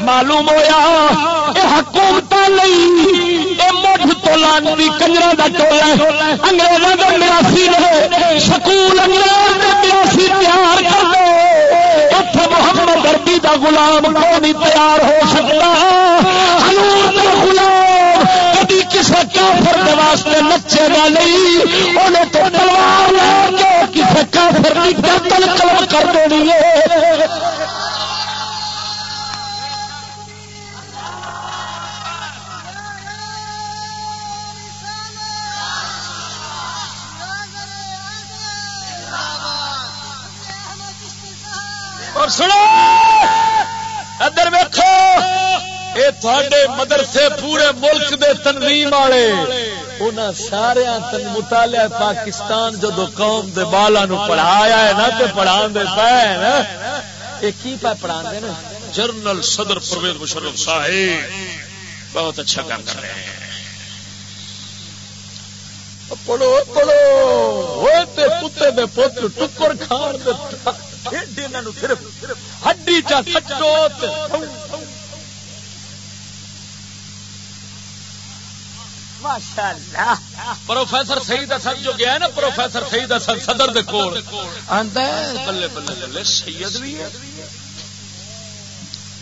Speaker 2: معلوم ہوا یہ حکومت مٹھ تو لانتی کنجر کا ٹولا انگریزوں کا مراسی رہے سکول انگریز مراسی تیار کر دو محمد اربی کا گلام کو نہیں تیار ہو سکتا؟ گلام کسی کافر واسطے نچے گا نہیں۔ انہیں تو تلوار لے کے کسی کافر کی قتل کر دینی ہے۔ اور سنو، ادھر ویکو یہ تھے مدرسے پورے ملک دے تنظیم والے۔ انہاں سارے تن مطالعہ پاکستان جدو قوم دے بالا نو پڑھایا ہے نا تے پڑھا دے پے نا۔ یہ کی پہ پڑھا دے نا؟ جنرل صدر پرویز مشرف صاحب۔ بہت اچھا کام کر رہے ہیں۔ پڑھو پڑھو۔ ہوتے کتے دے پتر ٹکر کھان دے ہڈی پروفیسر سعید اصل جو گیا نا پروفیسر سعید اصل صدر دے کول۔ بلے بلے بلے سید بھی ہے۔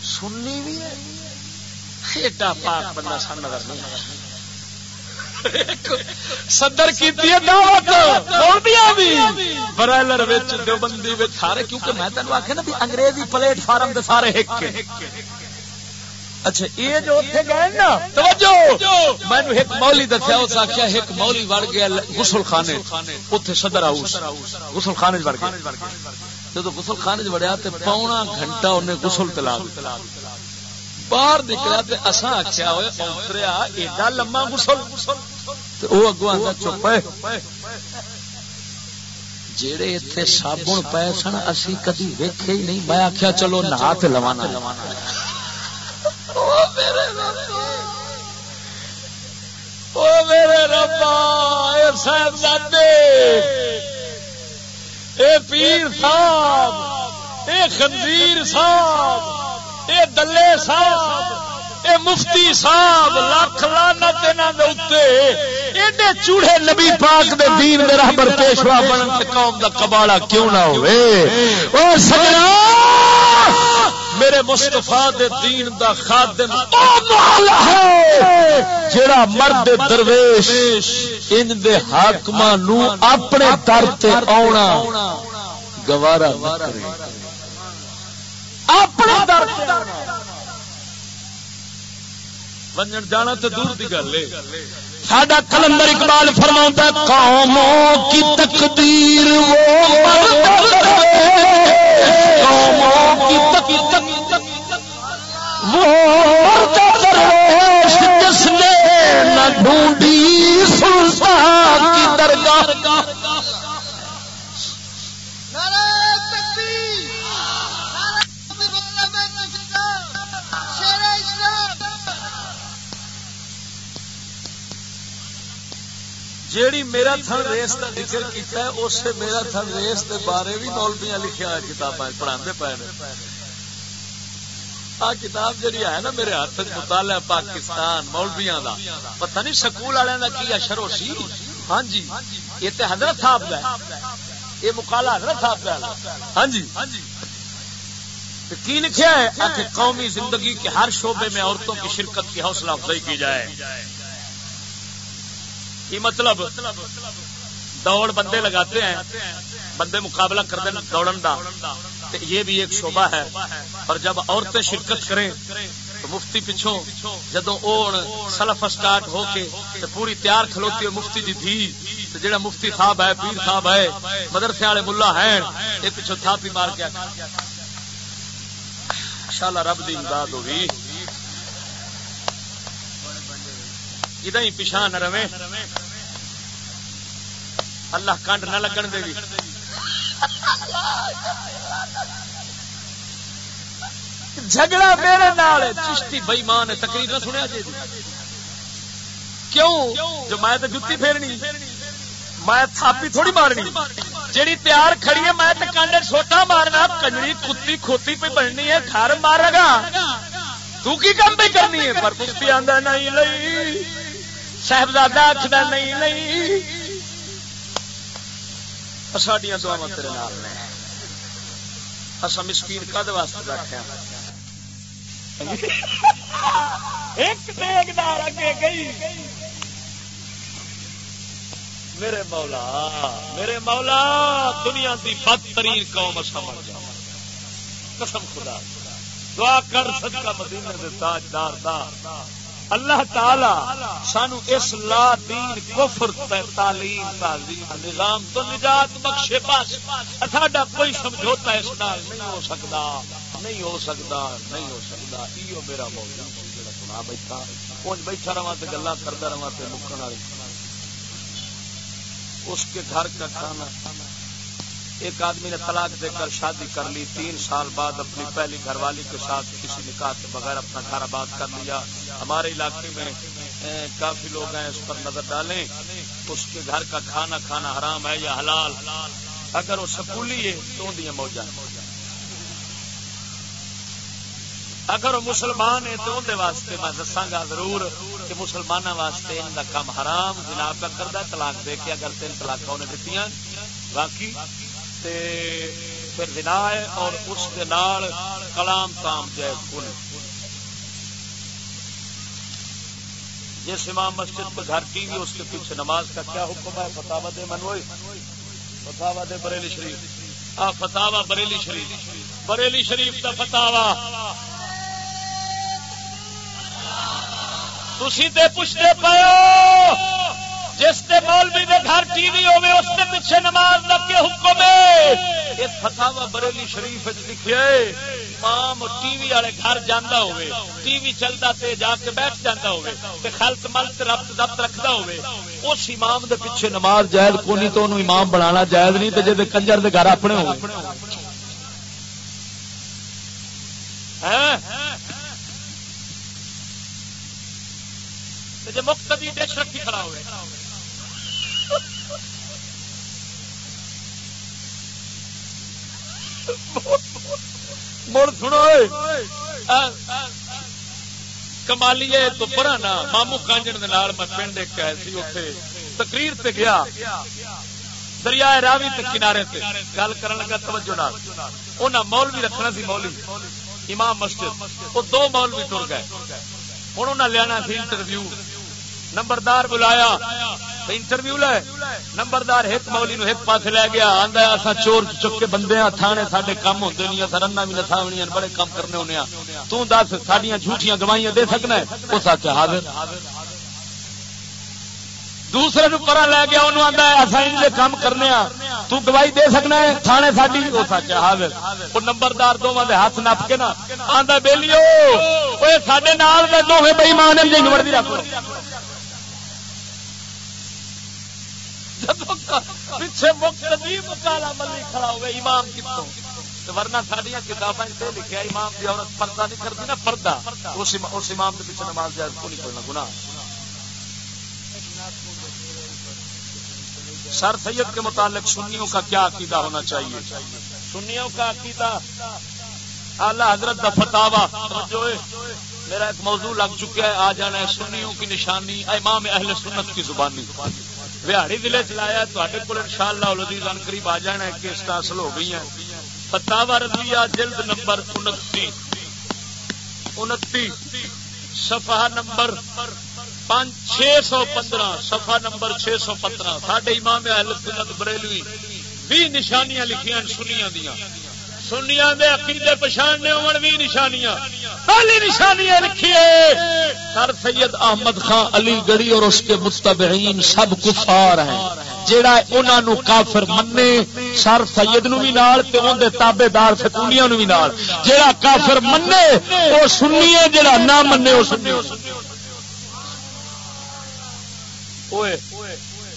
Speaker 2: سننی بھی ہے؟ ایڈا پاک بندہ سن نظر نہیں صدر کی برائلر دیوبندی سارے کیونکہ میں تینوں آخیا نا انگریزی پلیٹ فارم دے سارے ہک اچھا یہ جو اتنے گئے نا، توجہ! میں ایک مولی دسیا اس آخیا ایک مولی وڑ گیا گسل خانے اتنے صدر ہاؤس۔ گسل خانے وڑ گیا۔ جب گسل خانے وڑیا تو پونا گھنٹہ انہیں گسل تلا باہر نکلا تو اصا آخیا ہوئے ایڈا لما گسل وہ اگو آتا چپ جڑے اتنے سابن پے سن، اسی کدی ویکھے ہی نہیں۔ میں آخیا چلو نہا کے لوانا۔ میرے ربا صاحب اے پیر صاحب، اے خنزیر صاحب، اے دلے صاحب، اے مفتی صاحب لاکھ لانت ایڈے چوڑے نبی پاک دے دین دے رہبر پیشوا بنن تے قوم دا کباڑا کیوں نہ ہوئے؟ او سجنا! میرے مستفا دین دا خادم ہے۔ جڑا مرد درویش ان دے حاکم نو اپنے در تے آنا گوارا اپنے در ونجن جانا تو دور کی گل ہے۔ ساڈا کلندر اقبال فرما قوموں کی تقدیر قوموں جس نے نہ ڈھونڈی سلطان کی درگاہ۔ جیڑی میرا تھن ریس کا ذکر کیتا ہے اس سے میرا تھن ریس کے بارے بھی مولبیاں لکھا ہے کتابیں پڑھا پے آ کتاب جہی ہے نا میرے ہاتھ مطالعہ پاکستان مولبیاں دا، پتہ نہیں سکول والوں کا کی اشر ہو سی ہاں جی یہ تو حضرت صاحب کا یہ مکالا حضرت صاحب کا ہاں جی۔ کی لکھا ہے؟ کہ قومی زندگی کے ہر شعبے میں عورتوں کی شرکت کی حوصلہ افزائی کی جائے۔ یہ مطلب؟ دوڑ بندے لگاتے ہیں، بندے مقابلہ کرتے ہیں دوڑن دا۔ یہ بھی ایک شعبہ ہے۔ اور جب عورتیں شرکت کریں تو مفتی پچھوں جدو سلف اسٹارٹ ہو کے پوری تیار کھلوتی ہے مفتی جی تھی جڑا مفتی صاحب ہے، پیر صاحب ہے، مدرسے والے ملا ہے یہ پچھو تھاپی مار کے شالا رب کی امداد ہوگی۔ جدہ ہی پچھا نہ رہے، اللہ کنڈ نہ لگن دے گی۔ جھگڑا میرے نال چشتی بئی ماں نے تقریر نہ سنیا جی۔ کیوں؟ جو میں تو جتی پھیرنی، میں تھاپی تھوڑی مارنی۔ جیڑی تیار کھڑی ہے، میں تو کانڈے چھوٹا مارنا، کنجری کتی کھوتی پہ بننی ہے، گھر مارے گا۔ تو کی کم پہ کرنی ہے؟ پر کشتی آدھا نہیں لئی۔ صاحبزادہ آخر نہیں نہیں ساڈیا دعوا تیرے نال نے۔ اصا مسکین کد واسطے بیٹھے ہاں؟ میرے مولا میرے مولا، دنیا کی بدترین قوم سمجھ جا قسم خدا۔ دعا کر سکتا مدینے دے تاجدار دا۔ اللہ تعالی سانو اس لا دین کفر تعلیم تعلیم نظام تو نجات بخشے بس ساڈا کوئی سمجھوتا اس نال نہیں ہو سکتا نہیں ہو سکتا نہیں ہو سکتا ایو میرا موضوع جڑا سنا بیٹھا۔ پہنچ بیٹھا رہا تے گلا کردا رہا تے مکن والی۔ اس کے گھر کا کھانا ایک آدمی نے طلاق دے کر شادی کر لی، تین سال بعد اپنی پہلی گھر والی کے ساتھ کسی نکاح کے بغیر اپنا گھر آباد کر لیا۔ ہمارے علاقے میں کافی لوگ ہیں، اس پر نظر ڈالیں۔ اس کے گھر کا کھانا کھانا حرام ہے یا حلال؟ اگر وہ سکولی ہے تو دیا موجہ۔ اگر وہ مسلمان ہے تو اندر واسطے میں دساگا ضرور کہ مسلمانوں واسطے ان کا کام حرام، جناب کا کردہ طلاق دے کے اگر تین طلاق انہیں دیتی باقی تے پھر بنا ہے اور اس کے نال کلام تام جائز کن۔ جس امام مسجد کو گھر کی اس کے پیچھے نماز کا کیا حکم ہے؟ فتح دے منوئی فتح دے بریلی شریف۔ آ فتح بریلی شریف۔ بریلی شریف کا فتح تھی پوچھتے پاؤ۔ جس کے مولوی دے گھر ٹی وی ہوے اس کے پیچھے نماز لگ کے حکم ہے؟ اس فتاوا بریلی شریف لکھے امام ٹی وی والے گھر جانا ہوے ٹی وی چلتا تے جا کے بیٹھ جانا ہوے تے خلط ملت ربط ضبط رکھدا ہوے اس امام دے پیچھے نماز جائز کونی تو انہوں امام بنانا جائز نہیں، تے جے کنجر دے گھر اپنے ہوے ہاں؟ جی مقتدی ڈش رکھی کھڑا ہوئے مڑ سنو کمالی تو پرانا مامو کانجن میں پنڈ ایک سی اتے تقریر تے گیا۔ دریا راوی تے کنارے تے۔ گل کرن لگا، توجہ نال۔ انہاں مولوی رکھنا سی مولوی۔ امام مسجد۔ وہ دو مولوی ٹر گئے۔ ہوں انہیں لیا سی انٹرویو۔ نمبردار بلایا۔ انٹرویو لے، نمبردار ایک مولی نو ایک پاس لے گیا آدھا اصا چور چک کے بندے ہاں تھانے سارے کام ہوتے نہیں اصا رنا بھی نساونی بڑے کام کرنے ہونے ہاں۔ تو دس سڈیا جھوٹیاں گواہیاں دے سکنا وہ سچ حاضر۔ دوسرے نو پرا لے گیا انہوں آتا ہے اصا ان کام کرنے ہاں۔ تو گواہی دے سکنا ہے، تھانے ساری وہ سچ حاضر۔ وہ نمبردار دونوں دے ہاتھ نپ کے نا آتا بہلیو سڈے نال دے دوویں دونوں بئی مان جی مرضی رکھ پیچھے کالا ملی کھڑا ہوئے امام کتوں؟ ورنہ سڈیا کتابیں لکھا امام کی عورت پردہ نہیں کرتی نا پردہ۔ اس امام کے پیچھے نماز جائز کو نہیں کرنا گنا سر سید کے متعلق سنیوں کا کیا عقیدہ ہونا چاہیے؟ سنیوں کا عقیدہ اعلی حضرت کا فتوا جو میرا ایک موضوع لگ چکا ہے، آ جانا ہے سنیوں کی نشانی، امام اہل سنت کی زبانی۔ بہاڑی ضلع چلایا تے کو ان شاء اللہ قریب آ جانا ہے کیسٹ حاصل ہو گئی ہیں۔ فتوا رضویہ جلد نمبر انتی انتی صفحہ نمبر پانچ، چھ سو پندرہ۔ سفا نمبر چھ سو پندرہ۔ ساڈے امام اہل سنت بریلوی بھی نشانیاں لکھیاں سنیا دیا سنیا دے عقیدے پچھاڑنے ہون بھی نشانیاں۔ پہلی نشانیاں لکھیے۔ سر سید احمد خان علی گڑھی اور اس کے مستبعین سب کفار ہیں۔ جیڑا انہاں نو کافر مننے سر سید نو بھی نال تے اون دے تابعدار فتونیاں نو بھی نال۔ جیڑا کافر مننے او سنیے جیڑا نہ مننے او سنیے۔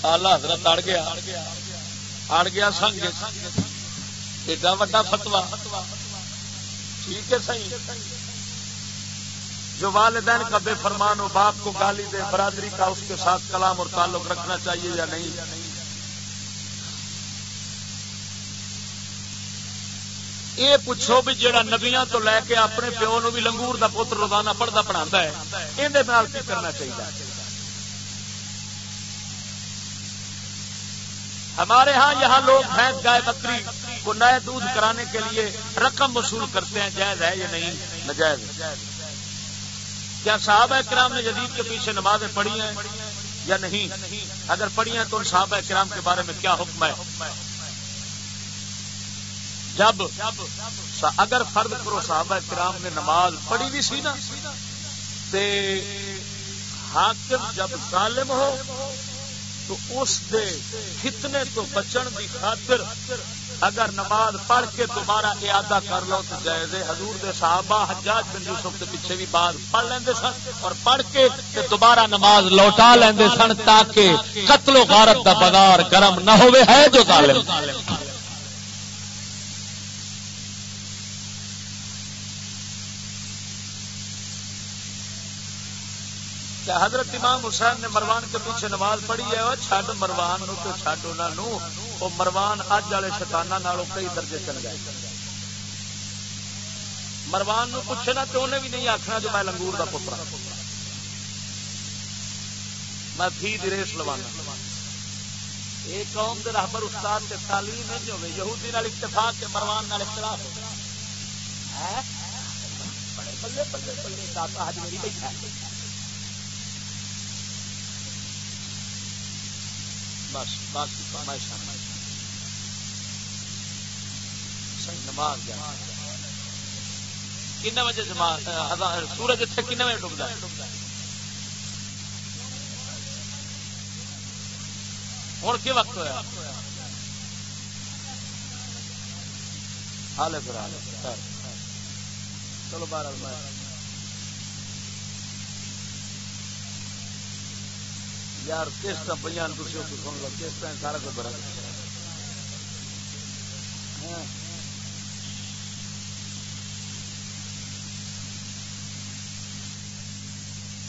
Speaker 2: آلہ حضرت اڑ گیا۔ اڑ گیا سنگ۔ ایڈا وا فتوا ٹھیک ہے صحیح جو والدین کا بے فرمان ہو باپ کو گالی دے، برادری کا اس کے ساتھ کلام اور تعلق رکھنا چاہیے یا نہیں؟ یہ پوچھو بھی جہاں نبیا تو لے کے اپنے پیو نو بھی لنگور کا پوتر روزانہ پڑھتا پڑھا ہے یہ کرنا چاہیے ہمارے ہاں یہاں لوگ بھینس گائے بکری۔ کو نئے دودھ کرانے کے لیے رقم وصول کرتے ہیں، جائز ہے یا نہیں؟ نجائز کیا صاحب کرام نے جدید کے پیچھے نمازیں پڑھی ہیں یا نہیں؟ اگر پڑھی ہیں تو ان صحابہ کرام کے بارے میں کیا حکم ہے؟ جب اگر فرد کرو صحابہ کرام نے نماز پڑھی بھی سی نا حاکم جب ظالم ہو، تو اس دے فتنے تو بچن دی خاطر اگر نماز پڑھ کے دوبارہ اعادہ کر لو تو جائز حضور دے صحابہ حجاج بن یوسف کے پیچھے بھی بعد پڑھ لیندے سن اور پڑھ کے دوبارہ نماز لوٹا لیندے سن تاکہ قتل و غارت دا بازار گرم نہ ہوئے، ہے جو ظالم۔ کیا حضرت امام حسین نے مروان کے پیچھے نماز پڑھی ہے، وہ چھڈ مروان نو تو چھڈ انہوں وہ مروان اج والے شتانہ نالوں کئی درجے چل گئے۔ مروان نو پوچھے نا تو انہیں بھی نہیں آخنا جو میں لنگور کا پترا ہاں۔ میں فی ریس لوانا۔ یہ قوم کے رحبر استاد کے تعلیم نہیں ہوگی یہودی نال اتفاق کے مروان نال اختلاف ہو بڑے بلے بلے بلے داتا حج میری بیٹھا ہے۔ بس، باقی نماز کن بجے سورج اتنے کن بجے ڈبتا ہوں کی وقت ہوا حال پھر چلو، بارہ یار کس طرح پہ سن لو کس طرح سارا کچھ برا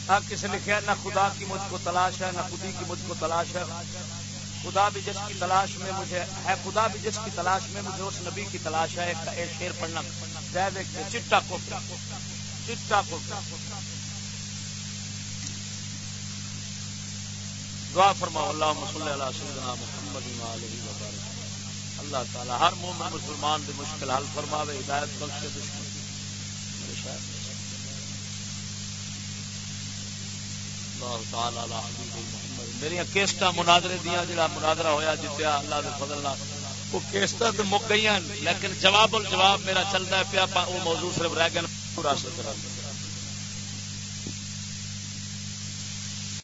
Speaker 2: ہاں۔ کسی لکھا نہ خدا کی مجھ کو تلاش ہے، نہ خودی کی مجھ کو تلاش ہے۔ خدا بھی جس کی تلاش میں مجھے ہے، خدا بھی جس کی تلاش میں مجھے اس نبی کی تلاش ہے۔ ایک شیر پڑھنا۔ چٹا کو چٹا کو دعا فرما اللہ مسلم اللہ سیدنا محمد اللہ تعالی ہر مومن مسلمان دی مشکل حل فرماوے، ہدایت بخشے، دشمن. میری ہاں کیسٹ منادرے دیا، جڑا منادرا ہوا جتیا اللہ کے فضل وہ کیسٹ تو مک گئی لیکن جواب الجواب میرا چلتا ہے پیا وہ موضوع صرف رہ گئے پورا